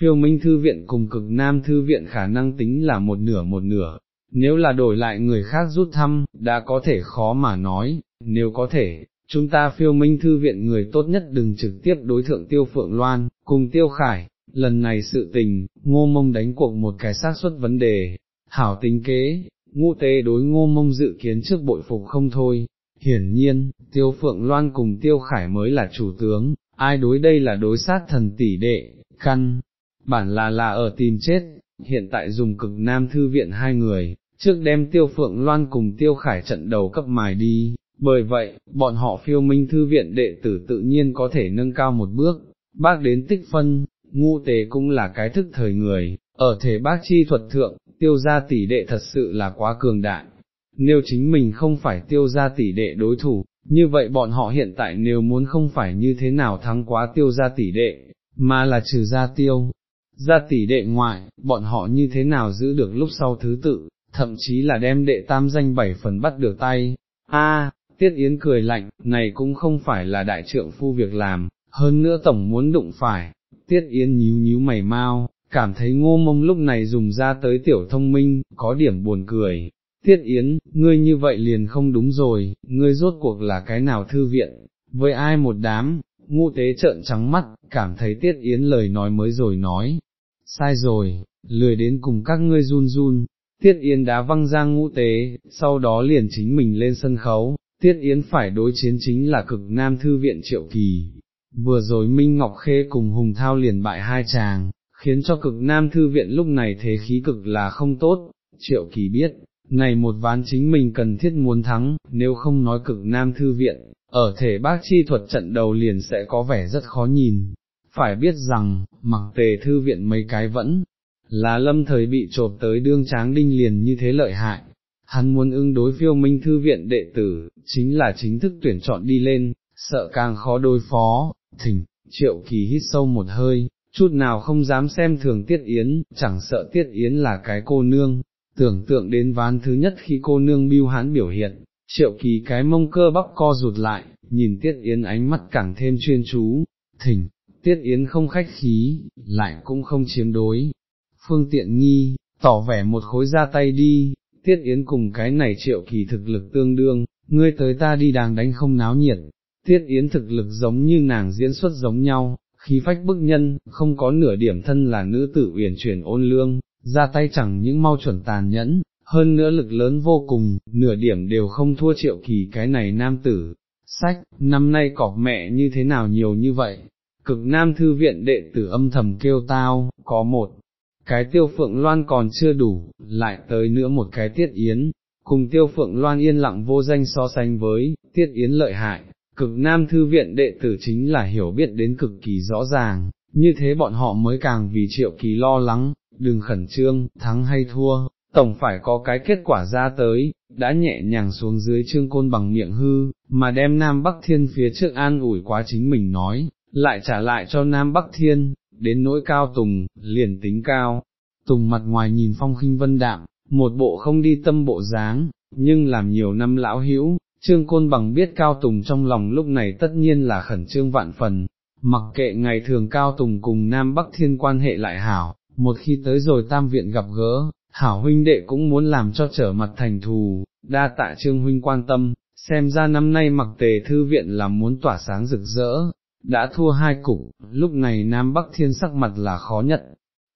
Phiêu Minh Thư Viện cùng cực Nam Thư Viện khả năng tính là một nửa một nửa, nếu là đổi lại người khác rút thăm, đã có thể khó mà nói, nếu có thể, chúng ta phiêu Minh Thư Viện người tốt nhất đừng trực tiếp đối thượng Tiêu Phượng Loan, cùng Tiêu Khải, lần này sự tình, ngô mông đánh cuộc một cái xác suất vấn đề, hảo tính kế, ngũ tế đối ngô mông dự kiến trước bội phục không thôi, hiển nhiên, tiêu phượng loan cùng tiêu khải mới là chủ tướng, ai đối đây là đối sát thần tỷ đệ, căn, bản là là ở tìm chết, hiện tại dùng cực nam thư viện hai người, trước đem tiêu phượng loan cùng tiêu khải trận đầu cấp mài đi, bởi vậy, bọn họ phiêu minh thư viện đệ tử tự nhiên có thể nâng cao một bước, bác đến tích phân, ngu tế cũng là cái thức thời người, ở thể bác chi thuật thượng, tiêu gia tỷ đệ thật sự là quá cường đại, nếu chính mình không phải tiêu gia tỷ đệ đối thủ, như vậy bọn họ hiện tại nếu muốn không phải như thế nào thắng quá tiêu gia tỷ đệ, mà là trừ gia tiêu, gia tỷ đệ ngoại, bọn họ như thế nào giữ được lúc sau thứ tự, thậm chí là đem đệ tam danh bảy phần bắt được tay. A, Tiết Yến cười lạnh, này cũng không phải là đại trượng phu việc làm, hơn nữa tổng muốn đụng phải, Tiết Yến nhíu nhíu mày mau, cảm thấy ngô mông lúc này dùng ra tới tiểu thông minh, có điểm buồn cười. Tiết Yến, ngươi như vậy liền không đúng rồi, ngươi rốt cuộc là cái nào thư viện, với ai một đám, ngu tế trợn trắng mắt, cảm thấy Tiết Yến lời nói mới rồi nói, sai rồi, lười đến cùng các ngươi run run, Tiết Yến đá văng ra ngũ tế, sau đó liền chính mình lên sân khấu, Tiết Yến phải đối chiến chính là cực nam thư viện triệu kỳ, vừa rồi Minh Ngọc Khê cùng Hùng Thao liền bại hai chàng, khiến cho cực nam thư viện lúc này thế khí cực là không tốt, triệu kỳ biết, này một ván chính mình cần thiết muốn thắng, nếu không nói cực nam thư viện, ở thể bác chi thuật trận đầu liền sẽ có vẻ rất khó nhìn, phải biết rằng, mặc tề thư viện mấy cái vẫn, là lâm thời bị trộp tới đương tráng đinh liền như thế lợi hại. Hắn muốn ưng đối phiêu minh thư viện đệ tử, chính là chính thức tuyển chọn đi lên, sợ càng khó đối phó, thỉnh, triệu kỳ hít sâu một hơi, chút nào không dám xem thường Tiết Yến, chẳng sợ Tiết Yến là cái cô nương, tưởng tượng đến ván thứ nhất khi cô nương biêu hán biểu hiện, triệu kỳ cái mông cơ bắp co rụt lại, nhìn Tiết Yến ánh mắt càng thêm chuyên chú, thỉnh, Tiết Yến không khách khí, lại cũng không chiếm đối, phương tiện nghi, tỏ vẻ một khối ra tay đi, Tiết Yến cùng cái này triệu kỳ thực lực tương đương, ngươi tới ta đi đàng đánh không náo nhiệt, Tiết Yến thực lực giống như nàng diễn xuất giống nhau, khí phách bức nhân, không có nửa điểm thân là nữ tử uyển chuyển ôn lương, ra tay chẳng những mau chuẩn tàn nhẫn, hơn nữa lực lớn vô cùng, nửa điểm đều không thua triệu kỳ cái này nam tử. Sách, năm nay cọp mẹ như thế nào nhiều như vậy, cực nam thư viện đệ tử âm thầm kêu tao, có một, cái tiêu phượng loan còn chưa đủ, lại tới nữa một cái tiết yến, cùng tiêu phượng loan yên lặng vô danh so sánh với, tiết yến lợi hại, cực nam thư viện đệ tử chính là hiểu biết đến cực kỳ rõ ràng, như thế bọn họ mới càng vì triệu kỳ lo lắng, đừng khẩn trương, thắng hay thua, tổng phải có cái kết quả ra tới, đã nhẹ nhàng xuống dưới trương côn bằng miệng hư, mà đem Nam Bắc Thiên phía trước an ủi quá chính mình nói, lại trả lại cho Nam Bắc Thiên, đến nỗi cao tùng, liền tính cao, tùng mặt ngoài nhìn phong khinh vân đạm, một bộ không đi tâm bộ dáng, nhưng làm nhiều năm lão hữu, Trương Côn Bằng biết Cao Tùng trong lòng lúc này tất nhiên là khẩn trương vạn phần, mặc kệ ngày thường Cao Tùng cùng Nam Bắc Thiên quan hệ lại hảo, một khi tới rồi tam viện gặp gỡ, hảo huynh đệ cũng muốn làm cho trở mặt thành thù, đa tạ Trương huynh quan tâm, xem ra năm nay mặc tề thư viện là muốn tỏa sáng rực rỡ, đã thua hai cục, lúc này Nam Bắc Thiên sắc mặt là khó nhận,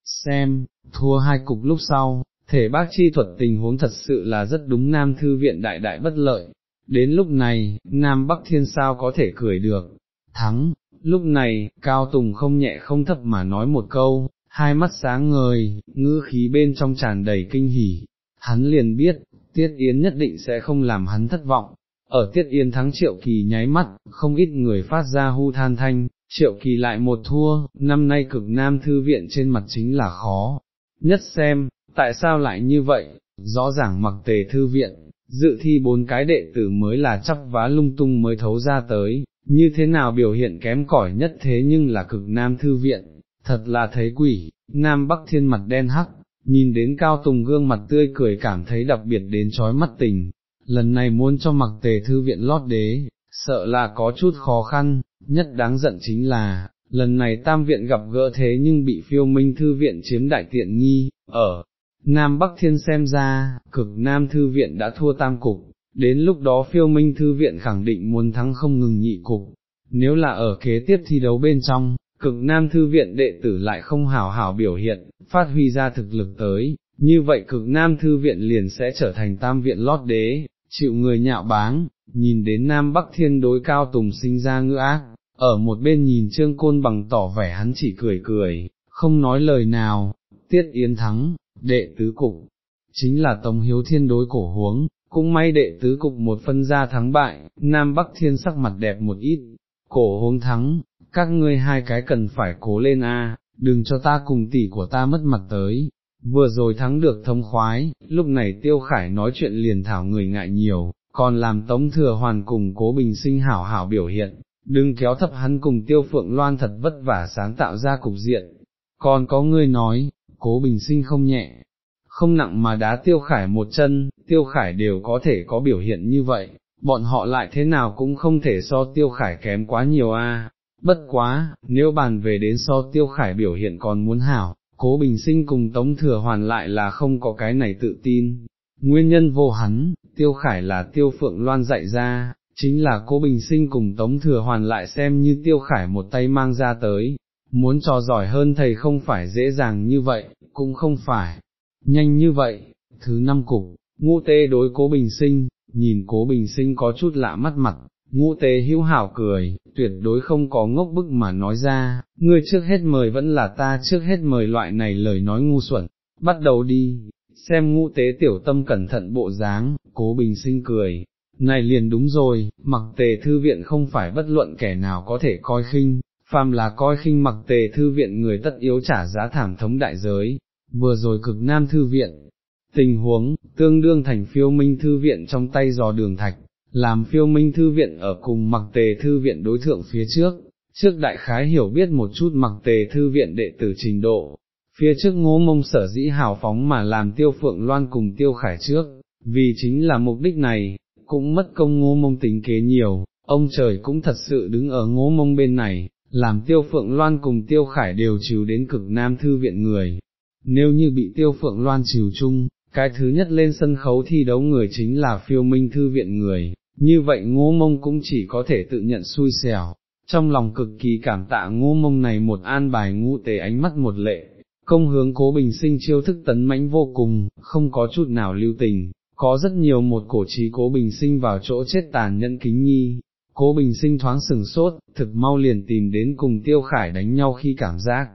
xem, thua hai cục lúc sau, thể bác chi thuật tình huống thật sự là rất đúng Nam Thư viện đại đại bất lợi, đến lúc này, Nam Bắc Thiên sao có thể cười được, thắng, lúc này, Cao Tùng không nhẹ không thấp mà nói một câu, hai mắt sáng ngời, ngữ khí bên trong tràn đầy kinh hỉ, hắn liền biết, Tiết Yến nhất định sẽ không làm hắn thất vọng. Ở Tiết yên thắng triệu kỳ nháy mắt, không ít người phát ra hu than thanh, triệu kỳ lại một thua, năm nay cực nam thư viện trên mặt chính là khó. Nhất xem, tại sao lại như vậy, rõ ràng mặc tề thư viện, dự thi bốn cái đệ tử mới là chắc vá lung tung mới thấu ra tới, như thế nào biểu hiện kém cỏi nhất thế nhưng là cực nam thư viện, thật là thấy quỷ, nam bắc thiên mặt đen hắc, nhìn đến cao tùng gương mặt tươi cười cảm thấy đặc biệt đến trói mắt tình, lần này muốn cho mặc tề thư viện lót đế, sợ là có chút khó khăn, nhất đáng giận chính là, lần này tam viện gặp gỡ thế nhưng bị phiêu minh thư viện chiếm đại tiện nghi, ở Nam Bắc Thiên xem ra, cực Nam Thư Viện đã thua tam cục, đến lúc đó phiêu minh Thư Viện khẳng định muốn thắng không ngừng nhị cục, nếu là ở kế tiếp thi đấu bên trong, cực Nam Thư Viện đệ tử lại không hảo hảo biểu hiện, phát huy ra thực lực tới, như vậy cực Nam Thư Viện liền sẽ trở thành tam viện lót đế, chịu người nhạo báng, nhìn đến Nam Bắc Thiên đối cao tùng sinh ra ngữ ác, ở một bên nhìn Trương Côn bằng tỏ vẻ hắn chỉ cười cười, không nói lời nào, Tiết Yến thắng, đệ tứ cục, chính là Tống Hiếu Thiên đối cổ huống, cũng may đệ tứ cục một phân ra thắng bại, Nam Bắc Thiên sắc mặt đẹp một ít, cổ huống thắng, các ngươi hai cái cần phải cố lên a, đừng cho ta cùng tỷ của ta mất mặt tới. Vừa rồi thắng được thông khoái, lúc này Tiêu Khải nói chuyện liền thảo người ngại nhiều, còn làm Tống Thừa Hoàn cùng Cố Bình Sinh hảo hảo biểu hiện, đừng kéo thấp hắn cùng Tiêu Phượng Loan thật vất vả sáng tạo ra cục diện. Còn có người nói, cố bình sinh không nhẹ, không nặng mà đá tiêu khải một chân, tiêu khải đều có thể có biểu hiện như vậy, bọn họ lại thế nào cũng không thể so tiêu khải kém quá nhiều a. bất quá, nếu bàn về đến so tiêu khải biểu hiện còn muốn hảo, cố bình sinh cùng tống thừa hoàn lại là không có cái này tự tin. Nguyên nhân vô hắn, tiêu khải là tiêu phượng loan dạy ra, chính là cố bình sinh cùng tống thừa hoàn lại xem như tiêu khải một tay mang ra tới, muốn trò giỏi hơn thầy không phải dễ dàng như vậy, cũng không phải, nhanh như vậy, thứ năm cục, ngũ tê đối cố bình sinh, nhìn cố bình sinh có chút lạ mắt mặt, ngũ Tế hữu hảo cười, tuyệt đối không có ngốc bức mà nói ra, ngươi trước hết mời vẫn là ta trước hết mời loại này lời nói ngu xuẩn, bắt đầu đi, xem ngũ tế tiểu tâm cẩn thận bộ dáng, cố bình sinh cười. Này liền đúng rồi, mặc tề thư viện không phải bất luận kẻ nào có thể coi khinh, phàm là coi khinh mặc tề thư viện người tất yếu trả giá thảm thống đại giới, vừa rồi cực nam thư viện, tình huống, tương đương thành phiêu minh thư viện trong tay dò đường thạch, làm phiêu minh thư viện ở cùng mặc tề thư viện đối thượng phía trước, trước đại khái hiểu biết một chút mặc tề thư viện đệ tử trình độ, phía trước ngô mông sở dĩ hào phóng mà làm tiêu phượng loan cùng tiêu khải trước, vì chính là mục đích này, cũng mất công ngô mông tính kế nhiều, ông trời cũng thật sự đứng ở ngô mông bên này, làm tiêu phượng loan cùng tiêu khải đều chiều đến cực nam thư viện người. Nếu như bị tiêu phượng loan chiều chung, cái thứ nhất lên sân khấu thi đấu người chính là phiêu minh thư viện người, như vậy ngô mông cũng chỉ có thể tự nhận xui xẻo. Trong lòng cực kỳ cảm tạ ngô mông này một an bài ngũ tế ánh mắt một lệ, công hướng cố bình sinh chiêu thức tấn mãnh vô cùng, không có chút nào lưu tình, có rất nhiều một cổ trí cố bình sinh vào chỗ chết tàn nhẫn kính nhi, Cố bình sinh thoáng sừng sốt, thực mau liền tìm đến cùng tiêu khải đánh nhau khi cảm giác,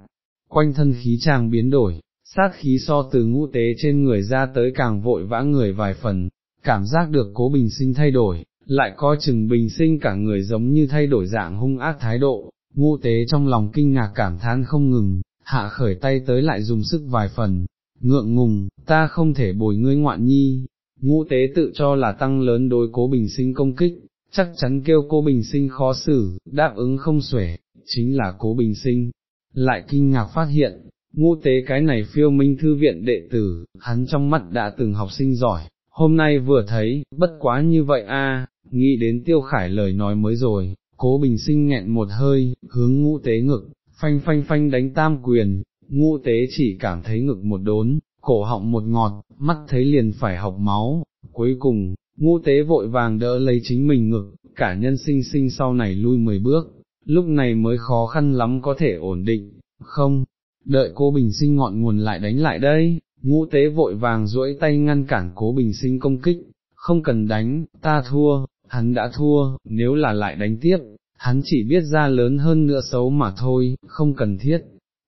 quanh thân khí trang biến đổi, sát khí so từ ngũ tế trên người ra tới càng vội vã người vài phần, cảm giác được cố bình sinh thay đổi, lại coi chừng bình sinh cả người giống như thay đổi dạng hung ác thái độ, ngũ tế trong lòng kinh ngạc cảm thán không ngừng, hạ khởi tay tới lại dùng sức vài phần, ngượng ngùng, ta không thể bồi ngươi ngoạn nhi, ngũ tế tự cho là tăng lớn đối cố bình sinh công kích, chắc chắn kêu cô bình sinh khó xử, đáp ứng không xuể, chính là cố bình sinh, lại kinh ngạc phát hiện, ngu tế cái này phiêu minh thư viện đệ tử, hắn trong mắt đã từng học sinh giỏi, hôm nay vừa thấy, bất quá như vậy a, nghĩ đến tiêu khải lời nói mới rồi, cố bình sinh nghẹn một hơi, hướng ngũ tế ngực, phanh phanh phanh đánh tam quyền, ngũ tế chỉ cảm thấy ngực một đốn, cổ họng một ngọt, mắt thấy liền phải học máu, cuối cùng, ngũ tế vội vàng đỡ lấy chính mình ngực, cả nhân sinh sinh sau này lui mười bước, lúc này mới khó khăn lắm có thể ổn định, không, đợi cô bình sinh ngọn nguồn lại đánh lại đây, ngũ tế vội vàng duỗi tay ngăn cản cố bình sinh công kích, không cần đánh, ta thua, hắn đã thua, nếu là lại đánh tiếp, hắn chỉ biết ra lớn hơn nữa xấu mà thôi, không cần thiết.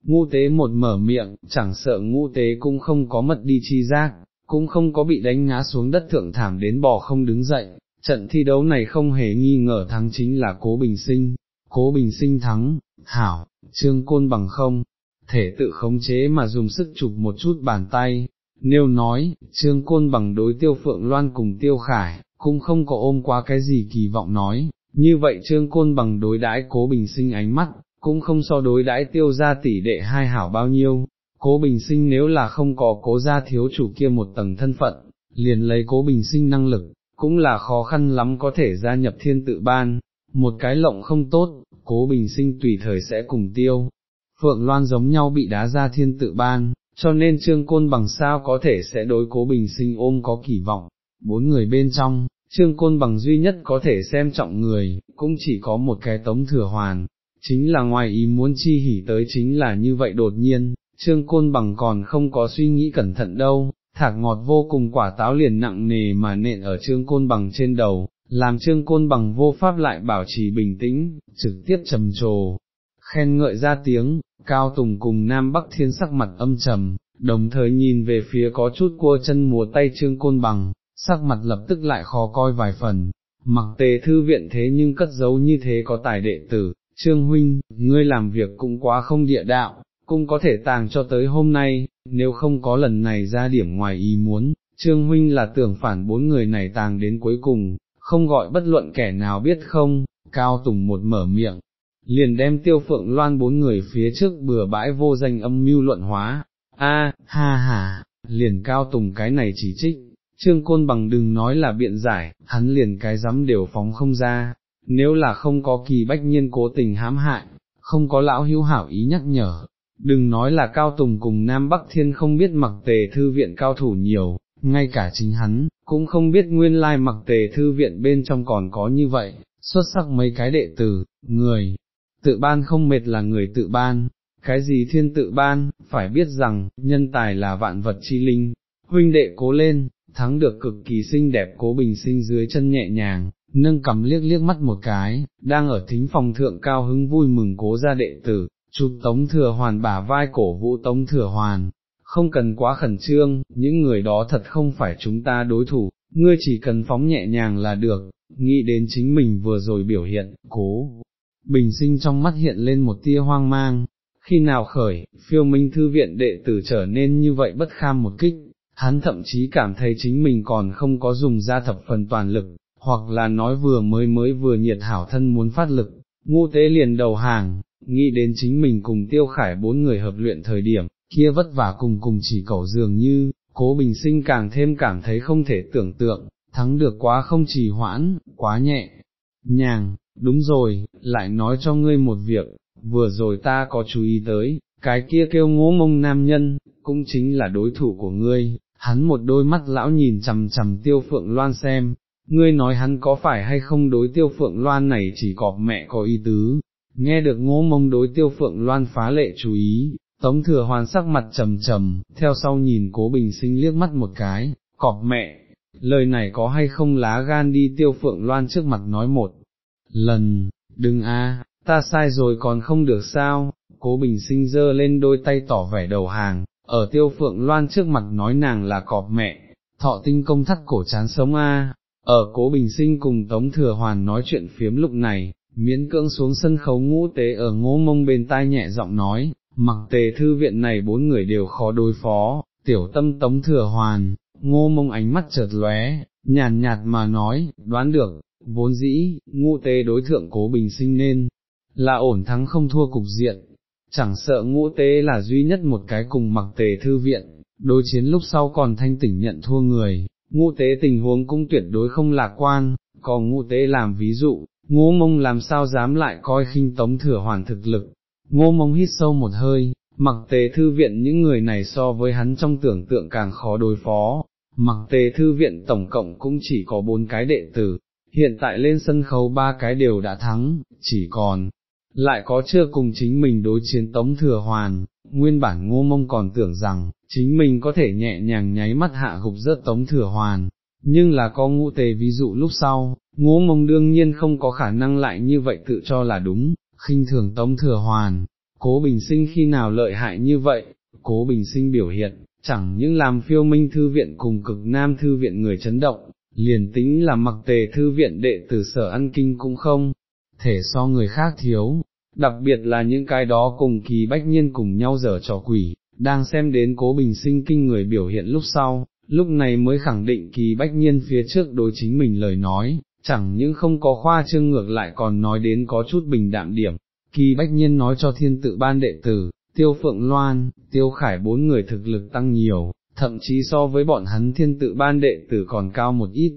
Ngũ tế một mở miệng, chẳng sợ ngũ tế cũng không có mật đi chi giác, cũng không có bị đánh ngã xuống đất thượng thảm đến bò không đứng dậy, trận thi đấu này không hề nghi ngờ thắng chính là cố bình sinh, cố bình sinh thắng, hảo, trương côn bằng không, thể tự khống chế mà dùng sức chụp một chút bàn tay, nếu nói, trương côn bằng đối tiêu phượng loan cùng tiêu khải, cũng không có ôm qua cái gì kỳ vọng nói, như vậy trương côn bằng đối đãi cố bình sinh ánh mắt, cũng không so đối đãi tiêu ra tỷ đệ hai hảo bao nhiêu, cố bình sinh nếu là không có cố gia thiếu chủ kia một tầng thân phận, liền lấy cố bình sinh năng lực, cũng là khó khăn lắm có thể gia nhập thiên tự ban, một cái lộng không tốt, cố bình sinh tùy thời sẽ cùng tiêu. Phượng Loan giống nhau bị đá ra thiên tự ban, cho nên trương côn bằng sao có thể sẽ đối cố bình sinh ôm có kỳ vọng, bốn người bên trong, trương côn bằng duy nhất có thể xem trọng người, cũng chỉ có một cái tống thừa hoàn, chính là ngoài ý muốn chi hỉ tới chính là như vậy đột nhiên, trương côn bằng còn không có suy nghĩ cẩn thận đâu, thạc ngọt vô cùng quả táo liền nặng nề mà nện ở trương côn bằng trên đầu, làm trương côn bằng vô pháp lại bảo trì bình tĩnh, trực tiếp trầm trồ, khen ngợi ra tiếng, cao tùng cùng nam bắc thiên sắc mặt âm trầm, đồng thời nhìn về phía có chút cua chân múa tay trương côn bằng, sắc mặt lập tức lại khó coi vài phần, mặc tề thư viện thế nhưng cất giấu như thế có tài đệ tử, trương huynh, ngươi làm việc cũng quá không địa đạo, cũng có thể tàng cho tới hôm nay, nếu không có lần này ra điểm ngoài ý muốn, trương huynh là tưởng phản bốn người này tàng đến cuối cùng, không gọi bất luận kẻ nào biết không, cao tùng một mở miệng, liền đem tiêu phượng loan bốn người phía trước bừa bãi vô danh âm mưu luận hóa, a ha ha, liền cao tùng cái này chỉ trích, trương côn bằng đừng nói là biện giải, hắn liền cái dám đều phóng không ra, nếu là không có kỳ bách nhiên cố tình hãm hại, không có lão hữu hảo ý nhắc nhở, đừng nói là cao tùng cùng Nam Bắc Thiên không biết mặc tề thư viện cao thủ nhiều, ngay cả chính hắn, cũng không biết nguyên lai mặc tề thư viện bên trong còn có như vậy, xuất sắc mấy cái đệ tử, người, tự ban không mệt là người tự ban, cái gì thiên tự ban, phải biết rằng, nhân tài là vạn vật chi linh, huynh đệ cố lên, thắng được cực kỳ xinh đẹp cố bình sinh dưới chân nhẹ nhàng, nâng cầm liếc liếc mắt một cái, đang ở thính phòng thượng cao hứng vui mừng cố ra đệ tử, chụp tống thừa hoàn bả vai cổ vũ tống thừa hoàn, không cần quá khẩn trương, những người đó thật không phải chúng ta đối thủ, ngươi chỉ cần phóng nhẹ nhàng là được, nghĩ đến chính mình vừa rồi biểu hiện, cố. Bình sinh trong mắt hiện lên một tia hoang mang, khi nào khởi, phiêu minh thư viện đệ tử trở nên như vậy bất kham một kích, hắn thậm chí cảm thấy chính mình còn không có dùng ra thập phần toàn lực, hoặc là nói vừa mới mới vừa nhiệt hảo thân muốn phát lực, ngu tế liền đầu hàng, nghĩ đến chính mình cùng tiêu khải bốn người hợp luyện thời điểm, kia vất vả cùng cùng chỉ cầu dường như, cố bình sinh càng thêm cảm thấy không thể tưởng tượng, thắng được quá không trì hoãn, quá nhẹ, nhàng, đúng rồi, lại nói cho ngươi một việc, vừa rồi ta có chú ý tới, cái kia kêu ngố mông nam nhân, cũng chính là đối thủ của ngươi, hắn một đôi mắt lão nhìn chầm chầm tiêu phượng loan xem, ngươi nói hắn có phải hay không đối tiêu phượng loan này chỉ cọp mẹ có ý tứ, nghe được ngố mông đối tiêu phượng loan phá lệ chú ý, tống thừa hoàn sắc mặt trầm trầm, theo sau nhìn cố bình sinh liếc mắt một cái, cọp mẹ, lời này có hay không lá gan đi tiêu phượng loan trước mặt nói một lần, đừng a, ta sai rồi còn không được sao, cố bình sinh giơ lên đôi tay tỏ vẻ đầu hàng, ở tiêu phượng loan trước mặt nói nàng là cọp mẹ, thọ tinh công thắt cổ chán sống a. Ở cố bình sinh cùng Tống Thừa Hoàn nói chuyện phiếm lúc này, miễn cưỡng xuống sân khấu ngũ tế ở ngô mông bên tai nhẹ giọng nói, mặc tề thư viện này bốn người đều khó đối phó, tiểu tâm Tống Thừa Hoàn, ngô mông ánh mắt chợt lóe, nhàn nhạt mà nói, đoán được, vốn dĩ, ngũ tế đối thượng cố bình sinh nên, là ổn thắng không thua cục diện, chẳng sợ ngũ tế là duy nhất một cái cùng mặc tề thư viện, đối chiến lúc sau còn thanh tỉnh nhận thua người, ngũ tế tình huống cũng tuyệt đối không lạc quan, còn ngũ tế làm ví dụ, ngô mông làm sao dám lại coi khinh tống thừa hoàn thực lực, ngô mông hít sâu một hơi, mặc tề thư viện những người này so với hắn trong tưởng tượng càng khó đối phó, mặc tề thư viện tổng cộng cũng chỉ có bốn cái đệ tử, hiện tại lên sân khấu ba cái đều đã thắng, chỉ còn, lại có chưa cùng chính mình đối chiến tống thừa hoàn, nguyên bản ngô mông còn tưởng rằng, chính mình có thể nhẹ nhàng nháy mắt hạ gục rớt tống thừa hoàn, nhưng là có ngũ tề ví dụ lúc sau, ngô mông đương nhiên không có khả năng lại như vậy tự cho là đúng, khinh thường tống thừa hoàn, cố bình sinh khi nào lợi hại như vậy, cố bình sinh biểu hiện, chẳng những làm phiêu minh thư viện cùng cực nam thư viện người chấn động, liền tính là mặc tề thư viện đệ tử sở ăn kinh cũng không, thể so người khác thiếu, đặc biệt là những cái đó cùng kỳ bách nhiên cùng nhau dở trò quỷ, đang xem đến cố bình sinh kinh người biểu hiện lúc sau, lúc này mới khẳng định kỳ bách nhiên phía trước đối chính mình lời nói, chẳng những không có khoa trương ngược lại còn nói đến có chút bình đạm điểm, kỳ bách nhiên nói cho thiên tự ban đệ tử, tiêu phượng loan, tiêu khải bốn người thực lực tăng nhiều, thậm chí so với bọn hắn thiên tự ban đệ tử còn cao một ít,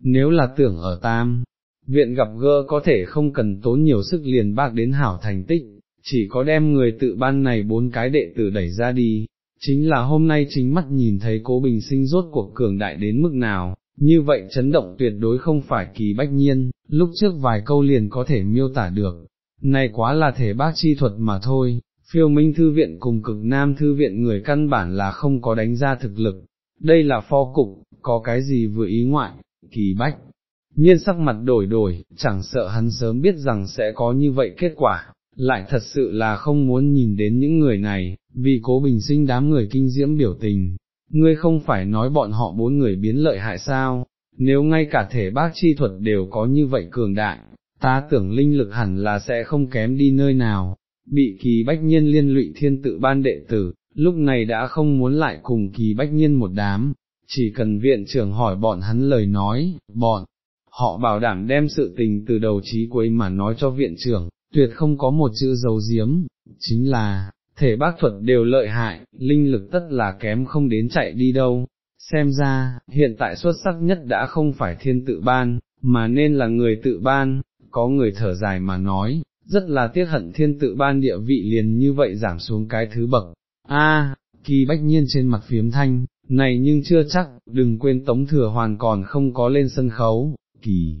nếu là tưởng ở tam, viện gặp gỡ có thể không cần tốn nhiều sức liền bạc đến hảo thành tích, chỉ có đem người tự ban này bốn cái đệ tử đẩy ra đi, chính là hôm nay chính mắt nhìn thấy cố bình sinh rốt cuộc cường đại đến mức nào, như vậy chấn động tuyệt đối không phải kỳ bách nhiên, lúc trước vài câu liền có thể miêu tả được, này quá là thể bác chi thuật mà thôi, phiêu minh thư viện cùng cực nam thư viện người căn bản là không có đánh ra thực lực, đây là pho cục, có cái gì vừa ý ngoại, kỳ bách. Nhiên sắc mặt đổi đổi, chẳng sợ hắn sớm biết rằng sẽ có như vậy kết quả, lại thật sự là không muốn nhìn đến những người này, vì cố bình sinh đám người kinh diễm biểu tình, ngươi không phải nói bọn họ bốn người biến lợi hại sao, nếu ngay cả thể bác chi thuật đều có như vậy cường đại, ta tưởng linh lực hẳn là sẽ không kém đi nơi nào, bị kỳ bách nhiên liên lụy thiên tự ban đệ tử, lúc này đã không muốn lại cùng kỳ bách nhiên một đám, chỉ cần viện trưởng hỏi bọn hắn lời nói, bọn, họ bảo đảm đem sự tình từ đầu chí cuối mà nói cho viện trưởng, tuyệt không có một chữ dấu diếm, chính là, thể bác thuật đều lợi hại, linh lực tất là kém không đến chạy đi đâu. Xem ra, hiện tại xuất sắc nhất đã không phải thiên tự ban, mà nên là người tự ban, có người thở dài mà nói, rất là tiếc hận thiên tự ban địa vị liền như vậy giảm xuống cái thứ bậc. A, kỳ bách nhiên trên mặt phiếm thanh, này nhưng chưa chắc, đừng quên tống thừa hoàn còn không có lên sân khấu, kỳ.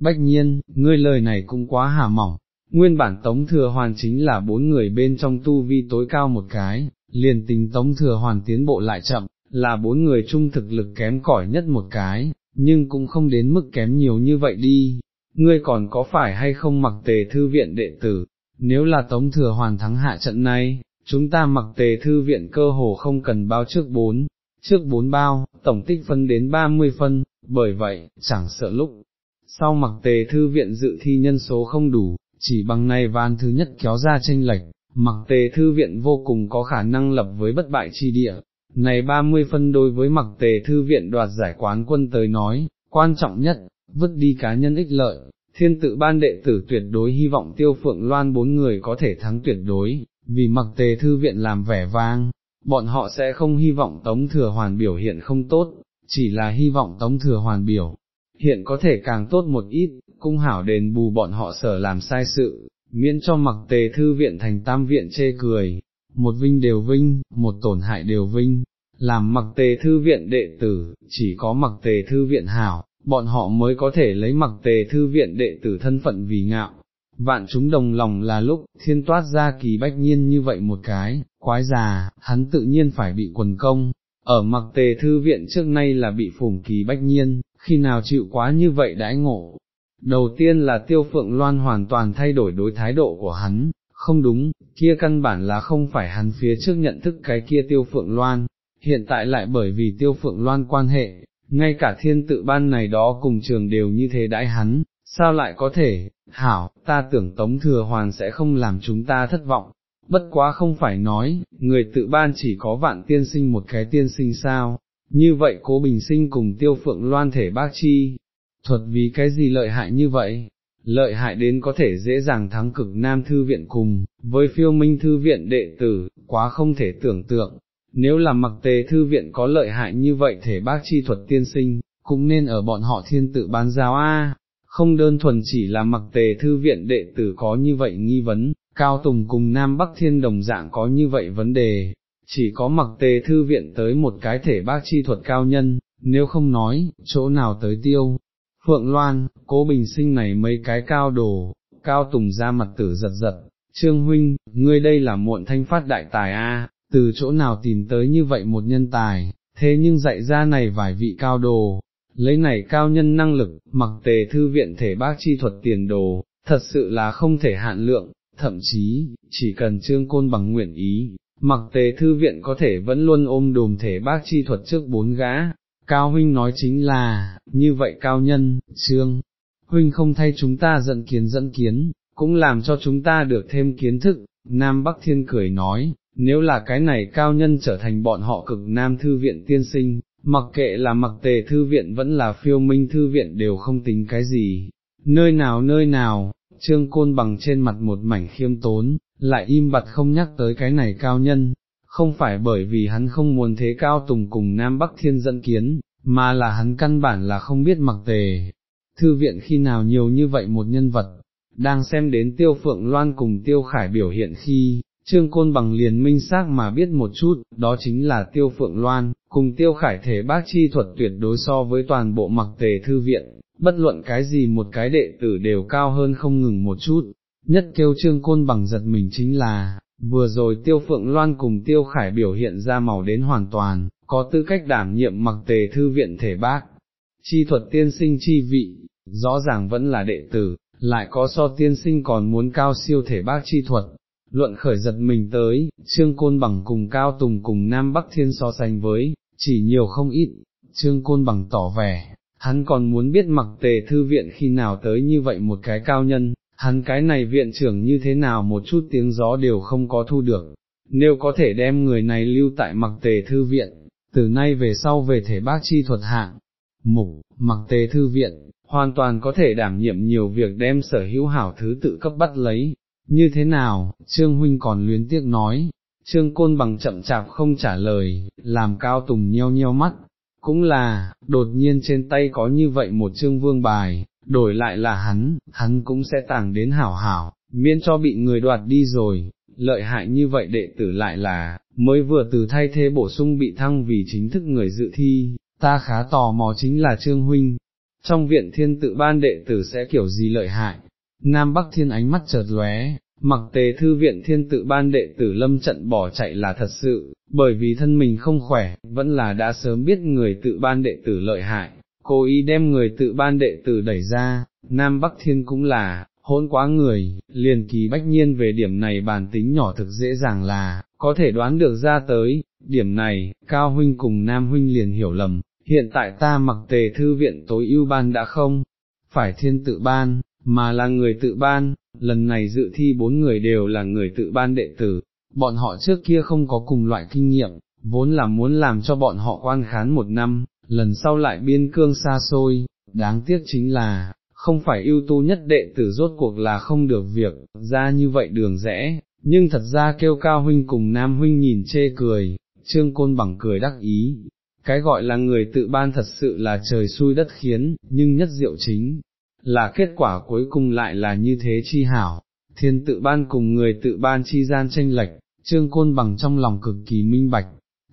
Bách nhiên, ngươi lời này cũng quá hà mỏng, nguyên bản tống thừa hoàn chính là bốn người bên trong tu vi tối cao một cái, liền tình tống thừa hoàn tiến bộ lại chậm, là bốn người chung thực lực kém cỏi nhất một cái, nhưng cũng không đến mức kém nhiều như vậy đi, ngươi còn có phải hay không mặc tề thư viện đệ tử, nếu là tống thừa hoàn thắng hạ trận này, chúng ta mặc tề thư viện cơ hồ không cần bao trước bốn, trước bốn bao, tổng tích phân đến 30 phân, bởi vậy, chẳng sợ lúc, sau mặc tề thư viện dự thi nhân số không đủ, chỉ bằng này van thứ nhất kéo ra tranh lệch, mặc tề thư viện vô cùng có khả năng lập với bất bại chi địa. Này 30 phân đối với mặc tề thư viện đoạt giải quán quân tới nói, quan trọng nhất, vứt đi cá nhân ích lợi, thiên tự ban đệ tử tuyệt đối hy vọng tiêu phượng loan bốn người có thể thắng tuyệt đối, vì mặc tề thư viện làm vẻ vang, bọn họ sẽ không hy vọng tống thừa hoàn biểu hiện không tốt, chỉ là hy vọng tống thừa hoàn biểu, hiện có thể càng tốt một ít, cung hảo đền bù bọn họ sở làm sai sự, miễn cho mặc tề thư viện thành tam viện chê cười, một vinh đều vinh, một tổn hại đều vinh, làm mặc tề thư viện đệ tử, chỉ có mặc tề thư viện hảo, bọn họ mới có thể lấy mặc tề thư viện đệ tử thân phận vì ngạo. Vạn chúng đồng lòng là lúc thiên toát ra kỳ bách nhiên như vậy một cái, quái già, hắn tự nhiên phải bị quần công, ở mặc tề thư viện trước nay là bị phủng kỳ bách nhiên, khi nào chịu quá như vậy đãi ngộ. Đầu tiên là tiêu phượng loan hoàn toàn thay đổi đối thái độ của hắn, không đúng, kia căn bản là không phải hắn phía trước nhận thức cái kia tiêu phượng loan, hiện tại lại bởi vì tiêu phượng loan quan hệ, ngay cả thiên tự ban này đó cùng trường đều như thế đãi hắn, sao lại có thể, hảo, ta tưởng tống thừa hoàn sẽ không làm chúng ta thất vọng, bất quá không phải nói, người tự ban chỉ có vạn tiên sinh một cái tiên sinh sao, như vậy cố bình sinh cùng tiêu phượng loan thể bác chi, thuật vì cái gì lợi hại như vậy, lợi hại đến có thể dễ dàng thắng cực nam thư viện cùng, với phiêu minh thư viện đệ tử, quá không thể tưởng tượng, nếu là mặc tề thư viện có lợi hại như vậy thể bác chi thuật tiên sinh, cũng nên ở bọn họ thiên tự bán giáo A, không đơn thuần chỉ là mặc tề thư viện đệ tử có như vậy nghi vấn, Cao Tùng cùng Nam Bắc Thiên đồng dạng có như vậy vấn đề, chỉ có mặc tề thư viện tới một cái thể bác chi thuật cao nhân, nếu không nói, chỗ nào tới tiêu. Phượng Loan, cố bình sinh này mấy cái cao đồ, Cao Tùng ra mặt tử giật giật, Trương Huynh, ngươi đây là muộn thanh phát đại tài a từ chỗ nào tìm tới như vậy một nhân tài, thế nhưng dạy ra này vài vị cao đồ, lấy này cao nhân năng lực, mặc tề thư viện thể bác chi thuật tiền đồ, thật sự là không thể hạn lượng, thậm chí, chỉ cần trương côn bằng nguyện ý, mặc tề thư viện có thể vẫn luôn ôm đùm thể bác chi thuật trước bốn gã. Cao huynh nói chính là, như vậy cao nhân, trương, huynh không thay chúng ta dẫn kiến dẫn kiến, cũng làm cho chúng ta được thêm kiến thức, Nam Bắc Thiên cười nói, nếu là cái này cao nhân trở thành bọn họ cực Nam Thư viện tiên sinh, mặc kệ là mặc tề thư viện vẫn là phiêu minh thư viện đều không tính cái gì, nơi nào nơi nào, trương côn bằng trên mặt một mảnh khiêm tốn, lại im bặt không nhắc tới cái này cao nhân, không phải bởi vì hắn không muốn thế cao tùng cùng Nam Bắc Thiên dẫn kiến, mà là hắn căn bản là không biết mặc tề. Thư viện khi nào nhiều như vậy một nhân vật, đang xem đến tiêu phượng loan cùng tiêu khải biểu hiện khi, trương côn bằng liền minh xác mà biết một chút, đó chính là tiêu phượng loan, cùng tiêu khải thể bác chi thuật tuyệt đối so với toàn bộ mặc tề thư viện, bất luận cái gì một cái đệ tử đều cao hơn không ngừng một chút, nhất kêu trương côn bằng giật mình chính là, vừa rồi tiêu phượng loan cùng tiêu khải biểu hiện ra màu đến hoàn toàn, có tư cách đảm nhiệm mặc tề thư viện thể bác, chi thuật tiên sinh chi vị, rõ ràng vẫn là đệ tử, lại có so tiên sinh còn muốn cao siêu thể bác chi thuật. Luận khởi giật mình tới, Trương Côn Bằng cùng Cao Tùng cùng Nam Bắc Thiên so sánh với, chỉ nhiều không ít, Trương Côn Bằng tỏ vẻ, hắn còn muốn biết mặc tề thư viện khi nào tới như vậy một cái cao nhân, hắn cái này viện trưởng như thế nào một chút tiếng gió đều không có thu được, nếu có thể đem người này lưu tại mặc tề thư viện, từ nay về sau về thể bác chi thuật hạng, mục, mặc tề thư viện, hoàn toàn có thể đảm nhiệm nhiều việc đem sở hữu hảo thứ tự cấp bắt lấy, như thế nào, Trương Huynh còn luyến tiếc nói, Trương Côn bằng chậm chạp không trả lời, làm cao tùng nheo nheo mắt, cũng là, đột nhiên trên tay có như vậy một trương vương bài, đổi lại là hắn, hắn cũng sẽ tàng đến hảo hảo, miễn cho bị người đoạt đi rồi, lợi hại như vậy đệ tử lại là, mới vừa từ thay thế bổ sung bị thăng vì chính thức người dự thi, ta khá tò mò chính là Trương Huynh, trong viện thiên tự ban đệ tử sẽ kiểu gì lợi hại, Nam Bắc Thiên ánh mắt chợt lóe, mặc tề thư viện thiên tự ban đệ tử lâm trận bỏ chạy là thật sự, bởi vì thân mình không khỏe, vẫn là đã sớm biết người tự ban đệ tử lợi hại, cố ý đem người tự ban đệ tử đẩy ra, Nam Bắc Thiên cũng là, hỗn quá người, liền kỳ bách nhiên về điểm này bản tính nhỏ thực dễ dàng là, có thể đoán được ra tới, điểm này, Cao Huynh cùng Nam Huynh liền hiểu lầm, hiện tại ta mặc tề thư viện tối ưu ban đã không, phải thiên tự ban, mà là người tự ban, lần này dự thi bốn người đều là người tự ban đệ tử, bọn họ trước kia không có cùng loại kinh nghiệm, vốn là muốn làm cho bọn họ quan khán một năm, lần sau lại biên cương xa xôi, đáng tiếc chính là, không phải ưu tú nhất đệ tử rốt cuộc là không được việc, ra như vậy đường rẽ, nhưng thật ra kêu cao huynh cùng nam huynh nhìn chê cười, trương côn bằng cười đắc ý, cái gọi là người tự ban thật sự là trời xui đất khiến, nhưng nhất diệu chính, là kết quả cuối cùng lại là như thế chi hảo, thiên tự ban cùng người tự ban chi gian tranh lệch, trương côn bằng trong lòng cực kỳ minh bạch,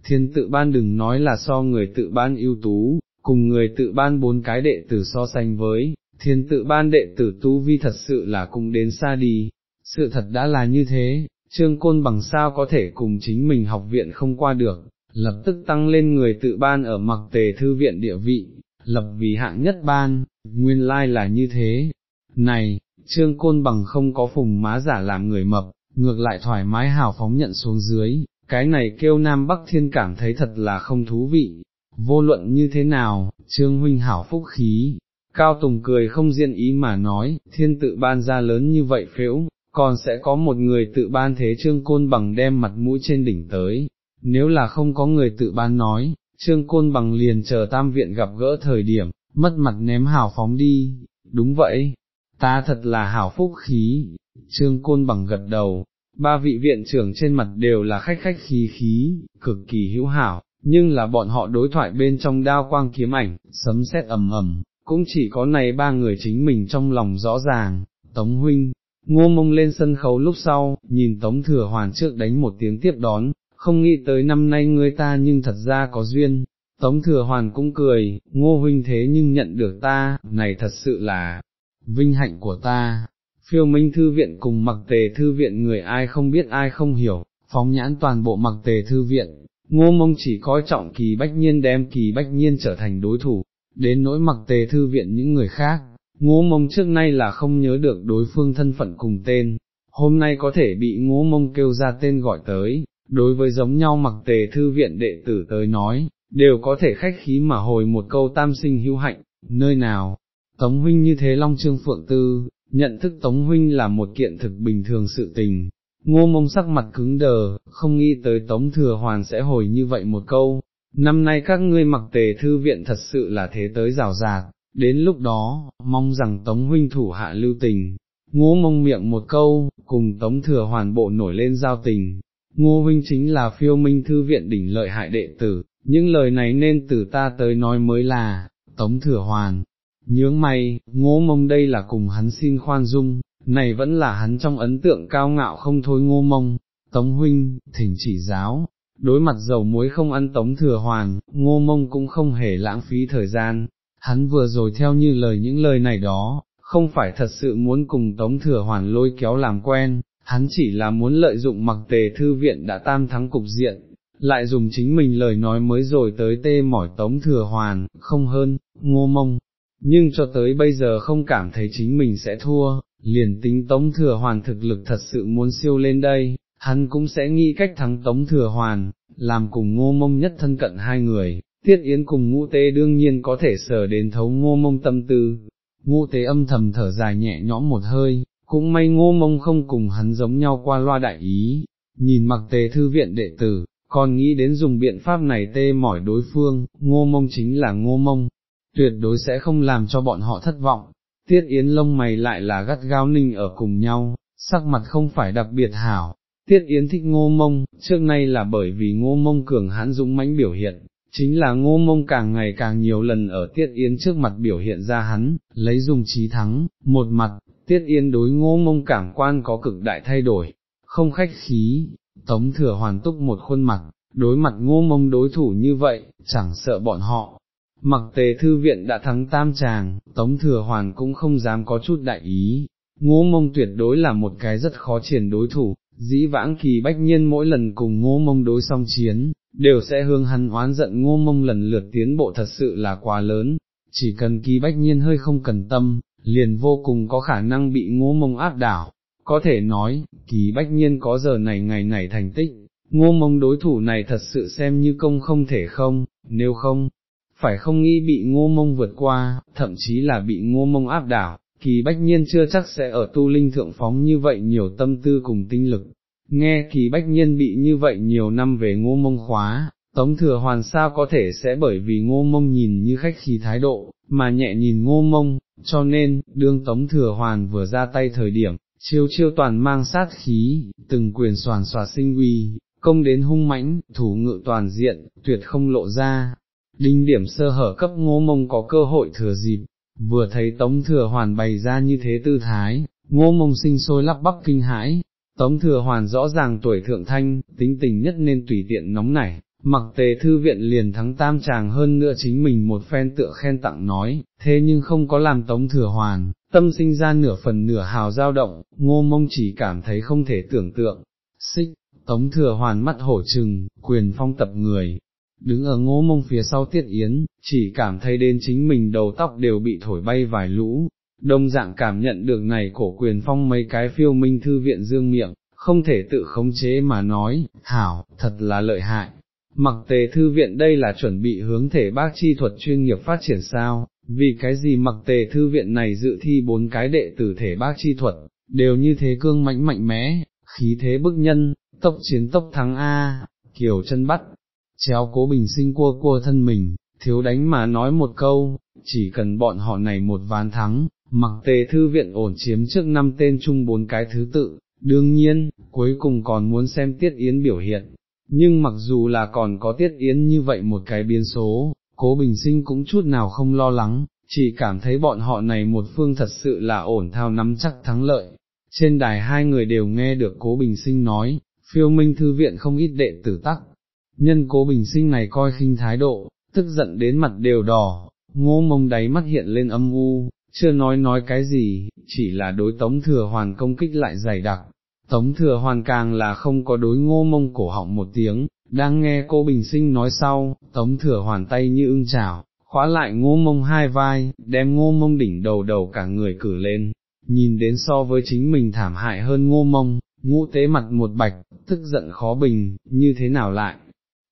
thiên tự ban đừng nói là so người tự ban ưu tú, cùng người tự ban bốn cái đệ tử so sánh với, thiên tự ban đệ tử tu vi thật sự là cùng đến xa đi, sự thật đã là như thế, trương côn bằng sao có thể cùng chính mình học viện không qua được, lập tức tăng lên người tự ban ở mặc tề thư viện địa vị, lập vì hạng nhất ban, nguyên lai là như thế. Này, trương côn bằng không có phùng má giả làm người mập, ngược lại thoải mái hào phóng nhận xuống dưới, cái này kêu Nam Bắc Thiên cảm thấy thật là không thú vị, vô luận như thế nào, trương huynh hảo phúc khí. Cao Tùng cười không diện ý mà nói, thiên tự ban ra lớn như vậy phễu, còn sẽ có một người tự ban thế trương côn bằng đem mặt mũi trên đỉnh tới, nếu là không có người tự ban nói, trương côn bằng liền chờ tam viện gặp gỡ thời điểm, mất mặt ném hào phóng đi, đúng vậy, ta thật là hảo phúc khí, trương côn bằng gật đầu, ba vị viện trưởng trên mặt đều là khách khách khí khí, cực kỳ hữu hảo, nhưng là bọn họ đối thoại bên trong đao quang kiếm ảnh, sấm sét ầm ầm, cũng chỉ có này ba người chính mình trong lòng rõ ràng, Tống Huynh, ngô mông lên sân khấu lúc sau, nhìn Tống Thừa Hoàn trước đánh một tiếng tiếp đón, không nghĩ tới năm nay ngươi ta nhưng thật ra có duyên, Tống Thừa Hoàn cũng cười, ngô huynh thế nhưng nhận được ta, này thật sự là vinh hạnh của ta. Phiêu Minh Thư Viện cùng mặc tề Thư Viện người ai không biết ai không hiểu, phóng nhãn toàn bộ mặc tề thư viện, ngô mông chỉ coi trọng kỳ bách nhiên đem kỳ bách nhiên trở thành đối thủ, đến nỗi mặc tề thư viện những người khác, ngô mông trước nay là không nhớ được đối phương thân phận cùng tên, hôm nay có thể bị ngô mông kêu ra tên gọi tới, đối với giống nhau mặc tề thư viện đệ tử tới nói, đều có thể khách khí mà hồi một câu tam sinh hữu hạnh, nơi nào, Tống huynh như thế Long Trương Phượng Tư, nhận thức Tống huynh là một kiện thực bình thường sự tình, ngô mông sắc mặt cứng đờ, không nghĩ tới Tống Thừa Hoàn sẽ hồi như vậy một câu, năm nay các ngươi mặc tề thư viện thật sự là thế tới rào rạc, đến lúc đó, mong rằng Tống huynh thủ hạ lưu tình, ngô mông miệng một câu, cùng Tống Thừa Hoàn bộ nổi lên giao tình, ngô huynh chính là phiêu minh thư viện đỉnh lợi hại đệ tử, những lời này nên từ ta tới nói mới là, Tống Thừa Hoàn. Nhướng mày, ngô mông đây là cùng hắn xin khoan dung, này vẫn là hắn trong ấn tượng cao ngạo không thôi ngô mông, tống huynh, thỉnh chỉ giáo, đối mặt dầu muối không ăn tống thừa hoàn, ngô mông cũng không hề lãng phí thời gian, hắn vừa rồi theo như lời những lời này đó, không phải thật sự muốn cùng tống thừa hoàn lôi kéo làm quen, hắn chỉ là muốn lợi dụng mặc tề thư viện đã tam thắng cục diện, lại dùng chính mình lời nói mới rồi tới tê mỏi tống thừa hoàn, không hơn, ngô mông, nhưng cho tới bây giờ không cảm thấy chính mình sẽ thua, liền tính tống thừa hoàn thực lực thật sự muốn siêu lên đây, hắn cũng sẽ nghĩ cách thắng tống thừa hoàn, làm cùng ngô mông nhất thân cận hai người, tiết yến cùng ngũ tế đương nhiên có thể sở đến thấu ngô mông tâm tư, ngũ tế âm thầm thở dài nhẹ nhõm một hơi, cũng may ngô mông không cùng hắn giống nhau qua loa đại ý, nhìn mặc tế thư viện đệ tử, còn nghĩ đến dùng biện pháp này tê mỏi đối phương, ngô mông chính là ngô mông, tuyệt đối sẽ không làm cho bọn họ thất vọng, tiết yến lông mày lại là gắt gao ninh ở cùng nhau, sắc mặt không phải đặc biệt hảo, tiết yến thích ngô mông, trước nay là bởi vì ngô mông cường hãn dũng mãnh biểu hiện, chính là ngô mông càng ngày càng nhiều lần ở tiết yến trước mặt biểu hiện ra hắn, lấy dùng trí thắng, một mặt, tiết yến đối ngô mông cảm quan có cực đại thay đổi, không khách khí, tống thừa hoàn túc một khuôn mặt, đối mặt ngô mông đối thủ như vậy, chẳng sợ bọn họ. Mặc tề thư viện đã thắng tam tràng, tống thừa hoàn cũng không dám có chút đại ý, ngô mông tuyệt đối là một cái rất khó triển đối thủ, dĩ vãng kỳ bách nhiên mỗi lần cùng ngô mông đối song chiến, đều sẽ hương hắn oán giận ngô mông lần lượt tiến bộ thật sự là quá lớn, chỉ cần kỳ bách nhiên hơi không cần tâm, liền vô cùng có khả năng bị ngô mông áp đảo, có thể nói, kỳ bách nhiên có giờ này ngày này thành tích, ngô mông đối thủ này thật sự xem như công không thể không, nếu không, phải không nghĩ bị ngô mông vượt qua, thậm chí là bị ngô mông áp đảo, kỳ bách nhiên chưa chắc sẽ ở tu linh thượng phóng như vậy nhiều tâm tư cùng tinh lực. Nghe kỳ bách nhiên bị như vậy nhiều năm về ngô mông khóa, tống thừa hoàn sao có thể sẽ bởi vì ngô mông nhìn như khách khí thái độ, mà nhẹ nhìn ngô mông, cho nên, đương tống thừa hoàn vừa ra tay thời điểm, chiêu chiêu toàn mang sát khí, từng quyền soàn xòa sinh uy, công đến hung mãnh, thủ ngự toàn diện, tuyệt không lộ ra. Đinh điểm sơ hở cấp ngô mông có cơ hội thừa dịp, vừa thấy tống thừa hoàn bày ra như thế tư thái, ngô mông sinh sôi lắp bắp kinh hãi, tống thừa hoàn rõ ràng tuổi thượng thanh, tính tình nhất nên tùy tiện nóng nảy, mặc tề thư viện liền thắng tam chàng hơn nữa chính mình một phen tựa khen tặng nói, thế nhưng không có làm tống thừa hoàn, tâm sinh ra nửa phần nửa hào dao động, ngô mông chỉ cảm thấy không thể tưởng tượng, xích, tống thừa hoàn mắt hổ trừng, quyền phong tập người, đứng ở ngô mông phía sau tiết yến, chỉ cảm thấy đến chính mình đầu tóc đều bị thổi bay vài lũ, đông dạng cảm nhận được này cổ quyền phong mấy cái phiêu minh thư viện dương miệng, không thể tự khống chế mà nói, hảo, thật là lợi hại. Mặc tề thư viện đây là chuẩn bị hướng thể bác chi thuật chuyên nghiệp phát triển sao, vì cái gì mặc tề thư viện này dự thi bốn cái đệ tử thể bác chi thuật, đều như thế cương mãnh mạnh mẽ, khí thế bức nhân, tốc chiến tốc thắng A, kiểu chân bắt, chéo cố bình sinh cua cua thân mình, thiếu đánh mà nói một câu, chỉ cần bọn họ này một ván thắng, mặc tề thư viện ổn chiếm trước năm tên chung bốn cái thứ tự, đương nhiên, cuối cùng còn muốn xem tiết yến biểu hiện, nhưng mặc dù là còn có tiết yến như vậy một cái biến số, cố bình sinh cũng chút nào không lo lắng, chỉ cảm thấy bọn họ này một phương thật sự là ổn thao nắm chắc thắng lợi. Trên đài hai người đều nghe được cố bình sinh nói, phiêu minh thư viện không ít đệ tử tắc, nhân cố bình sinh này coi khinh thái độ, tức giận đến mặt đều đỏ, ngô mông đáy mắt hiện lên âm u, chưa nói nói cái gì, chỉ là đối tống thừa hoàn công kích lại dày đặc, tống thừa hoàn càng là không có đối ngô mông cổ họng một tiếng, đang nghe cô bình sinh nói sau, tống thừa hoàn tay như ưng chảo, khóa lại ngô mông hai vai, đem ngô mông đỉnh đầu đầu cả người cử lên, nhìn đến so với chính mình thảm hại hơn ngô mông, ngũ tế mặt một bạch, tức giận khó bình, như thế nào lại,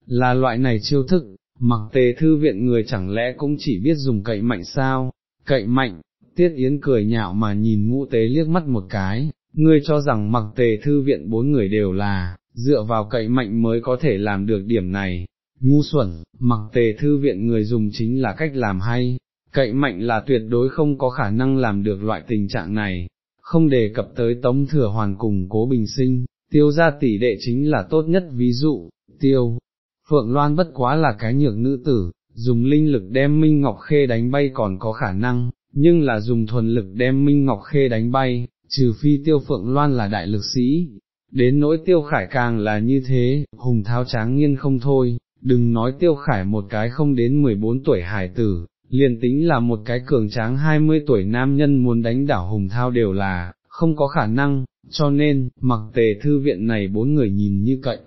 là loại này chiêu thức, mặc tề thư viện người chẳng lẽ cũng chỉ biết dùng cậy mạnh sao, cậy mạnh, tiết yến cười nhạo mà nhìn ngũ tế liếc mắt một cái, ngươi cho rằng mặc tề thư viện bốn người đều là, dựa vào cậy mạnh mới có thể làm được điểm này, ngu xuẩn, mặc tề thư viện người dùng chính là cách làm hay, cậy mạnh là tuyệt đối không có khả năng làm được loại tình trạng này, không đề cập tới tống thừa hoàn cùng cố bình sinh, tiêu ra tỷ đệ chính là tốt nhất ví dụ, tiêu, Phượng Loan bất quá là cái nhược nữ tử, dùng linh lực đem Minh Ngọc Khê đánh bay còn có khả năng, nhưng là dùng thuần lực đem Minh Ngọc Khê đánh bay, trừ phi tiêu Phượng Loan là đại lực sĩ. Đến nỗi tiêu khải càng là như thế, hùng tháo tráng nghiên không thôi, đừng nói tiêu khải một cái không đến 14 tuổi hải tử, liền tính là một cái cường tráng 20 tuổi nam nhân muốn đánh đảo hùng thao đều là, không có khả năng, cho nên, mặc tề thư viện này bốn người nhìn như cậy,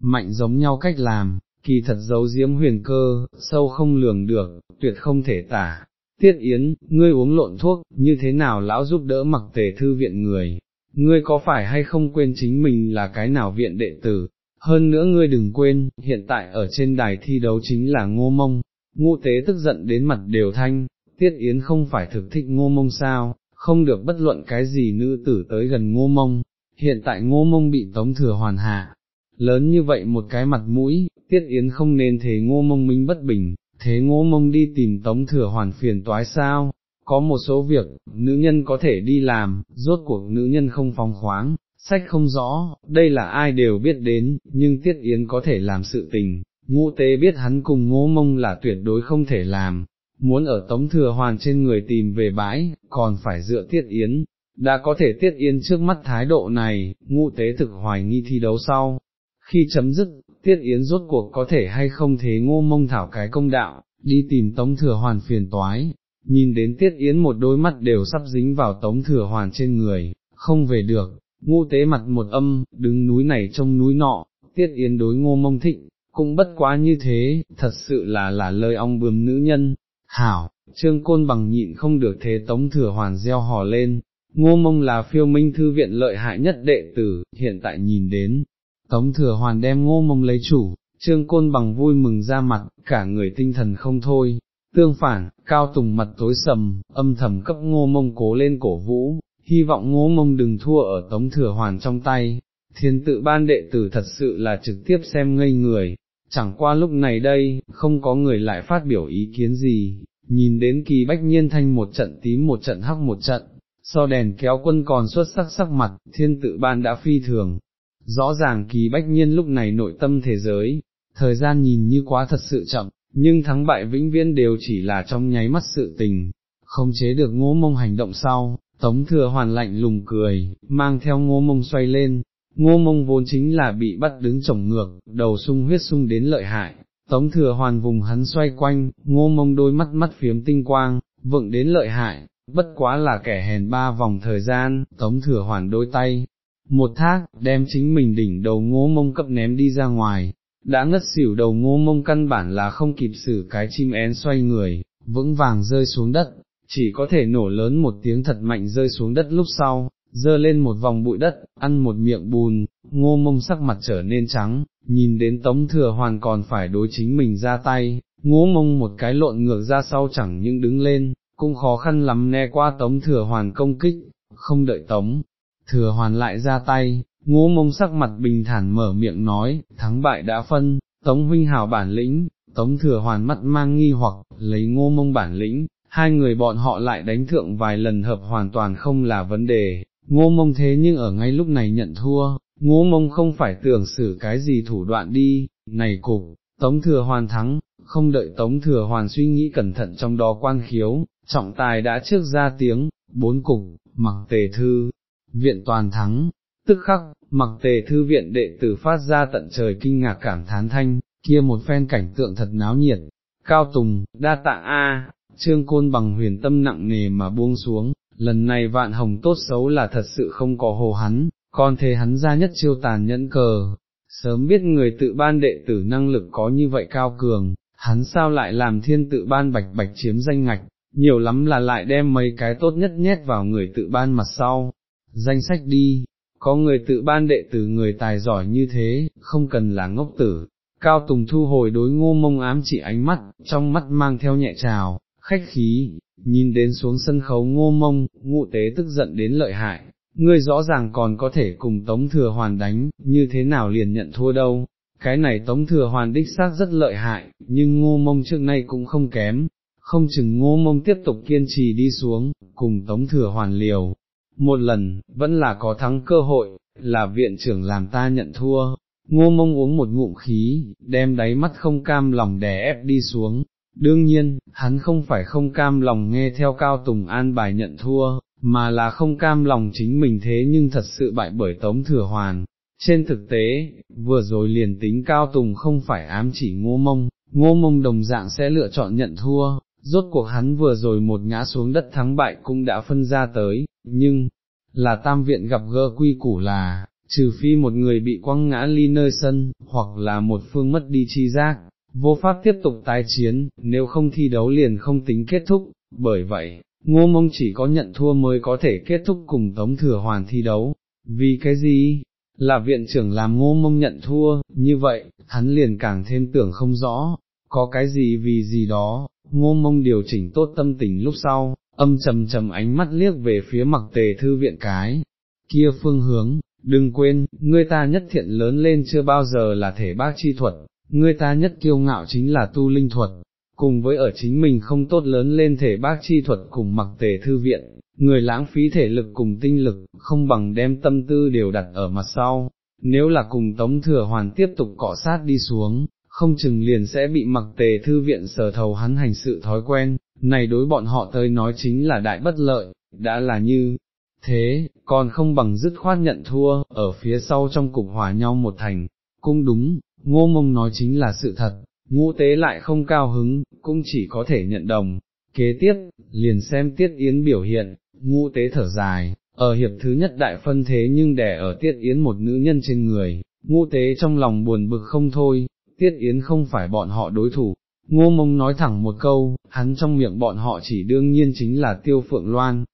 mạnh giống nhau cách làm, kỳ thật giấu diếm huyền cơ, sâu không lường được, tuyệt không thể tả. Tiết Yến, ngươi uống lộn thuốc, như thế nào lão giúp đỡ mặc tề thư viện người, ngươi có phải hay không quên chính mình là cái nào viện đệ tử, hơn nữa ngươi đừng quên, hiện tại ở trên đài thi đấu chính là ngô mông, ngô tế tức giận đến mặt đều thanh, Tiết Yến không phải thực thích ngô mông sao, không được bất luận cái gì nữ tử tới gần ngô mông, hiện tại ngô mông bị tống thừa hoàn hạ, lớn như vậy một cái mặt mũi, tiết yến không nên thế ngô mông minh bất bình, thế ngô mông đi tìm tống thừa hoàn phiền toái sao, có một số việc, nữ nhân có thể đi làm, rốt cuộc nữ nhân không phóng khoáng, sách không rõ, đây là ai đều biết đến, nhưng tiết yến có thể làm sự tình, ngũ tế biết hắn cùng ngô mông là tuyệt đối không thể làm, muốn ở tống thừa hoàn trên người tìm về bãi, còn phải dựa tiết yến. Đã có thể tiết Yến trước mắt thái độ này, ngũ tế thực hoài nghi thi đấu sau, khi chấm dứt, tiết yến rốt cuộc có thể hay không thế ngô mông thảo cái công đạo, đi tìm tống thừa hoàn phiền toái, nhìn đến tiết yến một đôi mắt đều sắp dính vào tống thừa hoàn trên người, không về được, Ngô tế mặt một âm, đứng núi này trông núi nọ, tiết yến đối ngô mông thịnh, cũng bất quá như thế, thật sự là là lời ong bướm nữ nhân, hảo, trương côn bằng nhịn không được thế tống thừa hoàn gieo hò lên. Ngô mông là phiêu minh thư viện lợi hại nhất đệ tử, hiện tại nhìn đến, Tống thừa hoàn đem ngô mông lấy chủ, trương côn bằng vui mừng ra mặt, cả người tinh thần không thôi, tương phản, cao tùng mặt tối sầm, âm thầm cấp ngô mông cố lên cổ vũ, hy vọng ngô mông đừng thua ở tống thừa hoàn trong tay, thiên tự ban đệ tử thật sự là trực tiếp xem ngây người, chẳng qua lúc này đây, không có người lại phát biểu ý kiến gì, nhìn đến kỳ bách nhiên thanh một trận tím một trận hắc một trận, so đèn kéo quân còn xuất sắc sắc mặt, thiên tự ban đã phi thường, Rõ ràng kỳ bách nhiên lúc này nội tâm thế giới, thời gian nhìn như quá thật sự chậm, nhưng thắng bại vĩnh viễn đều chỉ là trong nháy mắt sự tình, không chế được ngô mông hành động sau, tống thừa hoàn lạnh lùng cười, mang theo ngô mông xoay lên, ngô mông vốn chính là bị bắt đứng trồng ngược, đầu sung huyết sung đến lợi hại, tống thừa hoàn vùng hắn xoay quanh, ngô mông đôi mắt mắt phiếm tinh quang, vựng đến lợi hại, bất quá là kẻ hèn ba vòng thời gian, tống thừa hoàn đôi tay, một thác, đem chính mình đỉnh đầu ngô mông cấp ném đi ra ngoài, đã ngất xỉu đầu ngô mông căn bản là không kịp xử cái chim én xoay người, vững vàng rơi xuống đất, chỉ có thể nổ lớn một tiếng thật mạnh rơi xuống đất lúc sau, dơ lên một vòng bụi đất, ăn một miệng bùn, ngô mông sắc mặt trở nên trắng, nhìn đến tống thừa hoàn còn phải đối chính mình ra tay, ngô mông một cái lộn ngược ra sau chẳng những đứng lên, cũng khó khăn lắm né qua tống thừa hoàn công kích, không đợi tống thừa hoàn lại ra tay, ngô mông sắc mặt bình thản mở miệng nói, thắng bại đã phân, tống huynh hào bản lĩnh, tống thừa hoàn mắt mang nghi hoặc, lấy ngô mông bản lĩnh, hai người bọn họ lại đánh thượng vài lần hợp hoàn toàn không là vấn đề, ngô mông thế nhưng ở ngay lúc này nhận thua, ngô mông không phải tưởng xử cái gì thủ đoạn đi, này cục, tống thừa hoàn thắng, không đợi tống thừa hoàn suy nghĩ cẩn thận trong đó quan khiếu, trọng tài đã trước ra tiếng, bốn cục, mặc tề thư, viện toàn thắng, tức khắc, mặc tề thư viện đệ tử phát ra tận trời kinh ngạc cảm thán thanh, kia một phen cảnh tượng thật náo nhiệt, cao tùng, đa tạ A, trương côn bằng huyền tâm nặng nề mà buông xuống, lần này vạn hồng tốt xấu là thật sự không có hồ hắn, còn thế hắn ra nhất chiêu tàn nhẫn cờ, sớm biết người tự ban đệ tử năng lực có như vậy cao cường, hắn sao lại làm thiên tự ban bạch bạch chiếm danh ngạch, nhiều lắm là lại đem mấy cái tốt nhất nhét vào người tự ban mặt sau, danh sách đi, có người tự ban đệ tử người tài giỏi như thế, không cần là ngốc tử. Cao Tùng thu hồi đối ngô mông ám chỉ ánh mắt, trong mắt mang theo nhẹ trào, khách khí, nhìn đến xuống sân khấu ngô mông, ngụ tế tức giận đến lợi hại, ngươi rõ ràng còn có thể cùng Tống Thừa Hoàn đánh, như thế nào liền nhận thua đâu, cái này Tống Thừa Hoàn đích xác rất lợi hại, nhưng ngô mông trước nay cũng không kém, không chừng ngô mông tiếp tục kiên trì đi xuống, cùng Tống Thừa Hoàn liều, một lần, vẫn là có thắng cơ hội, là viện trưởng làm ta nhận thua, ngô mông uống một ngụm khí, đem đáy mắt không cam lòng đè ép đi xuống. Đương nhiên, hắn không phải không cam lòng nghe theo Cao Tùng an bài nhận thua, mà là không cam lòng chính mình thế nhưng thật sự bại bởi Tống Thừa Hoàn. Trên thực tế, vừa rồi liền tính Cao Tùng không phải ám chỉ ngô mông, ngô mông đồng dạng sẽ lựa chọn nhận thua, rốt cuộc hắn vừa rồi một ngã xuống đất thắng bại cũng đã phân ra tới, nhưng, là tam viện gặp gỡ quy củ là, trừ phi một người bị quăng ngã ly nơi sân, hoặc là một phương mất đi chi giác, vô pháp tiếp tục tái chiến, nếu không thi đấu liền không tính kết thúc, bởi vậy, ngô mông chỉ có nhận thua mới có thể kết thúc cùng tống thừa hoàn thi đấu, vì cái gì? Là viện trưởng làm ngô mông nhận thua, như vậy, hắn liền càng thêm tưởng không rõ, có cái gì vì gì đó, ngô mông điều chỉnh tốt tâm tình lúc sau, âm trầm trầm ánh mắt liếc về phía mặc tề thư viện cái, kia phương hướng, đừng quên, ngươi ta nhất thiện lớn lên chưa bao giờ là thể bác chi thuật, ngươi ta nhất kiêu ngạo chính là tu linh thuật, cùng với ở chính mình không tốt lớn lên thể bác chi thuật cùng mặc tề thư viện, người lãng phí thể lực cùng tinh lực, không bằng đem tâm tư đều đặt ở mặt sau, nếu là cùng tống thừa hoàn tiếp tục cọ sát đi xuống, không chừng liền sẽ bị mặc tề thư viện sở thầu hắn hành sự thói quen, này đối bọn họ tới nói chính là đại bất lợi, đã là như thế, còn không bằng dứt khoát nhận thua, ở phía sau trong cục hòa nhau một thành, cũng đúng, ngô mông nói chính là sự thật, ngũ tế lại không cao hứng, cũng chỉ có thể nhận đồng. Kế tiếp, liền xem tiết yến biểu hiện, ngũ tế thở dài, ở hiệp thứ nhất đại phân thế nhưng đẻ ở tiết yến một nữ nhân trên người, ngũ tế trong lòng buồn bực không thôi, tiết yến không phải bọn họ đối thủ. Ngô mông nói thẳng một câu, hắn trong miệng bọn họ chỉ đương nhiên chính là tiêu phượng loan.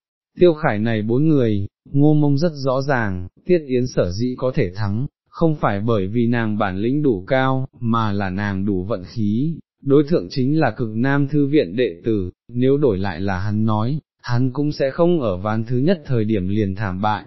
Tiêu khải này bốn người, ngô mông rất rõ ràng, tiết yến sở dĩ có thể thắng, không phải bởi vì nàng bản lĩnh đủ cao, mà là nàng đủ vận khí, đối thượng chính là cực nam thư viện đệ tử, nếu đổi lại là hắn nói, hắn cũng sẽ không ở ván thứ nhất thời điểm liền thảm bại,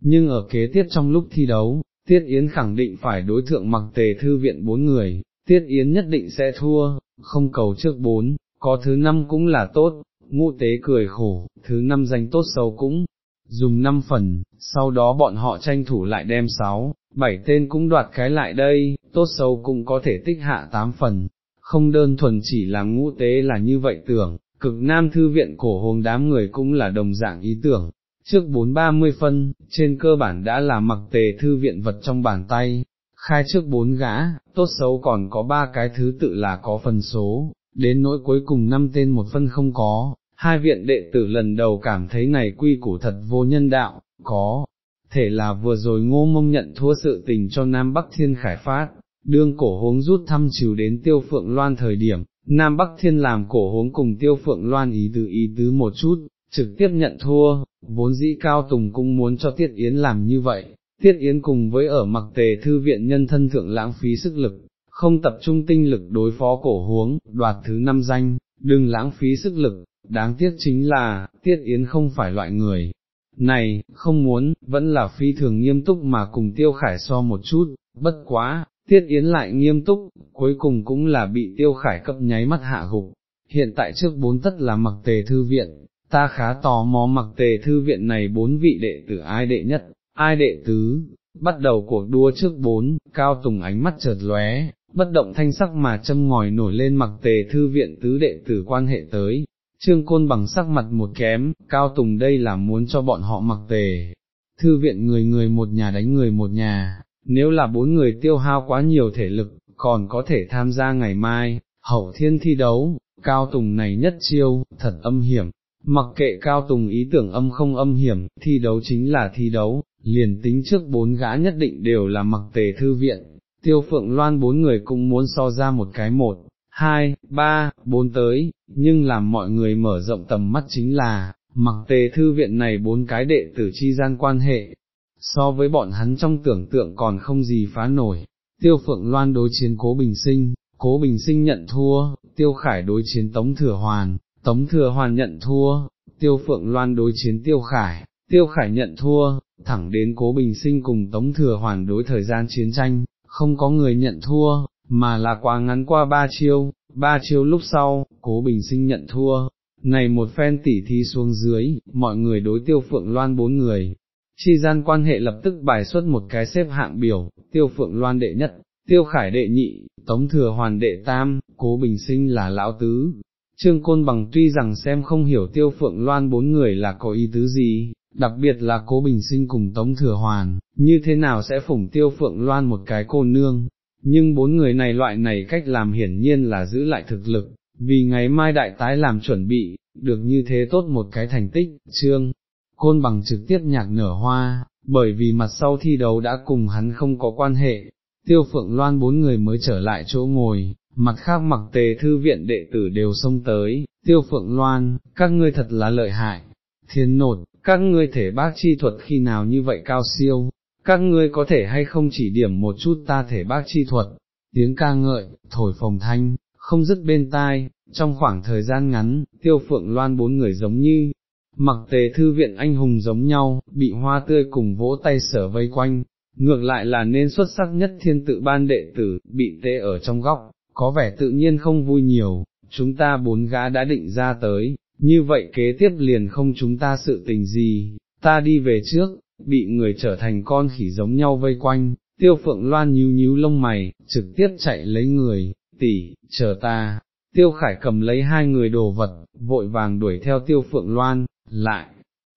nhưng ở kế tiếp trong lúc thi đấu, Tiết Yến khẳng định phải đối thượng mặc tề thư viện bốn người, Tiết Yến nhất định sẽ thua, không cầu trước bốn, có thứ năm cũng là tốt, ngũ tế cười khổ, thứ năm danh tốt xấu cũng dùng năm phần, sau đó bọn họ tranh thủ lại đem sáu, bảy tên cũng đoạt cái lại đây, tốt xấu cũng có thể tích hạ tám phần, không đơn thuần chỉ là ngũ tế là như vậy tưởng, cực nam thư viện cổ hồn đám người cũng là đồng dạng ý tưởng, trước bốn ba mươi phân, trên cơ bản đã là mặc tề thư viện vật trong bàn tay, khai trước bốn gã, tốt xấu còn có ba cái thứ tự là có phần số, đến nỗi cuối cùng năm tên một phân không có, hai viện đệ tử lần đầu cảm thấy này quy củ thật vô nhân đạo, có, thể là vừa rồi ngô mông nhận thua sự tình cho Nam Bắc Thiên khải phát, đương cổ huống rút thăm chiều đến tiêu phượng loan thời điểm, Nam Bắc Thiên làm cổ huống cùng tiêu phượng loan ý tứ ý tứ một chút, trực tiếp nhận thua, vốn dĩ cao tùng cũng muốn cho Tiết Yến làm như vậy, Tiết Yến cùng với ở mặc tề thư viện nhân thân thượng lãng phí sức lực, không tập trung tinh lực đối phó cổ huống, đoạt thứ năm danh, đừng lãng phí sức lực, đáng tiếc chính là, Tiết Yến không phải loại người. Này, không muốn, vẫn là phi thường nghiêm túc mà cùng tiêu khải so một chút, bất quá, Tiết Yến lại nghiêm túc, cuối cùng cũng là bị tiêu khải cấp nháy mắt hạ gục. Hiện tại trước bốn tất là mặc tề thư viện, ta khá tò mò mặc tề thư viện này bốn vị đệ tử ai đệ nhất, ai đệ tứ, bắt đầu cuộc đua trước bốn, cao tùng ánh mắt chợt lóe, bất động thanh sắc mà châm ngòi nổi lên mặc tề thư viện tứ đệ tử quan hệ tới, trương côn bằng sắc mặt một kém, cao tùng đây là muốn cho bọn họ mặc tề, thư viện người người một nhà đánh người một nhà, nếu là bốn người tiêu hao quá nhiều thể lực, còn có thể tham gia ngày mai, hậu thiên thi đấu, cao tùng này nhất chiêu, thật âm hiểm, mặc kệ cao tùng ý tưởng âm không âm hiểm, thi đấu chính là thi đấu, liền tính trước bốn gã nhất định đều là mặc tề thư viện, tiêu phượng loan bốn người cũng muốn so ra một cái một, hai, ba, bốn tới, nhưng làm mọi người mở rộng tầm mắt chính là, mặc tề thư viện này bốn cái đệ tử chi gian quan hệ, so với bọn hắn trong tưởng tượng còn không gì phá nổi, tiêu phượng loan đối chiến cố bình sinh, cố bình sinh nhận thua, tiêu khải đối chiến tống thừa hoàn, tống thừa hoàn nhận thua, tiêu phượng loan đối chiến tiêu khải, tiêu khải nhận thua, thẳng đến cố bình sinh cùng tống thừa hoàn đối thời gian chiến tranh, không có người nhận thua, mà là quá ngắn qua ba chiêu, ba chiêu lúc sau, cố bình sinh nhận thua. Này một phen tỉ thi xuống dưới, mọi người đối tiêu phượng loan bốn người, chi gian quan hệ lập tức bài xuất một cái xếp hạng biểu, tiêu phượng loan đệ nhất, tiêu khải đệ nhị, tống thừa hoàn đệ tam, cố bình sinh là lão tứ. Trương Côn Bằng tuy rằng xem không hiểu tiêu phượng loan bốn người là có ý tứ gì, đặc biệt là cố bình sinh cùng tống thừa hoàn, như thế nào sẽ phủng tiêu phượng loan một cái cô nương, nhưng bốn người này loại này cách làm hiển nhiên là giữ lại thực lực, vì ngày mai đại tái làm chuẩn bị, được như thế tốt một cái thành tích, trương côn bằng trực tiếp nhạc nở hoa, bởi vì mặt sau thi đấu đã cùng hắn không có quan hệ, tiêu phượng loan bốn người mới trở lại chỗ ngồi, mặt khác mặc tề thư viện đệ tử đều xông tới, tiêu phượng loan, các ngươi thật là lợi hại, thiên nột, các ngươi thể bác chi thuật khi nào như vậy cao siêu, các ngươi có thể hay không chỉ điểm một chút ta thể bác chi thuật, tiếng ca ngợi, thổi phồng thanh, không dứt bên tai, trong khoảng thời gian ngắn, tiêu phượng loan bốn người giống như, mặc tề thư viện anh hùng giống nhau, bị hoa tươi cùng vỗ tay sở vây quanh, ngược lại là nên xuất sắc nhất thiên tự ban đệ tử, bị tê ở trong góc, có vẻ tự nhiên không vui nhiều, chúng ta bốn gã đã định ra tới, như vậy kế tiếp liền không chúng ta sự tình gì, ta đi về trước, bị người trở thành con khỉ giống nhau vây quanh, tiêu phượng loan nhíu nhíu lông mày, trực tiếp chạy lấy người, tỷ, chờ ta, tiêu khải cầm lấy hai người đồ vật, vội vàng đuổi theo tiêu phượng loan, lại,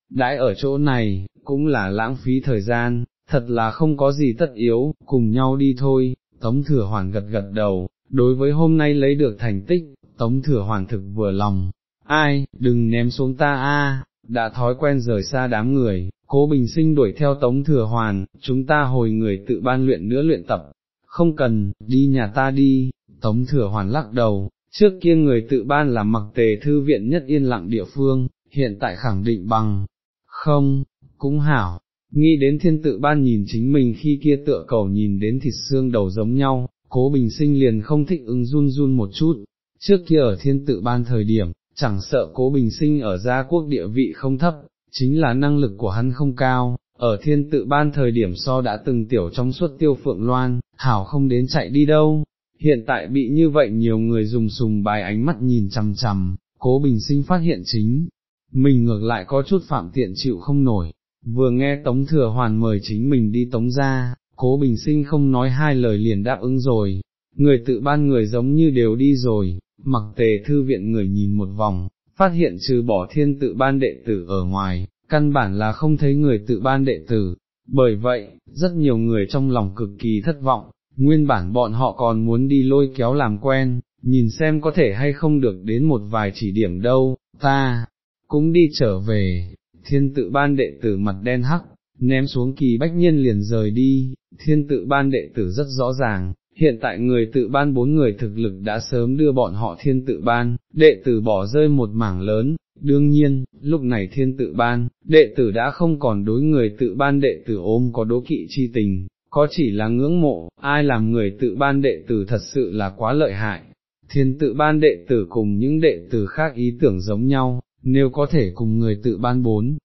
đãi ở chỗ này, cũng là lãng phí thời gian, thật là không có gì tất yếu, cùng nhau đi thôi, tống thừa hoàn gật gật đầu, đối với hôm nay lấy được thành tích, tống thừa hoàn thực vừa lòng, ai, đừng ném xuống ta a, đã thói quen rời xa đám người, cố bình sinh đuổi theo tống thừa hoàn, chúng ta hồi người tự ban luyện nữa luyện tập, không cần, đi nhà ta đi, tống thừa hoàn lắc đầu, trước kia người tự ban là mặc tề thư viện nhất yên lặng địa phương, hiện tại khẳng định bằng, không, cũng hảo, nghĩ đến thiên tự ban nhìn chính mình khi kia tựa cầu nhìn đến thịt xương đầu giống nhau, cố bình sinh liền không thích ứng run run một chút, trước kia ở thiên tự ban thời điểm, chẳng sợ cố bình sinh ở gia quốc địa vị không thấp, chính là năng lực của hắn không cao, ở thiên tự ban thời điểm so đã từng tiểu trong suốt tiêu phượng loan, hảo không đến chạy đi đâu, hiện tại bị như vậy nhiều người dùng sùng bài ánh mắt nhìn chằm chằm, cố bình sinh phát hiện chính, mình ngược lại có chút phạm tiện chịu không nổi, vừa nghe Tống Thừa Hoàn mời chính mình đi Tống ra, cố bình sinh không nói hai lời liền đáp ứng rồi, người tự ban người giống như đều đi rồi, mặc tề thư viện người nhìn một vòng, phát hiện trừ bỏ thiên tự ban đệ tử ở ngoài, căn bản là không thấy người tự ban đệ tử, bởi vậy, rất nhiều người trong lòng cực kỳ thất vọng, nguyên bản bọn họ còn muốn đi lôi kéo làm quen, nhìn xem có thể hay không được đến một vài chỉ điểm đâu, ta, cũng đi trở về, thiên tự ban đệ tử mặt đen hắc, ném xuống kỳ bách nhiên liền rời đi, thiên tự ban đệ tử rất rõ ràng, hiện tại người tự ban bốn người thực lực đã sớm đưa bọn họ thiên tự ban, đệ tử bỏ rơi một mảng lớn, đương nhiên, lúc này thiên tự ban, đệ tử đã không còn đối người tự ban đệ tử ôm có đố kỵ chi tình, có chỉ là ngưỡng mộ, ai làm người tự ban đệ tử thật sự là quá lợi hại. Thiên tự ban đệ tử cùng những đệ tử khác ý tưởng giống nhau, nếu có thể cùng người tự ban bốn,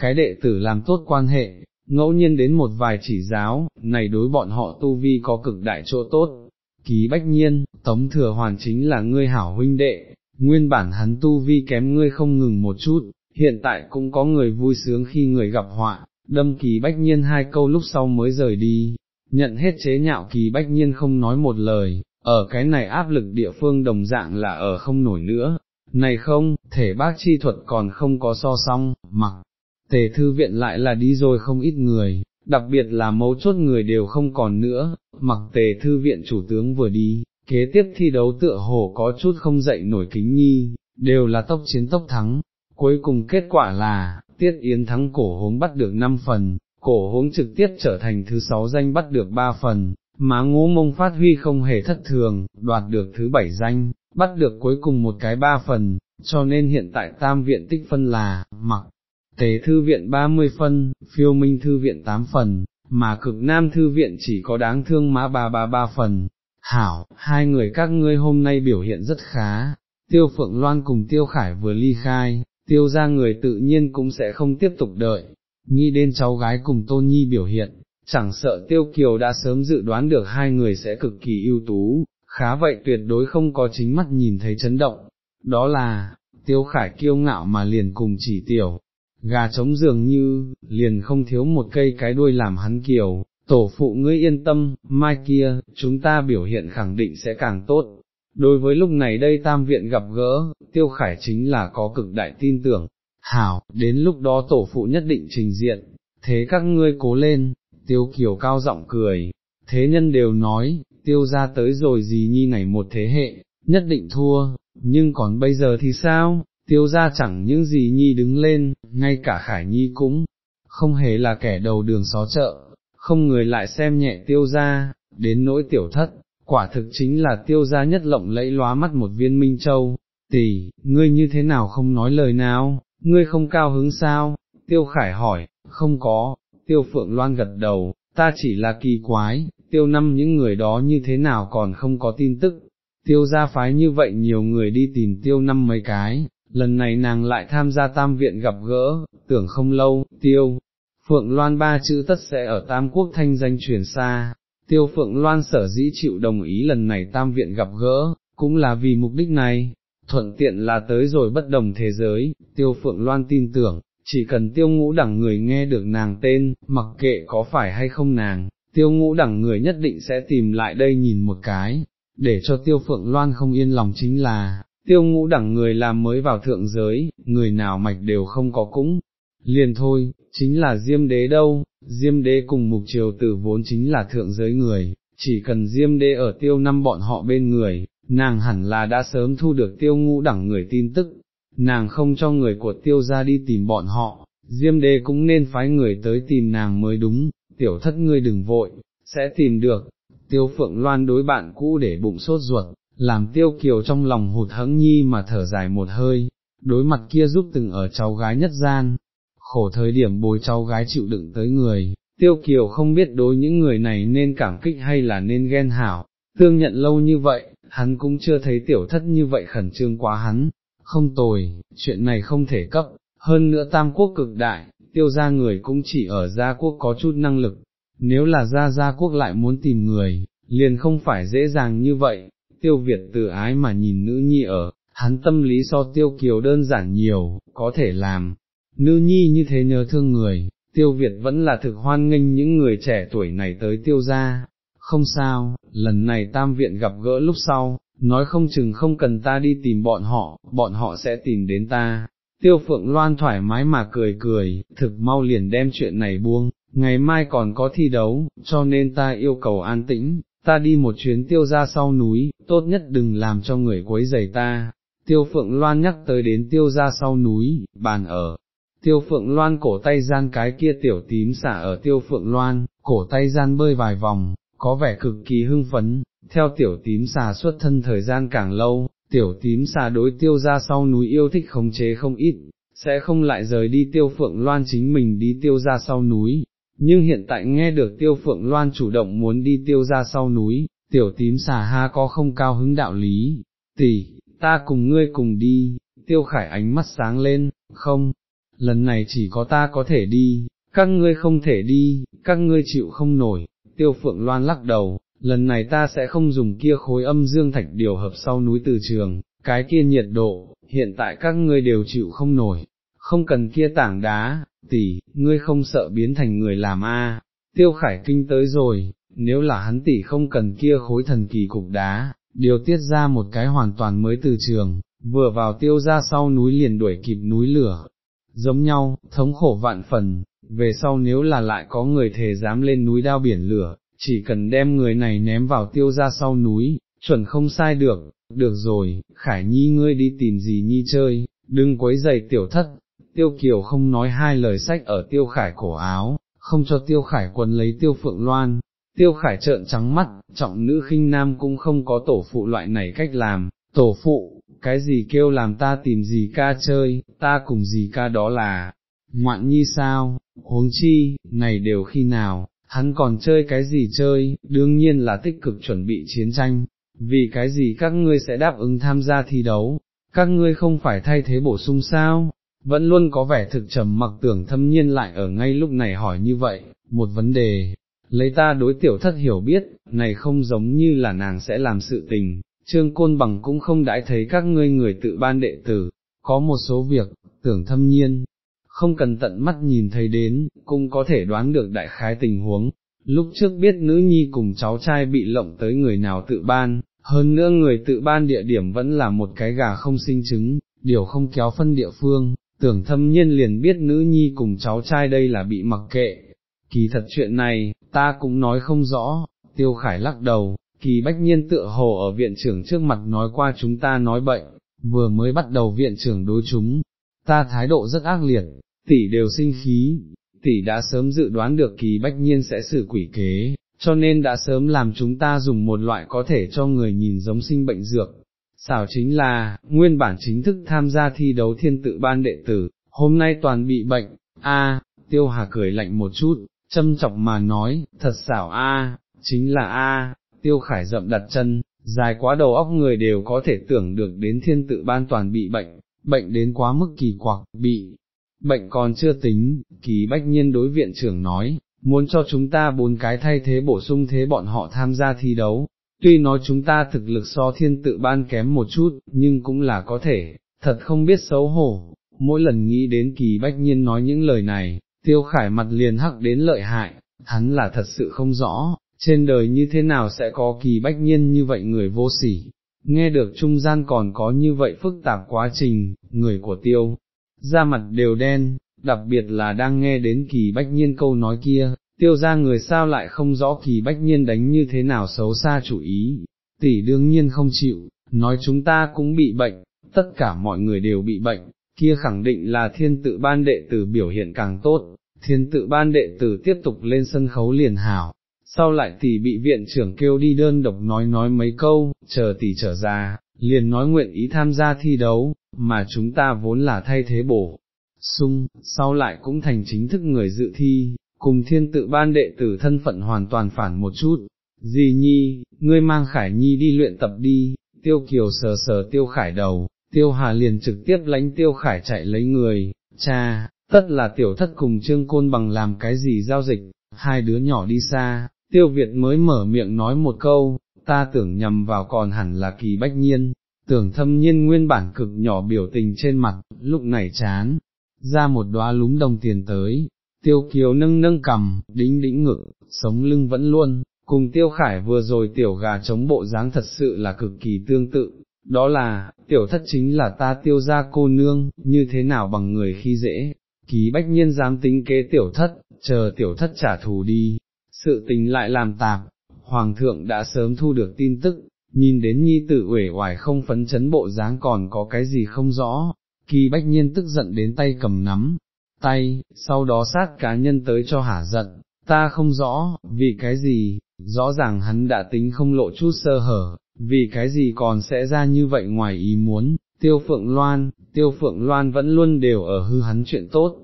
cái đệ tử làm tốt quan hệ, ngẫu nhiên đến một vài chỉ giáo, này đối bọn họ tu vi có cực đại chỗ tốt. Ký bách nhiên, tống thừa hoàn chính là ngươi hảo huynh đệ, nguyên bản hắn tu vi kém ngươi không ngừng một chút, hiện tại cũng có người vui sướng khi người gặp họa, đâm kỳ bách nhiên hai câu lúc sau mới rời đi, nhận hết chế nhạo kỳ bách nhiên không nói một lời, ở cái này áp lực địa phương đồng dạng là ở không nổi nữa, này không, thể bác chi thuật còn không có so song, mặc, tề thư viện lại là đi rồi không ít người, đặc biệt là mấu chốt người đều không còn nữa, mặc tề thư viện chủ tướng vừa đi, kế tiếp thi đấu tựa hồ có chút không dậy nổi kính nhi, đều là tốc chiến tốc thắng, cuối cùng kết quả là, tiết yến thắng cổ hống bắt được 5 phần, cổ huống trực tiếp trở thành thứ sáu danh bắt được ba phần, má ngũ mông phát huy không hề thất thường, đoạt được thứ bảy danh, bắt được cuối cùng một cái ba phần, cho nên hiện tại tam viện tích phân là, mặc, tế thư viện 30 phân, phiêu minh thư viện 8 phần, mà cực nam thư viện chỉ có đáng thương má ba ba ba phần. Hảo, hai người các ngươi hôm nay biểu hiện rất khá, tiêu phượng loan cùng tiêu khải vừa ly khai, tiêu ra người tự nhiên cũng sẽ không tiếp tục đợi, nghĩ đến cháu gái cùng tôn nhi biểu hiện, chẳng sợ tiêu kiều đã sớm dự đoán được hai người sẽ cực kỳ ưu tú, khá vậy tuyệt đối không có chính mắt nhìn thấy chấn động, đó là, tiêu khải kiêu ngạo mà liền cùng chỉ tiểu, gà trống dường như, liền không thiếu một cây cái đuôi làm hắn kiều, tổ phụ ngươi yên tâm, mai kia, chúng ta biểu hiện khẳng định sẽ càng tốt. Đối với lúc này đây tam viện gặp gỡ, tiêu khải chính là có cực đại tin tưởng, hảo, đến lúc đó tổ phụ nhất định trình diện, thế các ngươi cố lên, tiêu kiều cao giọng cười, thế nhân đều nói, tiêu ra tới rồi gì nhi này một thế hệ, nhất định thua, nhưng còn bây giờ thì sao, tiêu ra chẳng những gì nhi đứng lên, ngay cả khải nhi cũng, không hề là kẻ đầu đường xó chợ, không người lại xem nhẹ tiêu ra, đến nỗi tiểu thất, quả thực chính là tiêu ra nhất lộng lẫy lóa mắt một viên minh châu, tỷ, ngươi như thế nào không nói lời nào, ngươi không cao hứng sao, tiêu khải hỏi, không có, tiêu phượng loan gật đầu, ta chỉ là kỳ quái, tiêu năm những người đó như thế nào còn không có tin tức, tiêu gia phái như vậy nhiều người đi tìm tiêu năm mấy cái, lần này nàng lại tham gia tam viện gặp gỡ, tưởng không lâu, tiêu, Phượng Loan ba chữ tất sẽ ở Tam Quốc thanh danh truyền xa, tiêu Phượng Loan sở dĩ chịu đồng ý lần này tam viện gặp gỡ, cũng là vì mục đích này, thuận tiện là tới rồi bất đồng thế giới, tiêu Phượng Loan tin tưởng, chỉ cần tiêu ngũ đẳng người nghe được nàng tên, mặc kệ có phải hay không nàng, tiêu ngũ đẳng người nhất định sẽ tìm lại đây nhìn một cái, để cho tiêu Phượng Loan không yên lòng chính là, tiêu ngũ đẳng người làm mới vào thượng giới, người nào mạch đều không có cũng, liền thôi, chính là Diêm Đế đâu, Diêm Đế cùng mục triều tử vốn chính là thượng giới người, chỉ cần Diêm Đế ở tiêu năm bọn họ bên người, nàng hẳn là đã sớm thu được tiêu ngũ đẳng người tin tức, nàng không cho người của tiêu ra đi tìm bọn họ, Diêm Đế cũng nên phái người tới tìm nàng mới đúng, tiểu thất ngươi đừng vội, sẽ tìm được, tiêu phượng loan đối bạn cũ để bụng sốt ruột, làm tiêu kiều trong lòng hụt hẫng nhi mà thở dài một hơi, đối mặt kia giúp từng ở cháu gái nhất gian, khổ thời điểm bồi cháu gái chịu đựng tới người, tiêu kiều không biết đối những người này nên cảm kích hay là nên ghen hảo, tương nhận lâu như vậy, hắn cũng chưa thấy tiểu thất như vậy khẩn trương quá hắn, không tồi, chuyện này không thể cấp, hơn nữa tam quốc cực đại, tiêu gia người cũng chỉ ở gia quốc có chút năng lực, nếu là gia gia quốc lại muốn tìm người, liền không phải dễ dàng như vậy, tiêu Việt từ ái mà nhìn nữ nhi ở, hắn tâm lý so tiêu kiều đơn giản nhiều, có thể làm, nữ nhi như thế nhớ thương người, tiêu Việt vẫn là thực hoan nghênh những người trẻ tuổi này tới tiêu gia. Không sao, lần này tam viện gặp gỡ lúc sau, nói không chừng không cần ta đi tìm bọn họ, bọn họ sẽ tìm đến ta. Tiêu Phượng Loan thoải mái mà cười cười, thực mau liền đem chuyện này buông, ngày mai còn có thi đấu, cho nên ta yêu cầu an tĩnh, ta đi một chuyến tiêu ra sau núi, tốt nhất đừng làm cho người quấy rầy ta. Tiêu Phượng Loan nhắc tới đến tiêu ra sau núi, bàn ở, tiêu phượng loan cổ tay gian cái kia tiểu tím xả ở tiêu phượng loan, cổ tay gian bơi vài vòng, có vẻ cực kỳ hưng phấn, theo tiểu tím xà xuất thân thời gian càng lâu, tiểu tím xà đối tiêu ra sau núi yêu thích khống chế không ít, sẽ không lại rời đi tiêu phượng loan chính mình đi tiêu ra sau núi, nhưng hiện tại nghe được tiêu phượng loan chủ động muốn đi tiêu ra sau núi, tiểu tím xà ha có không cao hứng đạo lý, tỷ, ta cùng ngươi cùng đi, tiêu khải ánh mắt sáng lên, không, lần này chỉ có ta có thể đi, các ngươi không thể đi, các ngươi chịu không nổi, tiêu phượng loan lắc đầu, lần này ta sẽ không dùng kia khối âm dương thạch điều hợp sau núi từ trường, cái kia nhiệt độ, hiện tại các ngươi đều chịu không nổi, không cần kia tảng đá, tỷ, ngươi không sợ biến thành người làm a. tiêu khải kinh tới rồi, nếu là hắn tỷ không cần kia khối thần kỳ cục đá, điều tiết ra một cái hoàn toàn mới từ trường, vừa vào tiêu ra sau núi liền đuổi kịp núi lửa, giống nhau, thống khổ vạn phần, về sau nếu là lại có người thề dám lên núi đao biển lửa, chỉ cần đem người này ném vào tiêu ra sau núi, chuẩn không sai được, được rồi, Khải Nhi ngươi đi tìm gì Nhi chơi, đừng quấy giày tiểu thất, tiêu kiều không nói hai lời sách ở tiêu khải cổ áo, không cho tiêu khải quấn lấy tiêu phượng loan. Tiêu khải trợn trắng mắt, trọng nữ khinh nam cũng không có tổ phụ loại này cách làm, tổ phụ, cái gì kêu làm ta tìm gì ca chơi, ta cùng gì ca đó là, ngoạn nhi sao, huống chi, này đều khi nào, hắn còn chơi cái gì chơi, đương nhiên là tích cực chuẩn bị chiến tranh, vì cái gì các ngươi sẽ đáp ứng tham gia thi đấu, các ngươi không phải thay thế bổ sung sao, vẫn luôn có vẻ thực trầm mặc tưởng thâm nhiên lại ở ngay lúc này hỏi như vậy, một vấn đề, lấy ta đối tiểu thất hiểu biết, này không giống như là nàng sẽ làm sự tình, trương côn bằng cũng không đãi thấy các ngươi người tự ban đệ tử, có một số việc, tưởng thâm nhiên, không cần tận mắt nhìn thấy đến, cũng có thể đoán được đại khái tình huống. Lúc trước biết nữ nhi cùng cháu trai bị lộng tới người nào tự ban, hơn nữa người tự ban địa điểm vẫn là một cái gà không sinh trứng, điều không kéo phân địa phương, tưởng thâm nhiên liền biết nữ nhi cùng cháu trai đây là bị mặc kệ. Kỳ thật chuyện này, ta cũng nói không rõ, tiêu khải lắc đầu, kỳ bách nhiên tựa hồ ở viện trưởng trước mặt nói qua chúng ta nói bệnh, vừa mới bắt đầu viện trưởng đối chúng, ta thái độ rất ác liệt, tỷ đều sinh khí, tỷ đã sớm dự đoán được kỳ bách nhiên sẽ xử quỷ kế, cho nên đã sớm làm chúng ta dùng một loại có thể cho người nhìn giống sinh bệnh dược. Xảo chính là, nguyên bản chính thức tham gia thi đấu thiên tự ban đệ tử, hôm nay toàn bị bệnh, a tiêu hà cười lạnh một chút, châm chọc mà nói, thật xảo a chính là a. Tiêu khải rậm đặt chân, dài quá đầu óc người đều có thể tưởng được đến thiên tự ban toàn bị bệnh, bệnh đến quá mức kỳ quặc, bị bệnh còn chưa tính, kỳ bách nhiên đối viện trưởng nói, muốn cho chúng ta bốn cái thay thế bổ sung thế bọn họ tham gia thi đấu, tuy nói chúng ta thực lực so thiên tự ban kém một chút, nhưng cũng là có thể, thật không biết xấu hổ, mỗi lần nghĩ đến kỳ bách nhiên nói những lời này, tiêu khải mặt liền hắc đến lợi hại, hắn là thật sự không rõ, trên đời như thế nào sẽ có kỳ bách nhiên như vậy người vô sỉ, nghe được trung gian còn có như vậy phức tạp quá trình, người của tiêu, da mặt đều đen, đặc biệt là đang nghe đến kỳ bách nhiên câu nói kia, tiêu ra người sao lại không rõ kỳ bách nhiên đánh như thế nào xấu xa chủ ý, tỷ đương nhiên không chịu, nói chúng ta cũng bị bệnh, tất cả mọi người đều bị bệnh, kia khẳng định là thiên tự ban đệ tử biểu hiện càng tốt, thiên tự ban đệ tử tiếp tục lên sân khấu liền hảo, sau lại tỷ bị viện trưởng kêu đi đơn độc nói nói mấy câu, chờ tỷ trở ra, liền nói nguyện ý tham gia thi đấu, mà chúng ta vốn là thay thế bổ, sung, sau lại cũng thành chính thức người dự thi, cùng thiên tự ban đệ tử thân phận hoàn toàn phản một chút, Di nhi, ngươi mang khải nhi đi luyện tập đi, tiêu kiều sờ sờ tiêu khải đầu, tiêu hà liền trực tiếp lánh tiêu khải chạy lấy người, cha, tất là tiểu thất cùng trương côn bằng làm cái gì giao dịch, hai đứa nhỏ đi xa, tiêu Việt mới mở miệng nói một câu, ta tưởng nhầm vào còn hẳn là kỳ bách nhiên, tưởng thâm nhiên nguyên bản cực nhỏ biểu tình trên mặt, lúc này chán, ra một đóa lúm đồng tiền tới, tiêu kiều nâng nâng cầm, đĩnh đĩnh ngực, sống lưng vẫn luôn, cùng tiêu khải vừa rồi tiểu gà chống bộ dáng thật sự là cực kỳ tương tự, đó là, tiểu thất chính là ta tiêu ra cô nương, như thế nào bằng người khi dễ, ký bách nhiên dám tính kế tiểu thất, chờ tiểu thất trả thù đi, sự tình lại làm tạp, hoàng thượng đã sớm thu được tin tức, nhìn đến nhi tử uể oải không phấn chấn bộ dáng còn có cái gì không rõ, kỳ bách nhiên tức giận đến tay cầm nắm, tay, sau đó sát cá nhân tới cho hả giận, ta không rõ, vì cái gì, rõ ràng hắn đã tính không lộ chút sơ hở, vì cái gì còn sẽ ra như vậy ngoài ý muốn, tiêu phượng loan, tiêu phượng loan vẫn luôn đều ở hư hắn chuyện tốt,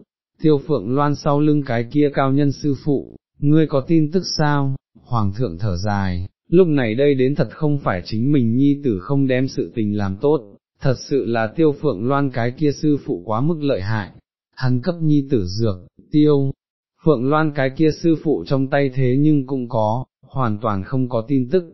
tiêu phượng loan sau lưng cái kia cao nhân sư phụ, ngươi có tin tức sao, hoàng thượng thở dài, lúc này đây đến thật không phải chính mình nhi tử không đem sự tình làm tốt, thật sự là tiêu phượng loan cái kia sư phụ quá mức lợi hại, hắn cấp nhi tử dược, tiêu, phượng loan cái kia sư phụ trong tay thế nhưng cũng có, hoàn toàn không có tin tức,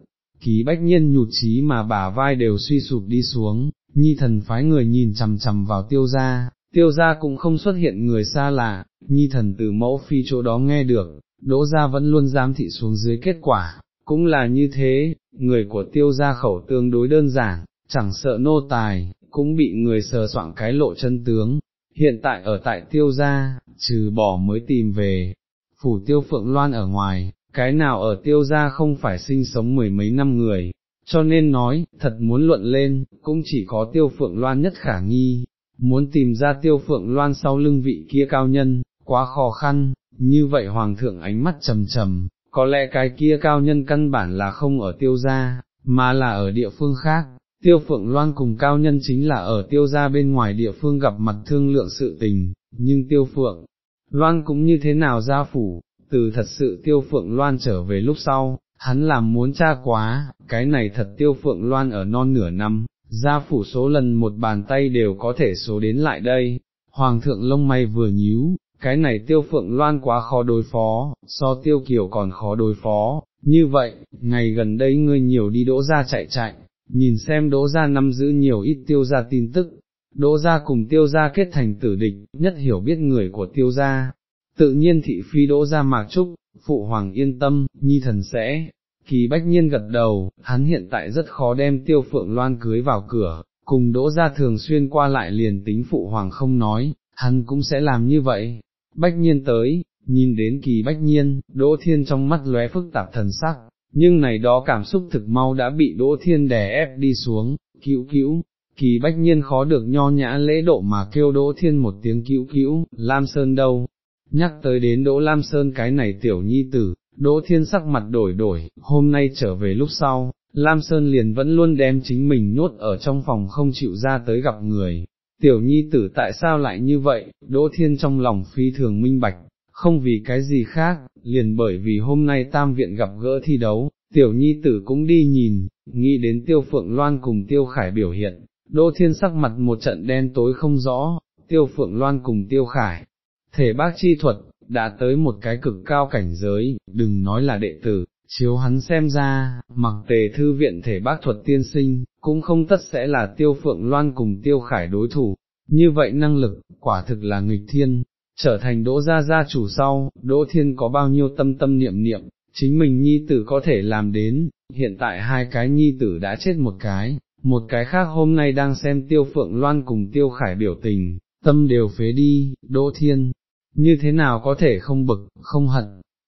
ký bách nhiên nhụt chí mà bà vai đều suy sụp đi xuống, nhi thần phái người nhìn chằm chằm vào tiêu gia, tiêu gia cũng không xuất hiện người xa lạ, nhi thần từ mẫu phi chỗ đó nghe được, đỗ gia vẫn luôn giám thị xuống dưới kết quả, cũng là như thế, người của tiêu gia khẩu tương đối đơn giản, chẳng sợ nô tài, cũng bị người sờ soạn cái lộ chân tướng, hiện tại ở tại tiêu gia, trừ bỏ mới tìm về, phủ tiêu phượng loan ở ngoài, cái nào ở tiêu gia không phải sinh sống mười mấy năm người, cho nên nói, thật muốn luận lên, cũng chỉ có tiêu phượng loan nhất khả nghi, muốn tìm ra tiêu phượng loan sau lưng vị kia cao nhân, quá khó khăn, như vậy hoàng thượng ánh mắt trầm trầm, có lẽ cái kia cao nhân căn bản là không ở tiêu gia, mà là ở địa phương khác, tiêu phượng loan cùng cao nhân chính là ở tiêu gia bên ngoài địa phương gặp mặt thương lượng sự tình, nhưng tiêu phượng, loan cũng như thế nào gia phủ, từ thật sự tiêu phượng loan trở về lúc sau, hắn làm muốn cha quá, cái này thật tiêu phượng loan ở non nửa năm, gia phủ số lần một bàn tay đều có thể số đến lại đây, hoàng thượng lông mày vừa nhíu, cái này tiêu phượng loan quá khó đối phó, so tiêu kiểu còn khó đối phó, như vậy, ngày gần đây ngươi nhiều đi đỗ ra chạy chạy, nhìn xem đỗ ra năm giữ nhiều ít tiêu gia tin tức, đỗ ra cùng tiêu gia kết thành tử địch, nhất hiểu biết người của tiêu gia, tự nhiên thị phi đỗ ra mạc trúc, phụ hoàng yên tâm, nhi thần sẽ. Kỳ bách nhiên gật đầu, hắn hiện tại rất khó đem tiêu phượng loan cưới vào cửa, cùng đỗ ra thường xuyên qua lại liền tính phụ hoàng không nói, hắn cũng sẽ làm như vậy. Bách nhiên tới, nhìn đến kỳ bách nhiên, đỗ thiên trong mắt lóe phức tạp thần sắc, nhưng này đó cảm xúc thực mau đã bị đỗ thiên đè ép đi xuống, cứu cứu, kỳ bách nhiên khó được nho nhã lễ độ mà kêu đỗ thiên một tiếng cứu cứu, Lam Sơn đâu, nhắc tới đến đỗ Lam Sơn cái này tiểu nhi tử, đỗ thiên sắc mặt đổi đổi, hôm nay trở về lúc sau, Lam Sơn liền vẫn luôn đem chính mình nhốt ở trong phòng không chịu ra tới gặp người. Tiểu nhi tử tại sao lại như vậy, Đỗ Thiên trong lòng phi thường minh bạch, không vì cái gì khác, liền bởi vì hôm nay tam viện gặp gỡ thi đấu, tiểu nhi tử cũng đi nhìn, nghĩ đến tiêu phượng loan cùng tiêu khải biểu hiện, Đỗ Thiên sắc mặt một trận đen tối không rõ, tiêu phượng loan cùng tiêu khải, thể bác chi thuật, đã tới một cái cực cao cảnh giới, đừng nói là đệ tử, chiếu hắn xem ra, mặc tề thư viện thể bác thuật tiên sinh, cũng không tất sẽ là tiêu phượng loan cùng tiêu khải đối thủ, như vậy năng lực, quả thực là nghịch thiên, trở thành đỗ gia gia chủ sau, đỗ thiên có bao nhiêu tâm tâm niệm niệm, chính mình nhi tử có thể làm đến, hiện tại hai cái nhi tử đã chết một cái, một cái khác hôm nay đang xem tiêu phượng loan cùng tiêu khải biểu tình, tâm đều phế đi, đỗ thiên, như thế nào có thể không bực, không hận,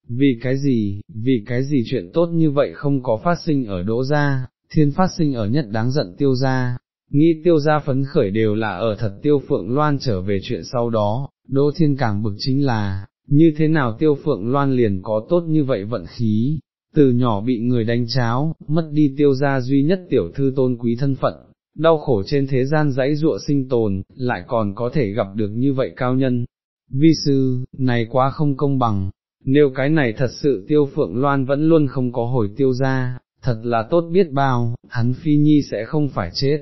vì cái gì, vì cái gì chuyện tốt như vậy không có phát sinh ở đỗ gia, thiên phát sinh ở nhất đáng giận tiêu gia, nghĩ tiêu gia phấn khởi đều là ở thật tiêu phượng loan trở về chuyện sau đó, đỗ thiên càng bực chính là, như thế nào tiêu phượng loan liền có tốt như vậy vận khí, từ nhỏ bị người đánh cháo, mất đi tiêu gia duy nhất tiểu thư tôn quý thân phận, đau khổ trên thế gian dãy ruộng sinh tồn, lại còn có thể gặp được như vậy cao nhân. Vi sư, này quá không công bằng, nếu cái này thật sự tiêu phượng loan vẫn luôn không có hồi tiêu gia, thật là tốt biết bao, hắn phi nhi sẽ không phải chết.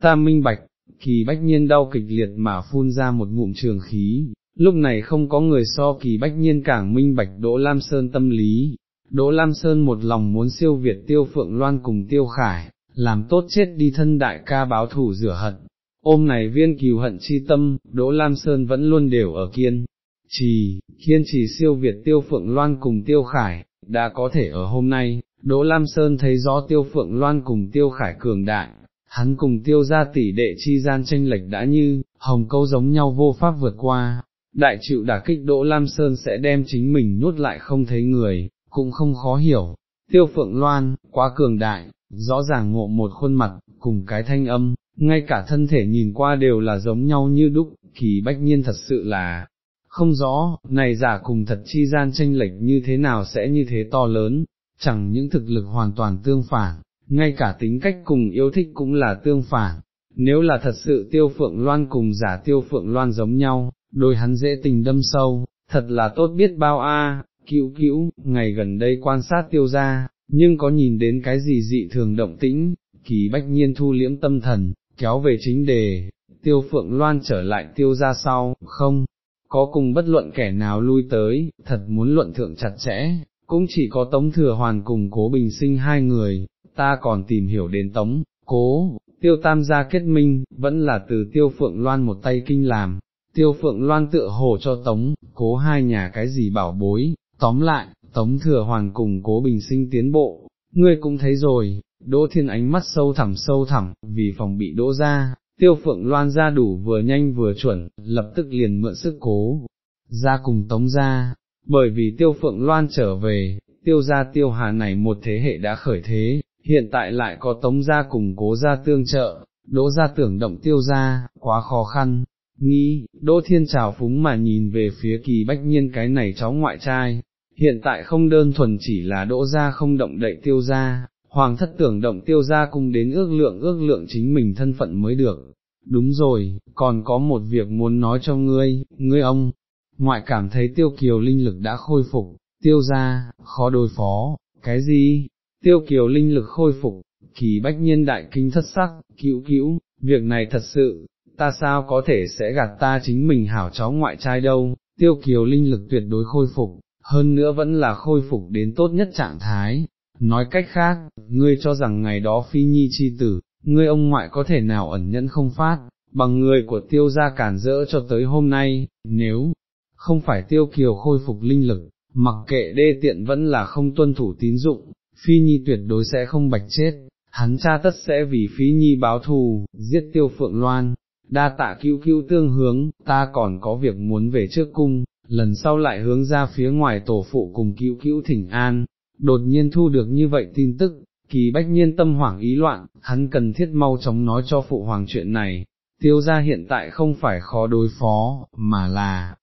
Ta minh bạch, kỳ bách nhiên đau kịch liệt mà phun ra một ngụm trường khí, lúc này không có người so kỳ bách nhiên càng minh bạch Đỗ Lam Sơn tâm lý. Đỗ Lam Sơn một lòng muốn siêu việt tiêu phượng loan cùng tiêu khải, làm tốt chết đi thân đại ca báo thủ rửa hận. Ôm này viên cừu hận chi tâm, Đỗ Lam Sơn vẫn luôn đều ở kiên, trì, kiên trì siêu việt tiêu phượng loan cùng tiêu khải, đã có thể ở hôm nay, Đỗ Lam Sơn thấy rõ tiêu phượng loan cùng tiêu khải cường đại, hắn cùng tiêu ra tỷ đệ chi gian tranh lệch đã như, hồng câu giống nhau vô pháp vượt qua, đại chịu đả kích Đỗ Lam Sơn sẽ đem chính mình nuốt lại không thấy người, cũng không khó hiểu, tiêu phượng loan, quá cường đại, rõ ràng ngộ một khuôn mặt, cùng cái thanh âm, ngay cả thân thể nhìn qua đều là giống nhau như đúc, kỳ bách nhiên thật sự là, không rõ, này giả cùng thật chi gian tranh lệch như thế nào sẽ như thế to lớn, chẳng những thực lực hoàn toàn tương phản, ngay cả tính cách cùng yêu thích cũng là tương phản, nếu là thật sự tiêu phượng loan cùng giả tiêu phượng loan giống nhau, đôi hắn dễ tình đâm sâu, thật là tốt biết bao a. À, cứu cứu, ngày gần đây quan sát tiêu ra, nhưng có nhìn đến cái gì dị thường động tĩnh, kỳ bách nhiên thu liễm tâm thần, kéo về chính đề, tiêu phượng loan trở lại tiêu ra sau, không, có cùng bất luận kẻ nào lui tới, thật muốn luận thượng chặt chẽ, cũng chỉ có Tống Thừa Hoàn cùng Cố Bình Sinh hai người, ta còn tìm hiểu đến Tống, Cố, Tiêu Tam gia kết minh, vẫn là từ Tiêu Phượng Loan một tay kinh làm, Tiêu Phượng Loan tựa hồ cho Tống, Cố hai nhà cái gì bảo bối, tóm lại, Tống Thừa Hoàn cùng Cố Bình Sinh tiến bộ, ngươi cũng thấy rồi, Đỗ Thiên ánh mắt sâu thẳm sâu thẳm, vì phòng bị đỗ ra, tiêu phượng loan ra đủ vừa nhanh vừa chuẩn, lập tức liền mượn sức cố, ra cùng tống ra, bởi vì tiêu phượng loan trở về, tiêu gia tiêu hà này một thế hệ đã khởi thế, hiện tại lại có tống gia cùng cố gia tương trợ, đỗ gia tưởng động tiêu gia, quá khó khăn, nghĩ, Đỗ Thiên trào phúng mà nhìn về phía kỳ bách nhiên cái này cháu ngoại trai, hiện tại không đơn thuần chỉ là đỗ gia không động đậy tiêu gia, hoàng thất tưởng động tiêu gia cùng đến ước lượng ước lượng chính mình thân phận mới được. Đúng rồi, còn có một việc muốn nói cho ngươi, ngươi ông, ngoại cảm thấy tiêu kiều linh lực đã khôi phục, tiêu gia khó đối phó, cái gì, tiêu kiều linh lực khôi phục, kỳ bách nhiên đại kinh thất sắc, cứu cứu, việc này thật sự, ta sao có thể sẽ gạt ta chính mình hảo cháu ngoại trai đâu, tiêu kiều linh lực tuyệt đối khôi phục, hơn nữa vẫn là khôi phục đến tốt nhất trạng thái. Nói cách khác, ngươi cho rằng ngày đó phi nhi chi tử, ngươi ông ngoại có thể nào ẩn nhẫn không phát, bằng người của tiêu gia cản rỡ cho tới hôm nay, nếu không phải tiêu kiều khôi phục linh lực, mặc kệ đê tiện vẫn là không tuân thủ tín dụng, phi nhi tuyệt đối sẽ không bạch chết, hắn cha tất sẽ vì phi nhi báo thù, giết tiêu phượng loan, đa tạ cứu cứu tương hướng, ta còn có việc muốn về trước cung, lần sau lại hướng ra phía ngoài tổ phụ cùng cứu cứu thỉnh an, đột nhiên thu được như vậy tin tức, kỳ bách nhiên tâm hoảng ý loạn, hắn cần thiết mau chóng nói cho phụ hoàng chuyện này, tiêu ra hiện tại không phải khó đối phó, mà là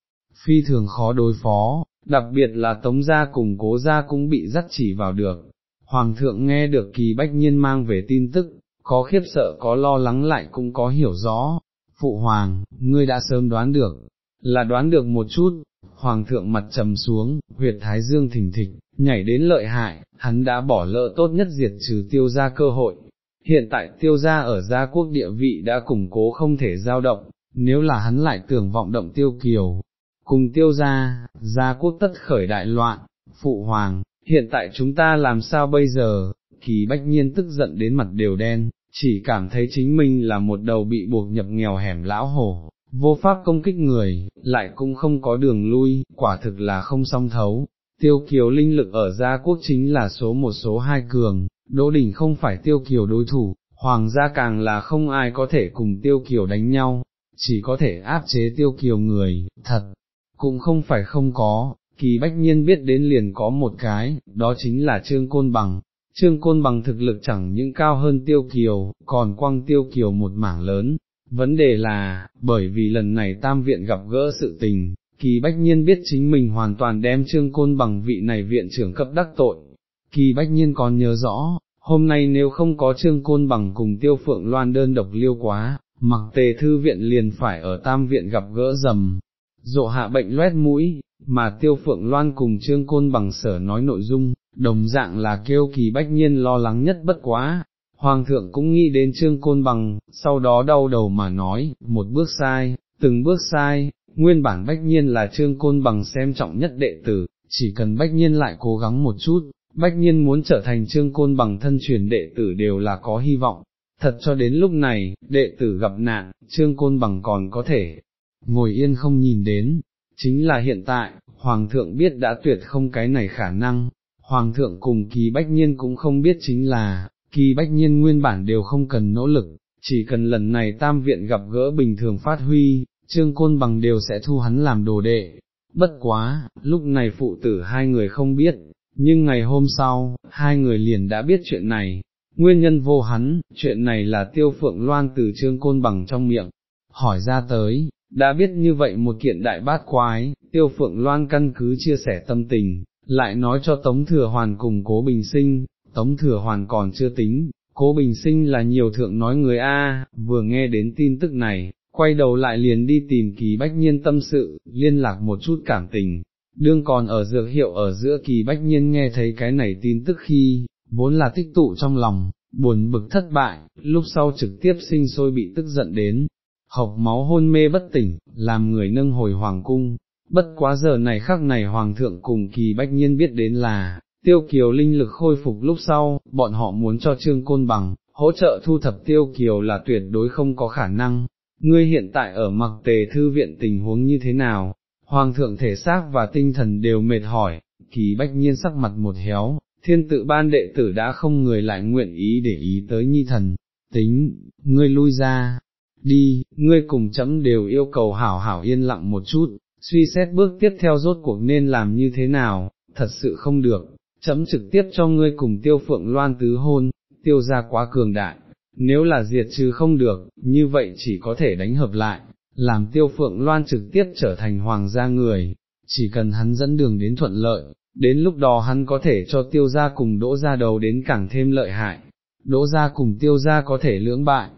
phi thường khó đối phó, đặc biệt là tống gia cùng cố gia cũng bị dắt chỉ vào được. Hoàng thượng nghe được kỳ bách nhiên mang về tin tức, có khiếp sợ có lo lắng lại cũng có hiểu rõ, phụ hoàng, ngươi đã sớm đoán được, là đoán được một chút, hoàng thượng mặt trầm xuống, huyệt thái dương thỉnh thịch, nhảy đến lợi hại, hắn đã bỏ lỡ tốt nhất diệt trừ tiêu gia cơ hội. Hiện tại tiêu gia ở gia quốc địa vị đã củng cố không thể giao động, nếu là hắn lại tưởng vọng động tiêu kiều, cùng tiêu gia, gia quốc tất khởi đại loạn, phụ hoàng, hiện tại chúng ta làm sao bây giờ, kỳ bách nhiên tức giận đến mặt đều đen, chỉ cảm thấy chính mình là một đầu bị buộc nhập nghèo hẻm lão hổ, vô pháp công kích người, lại cũng không có đường lui, quả thực là không song thấu. Tiêu kiều linh lực ở gia quốc chính là số một số hai cường, Đỗ Đình không phải tiêu kiều đối thủ, hoàng gia càng là không ai có thể cùng tiêu kiều đánh nhau, chỉ có thể áp chế tiêu kiều người, thật, cũng không phải không có, kỳ bách nhiên biết đến liền có một cái, đó chính là Trương Côn Bằng. Trương Côn Bằng thực lực chẳng những cao hơn tiêu kiều, còn quăng tiêu kiều một mảng lớn, vấn đề là, bởi vì lần này tam viện gặp gỡ sự tình, kỳ bách nhiên biết chính mình hoàn toàn đem Trương Côn Bằng vị này viện trưởng cấp đắc tội. Kỳ bách nhiên còn nhớ rõ, hôm nay nếu không có Trương Côn Bằng cùng tiêu phượng loan đơn độc liêu quá, mặc tề thư viện liền phải ở tam viện gặp gỡ dầm, rộ hạ bệnh loét mũi, mà tiêu phượng loan cùng trương côn bằng sở nói nội dung, đồng dạng là kêu kỳ bách nhiên lo lắng nhất bất quá. Hoàng thượng cũng nghĩ đến trương côn bằng, sau đó đau đầu mà nói, một bước sai, từng bước sai, nguyên bản bách nhiên là trương côn bằng xem trọng nhất đệ tử, chỉ cần bách nhiên lại cố gắng một chút, bách nhiên muốn trở thành trương côn bằng thân truyền đệ tử đều là có hy vọng. Thật cho đến lúc này, đệ tử gặp nạn, trương côn bằng còn có thể, ngồi yên không nhìn đến, chính là hiện tại, Hoàng thượng biết đã tuyệt không cái này khả năng, Hoàng thượng cùng kỳ bách nhiên cũng không biết chính là, kỳ bách nhiên nguyên bản đều không cần nỗ lực, chỉ cần lần này tam viện gặp gỡ bình thường phát huy, trương côn bằng đều sẽ thu hắn làm đồ đệ. Bất quá, lúc này phụ tử hai người không biết, nhưng ngày hôm sau, hai người liền đã biết chuyện này. Nguyên nhân vô hắn, chuyện này là tiêu phượng loan từ trương côn bằng trong miệng, hỏi ra tới, đã biết như vậy một kiện đại bát quái, tiêu phượng loan căn cứ chia sẻ tâm tình, lại nói cho Tống Thừa Hoàn cùng Cố Bình Sinh, Tống Thừa Hoàn còn chưa tính, Cố Bình Sinh là nhiều thượng nói người A, vừa nghe đến tin tức này, quay đầu lại liền đi tìm kỳ bách nhiên tâm sự, liên lạc một chút cảm tình. Đương còn ở dược hiệu ở giữa kỳ bách nhiên nghe thấy cái này tin tức khi, vốn là tích tụ trong lòng, buồn bực thất bại, lúc sau trực tiếp sinh sôi bị tức giận đến, học máu hôn mê bất tỉnh, làm người nâng hồi hoàng cung, bất quá giờ này khắc này hoàng thượng cùng kỳ bách nhiên biết đến là, tiêu kiều linh lực khôi phục lúc sau, bọn họ muốn cho trương côn bằng, hỗ trợ thu thập tiêu kiều là tuyệt đối không có khả năng, ngươi hiện tại ở mặc tề thư viện tình huống như thế nào, hoàng thượng thể xác và tinh thần đều mệt hỏi, kỳ bách nhiên sắc mặt một héo, thiên tự ban đệ tử đã không người lại nguyện ý để ý tới nhi thần, tính, ngươi lui ra, đi, ngươi cùng chấm đều yêu cầu hảo hảo yên lặng một chút, suy xét bước tiếp theo rốt cuộc nên làm như thế nào, thật sự không được, chấm trực tiếp cho ngươi cùng tiêu phượng loan tứ hôn, tiêu ra quá cường đại, nếu là diệt trừ không được, như vậy chỉ có thể đánh hợp lại, làm tiêu phượng loan trực tiếp trở thành hoàng gia người, chỉ cần hắn dẫn đường đến thuận lợi, đến lúc đó hắn có thể cho tiêu gia cùng đỗ gia đầu đến càng thêm lợi hại, đỗ gia cùng tiêu gia có thể lưỡng bại.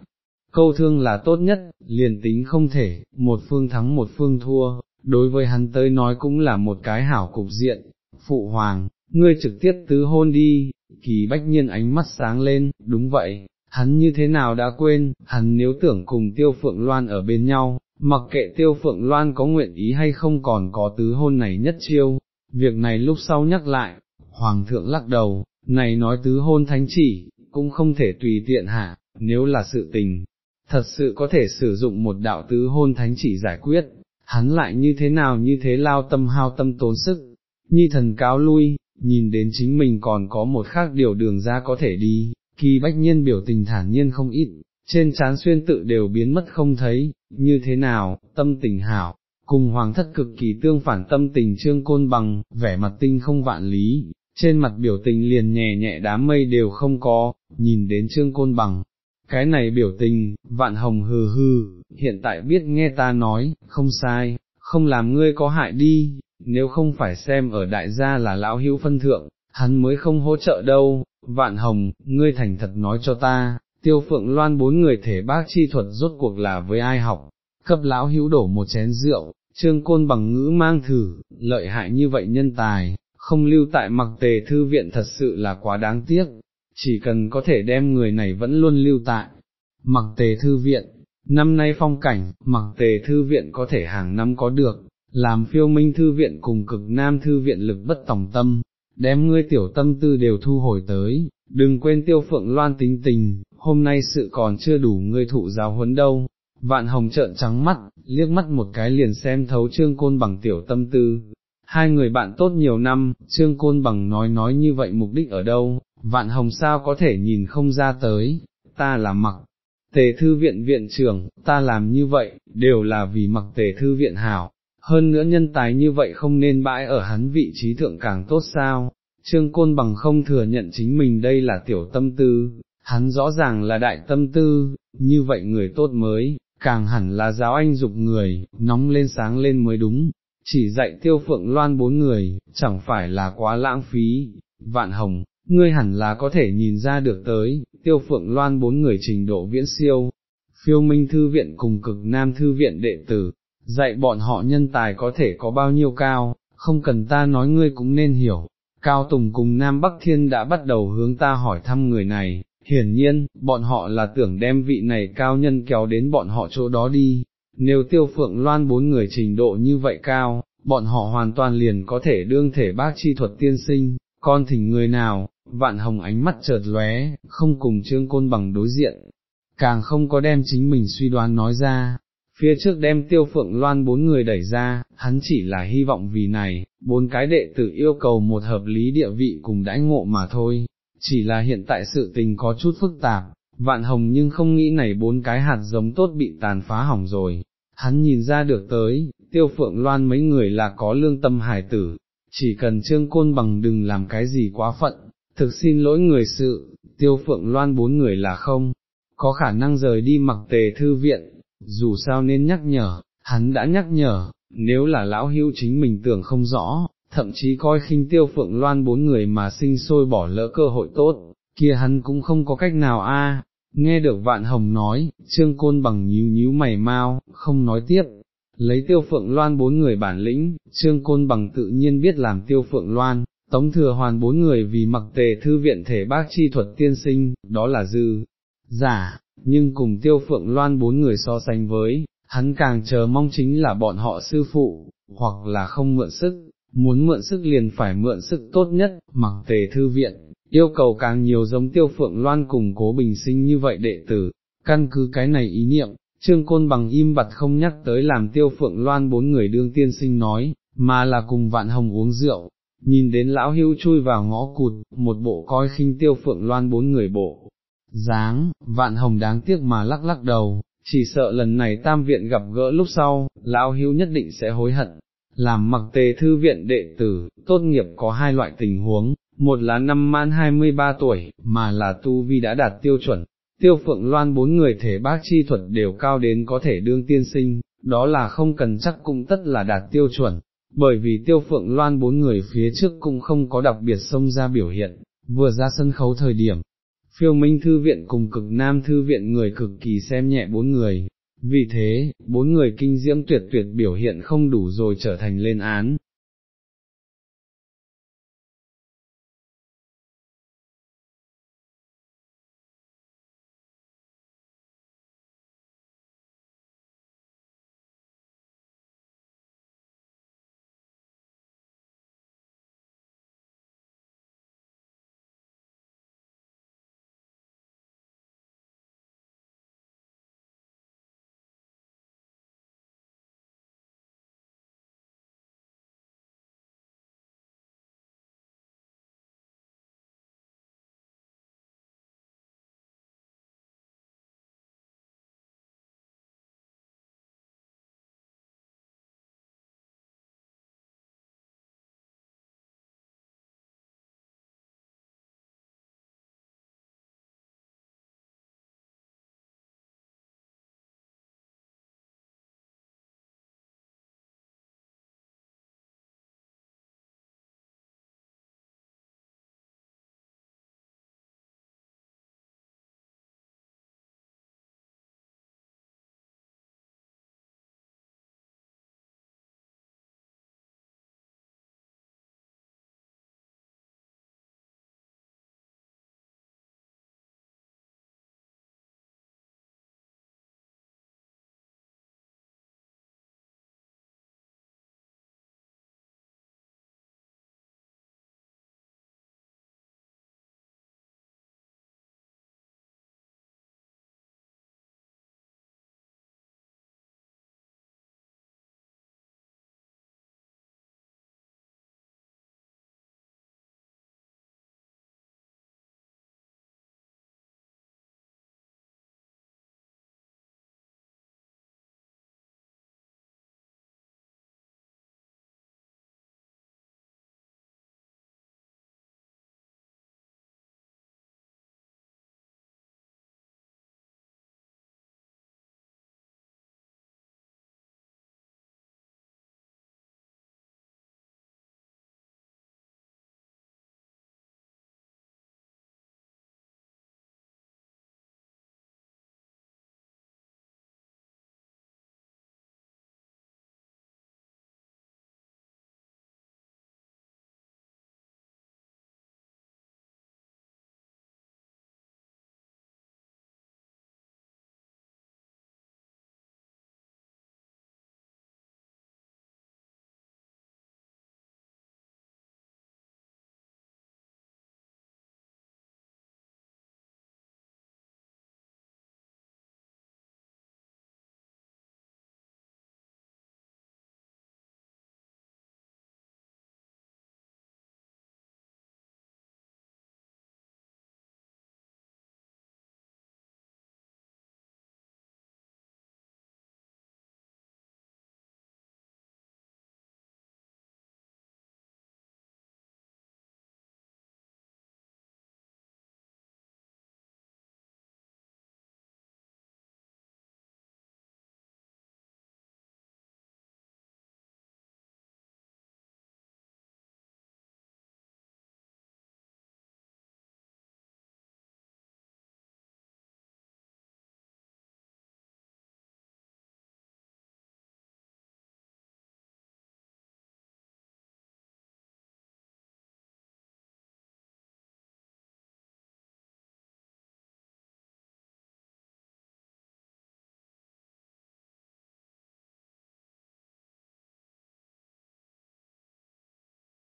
Câu thương là tốt nhất, liền tính không thể, một phương thắng một phương thua, đối với hắn tới nói cũng là một cái hảo cục diện, phụ hoàng, ngươi trực tiếp tứ hôn đi, kỳ bách nhiên ánh mắt sáng lên, đúng vậy, hắn như thế nào đã quên, hắn nếu tưởng cùng tiêu phượng loan ở bên nhau, mặc kệ tiêu phượng loan có nguyện ý hay không còn có tứ hôn này nhất chiêu, việc này lúc sau nhắc lại, hoàng thượng lắc đầu, này nói tứ hôn thánh chỉ, cũng không thể tùy tiện hạ, nếu là sự tình, thật sự có thể sử dụng một đạo tứ hôn thánh chỉ giải quyết, hắn lại như thế nào như thế lao tâm hao tâm tốn sức, nhi thần cáo lui, nhìn đến chính mình còn có một khác điều đường ra có thể đi, kỳ bách nhiên biểu tình thản nhiên không ít, trên trán xuyên tự đều biến mất không thấy, như thế nào, tâm tình hảo, cùng hoàng thất cực kỳ tương phản tâm tình trương côn bằng, vẻ mặt tinh không vạn lý, trên mặt biểu tình liền nhẹ nhẹ đám mây đều không có, nhìn đến trương côn bằng. Cái này biểu tình, vạn hồng hừ hừ, hiện tại biết nghe ta nói, không sai, không làm ngươi có hại đi, nếu không phải xem ở đại gia là lão hữu phân thượng, hắn mới không hỗ trợ đâu, vạn hồng, ngươi thành thật nói cho ta, tiêu phượng loan bốn người thể bác chi thuật rốt cuộc là với ai học, cấp lão hữu đổ một chén rượu, trương côn bằng ngữ mang thử, lợi hại như vậy nhân tài, không lưu tại mặc tề thư viện thật sự là quá đáng tiếc, chỉ cần có thể đem người này vẫn luôn lưu tại. Mặc tề thư viện, năm nay phong cảnh, mặc tề thư viện có thể hàng năm có được, làm phiêu minh thư viện cùng cực nam thư viện lực bất tòng tâm, đem ngươi tiểu tâm tư đều thu hồi tới, đừng quên tiêu phượng loan tính tình, hôm nay sự còn chưa đủ ngươi thụ giáo huấn đâu. Vạn hồng trợn trắng mắt, liếc mắt một cái liền xem thấu trương côn bằng tiểu tâm tư. Hai người bạn tốt nhiều năm, trương côn bằng nói nói như vậy mục đích ở đâu, vạn hồng sao có thể nhìn không ra tới, ta là mặc, tề thư viện viện trưởng, ta làm như vậy, đều là vì mặc tề thư viện hảo, hơn nữa nhân tài như vậy không nên bãi ở hắn vị trí thượng càng tốt sao, trương côn bằng không thừa nhận chính mình đây là tiểu tâm tư, hắn rõ ràng là đại tâm tư, như vậy người tốt mới, càng hẳn là giáo anh dục người, nóng lên sáng lên mới đúng, chỉ dạy tiêu phượng loan bốn người, chẳng phải là quá lãng phí, vạn hồng, ngươi hẳn là có thể nhìn ra được tới, tiêu phượng loan bốn người trình độ viễn siêu, phiêu minh thư viện cùng cực nam thư viện đệ tử, dạy bọn họ nhân tài có thể có bao nhiêu cao, không cần ta nói ngươi cũng nên hiểu. Cao Tùng cùng Nam Bắc Thiên đã bắt đầu hướng ta hỏi thăm người này, hiển nhiên, bọn họ là tưởng đem vị này cao nhân kéo đến bọn họ chỗ đó đi, nếu tiêu phượng loan bốn người trình độ như vậy cao, bọn họ hoàn toàn liền có thể đương thể bác chi thuật tiên sinh, con thỉnh người nào, vạn hồng ánh mắt chợt lóe, không cùng trương côn bằng đối diện, càng không có đem chính mình suy đoán nói ra, phía trước đem tiêu phượng loan bốn người đẩy ra, hắn chỉ là hy vọng vì này, bốn cái đệ tử yêu cầu một hợp lý địa vị cùng đãi ngộ mà thôi, chỉ là hiện tại sự tình có chút phức tạp, vạn hồng nhưng không nghĩ này bốn cái hạt giống tốt bị tàn phá hỏng rồi, hắn nhìn ra được tới, tiêu phượng loan mấy người là có lương tâm hài tử, chỉ cần trương côn bằng đừng làm cái gì quá phận, thực xin lỗi người sự, tiêu phượng loan bốn người là không, có khả năng rời đi mặc tề thư viện, dù sao nên nhắc nhở, hắn đã nhắc nhở, nếu là lão hưu chính mình tưởng không rõ, thậm chí coi khinh tiêu phượng loan bốn người mà sinh sôi bỏ lỡ cơ hội tốt, kia hắn cũng không có cách nào a. Nghe được vạn hồng nói, trương côn bằng nhíu nhíu mày mau, không nói tiếp, lấy tiêu phượng loan bốn người bản lĩnh, trương côn bằng tự nhiên biết làm tiêu phượng loan, tống thừa hoàn bốn người vì mặc tề thư viện thể bác chi thuật tiên sinh, đó là dư, giả, nhưng cùng tiêu phượng loan bốn người so sánh với, hắn càng chờ mong chính là bọn họ sư phụ, hoặc là không mượn sức, muốn mượn sức liền phải mượn sức tốt nhất, mặc tề thư viện, yêu cầu càng nhiều giống tiêu phượng loan cùng cố bình sinh như vậy đệ tử, căn cứ cái này ý niệm, trương côn bằng im bặt không nhắc tới làm tiêu phượng loan bốn người đương tiên sinh nói, mà là cùng vạn hồng uống rượu, nhìn đến lão hưu chui vào ngõ cụt, một bộ coi khinh tiêu phượng loan bốn người bộ, dáng, vạn hồng đáng tiếc mà lắc lắc đầu, chỉ sợ lần này tam viện gặp gỡ lúc sau, lão hưu nhất định sẽ hối hận. Làm mặc tề thư viện đệ tử, tốt nghiệp có hai loại tình huống, một là năm man 23 tuổi, mà là tu vi đã đạt tiêu chuẩn, tiêu phượng loan bốn người thể bác chi thuật đều cao đến có thể đương tiên sinh, đó là không cần chắc cũng tất là đạt tiêu chuẩn, bởi vì tiêu phượng loan bốn người phía trước cũng không có đặc biệt xông ra biểu hiện, vừa ra sân khấu thời điểm. Phiêu Minh Thư Viện cùng cực Nam Thư Viện người cực kỳ xem nhẹ bốn người, vì thế, bốn người kinh diễm tuyệt tuyệt biểu hiện không đủ rồi trở thành lên án,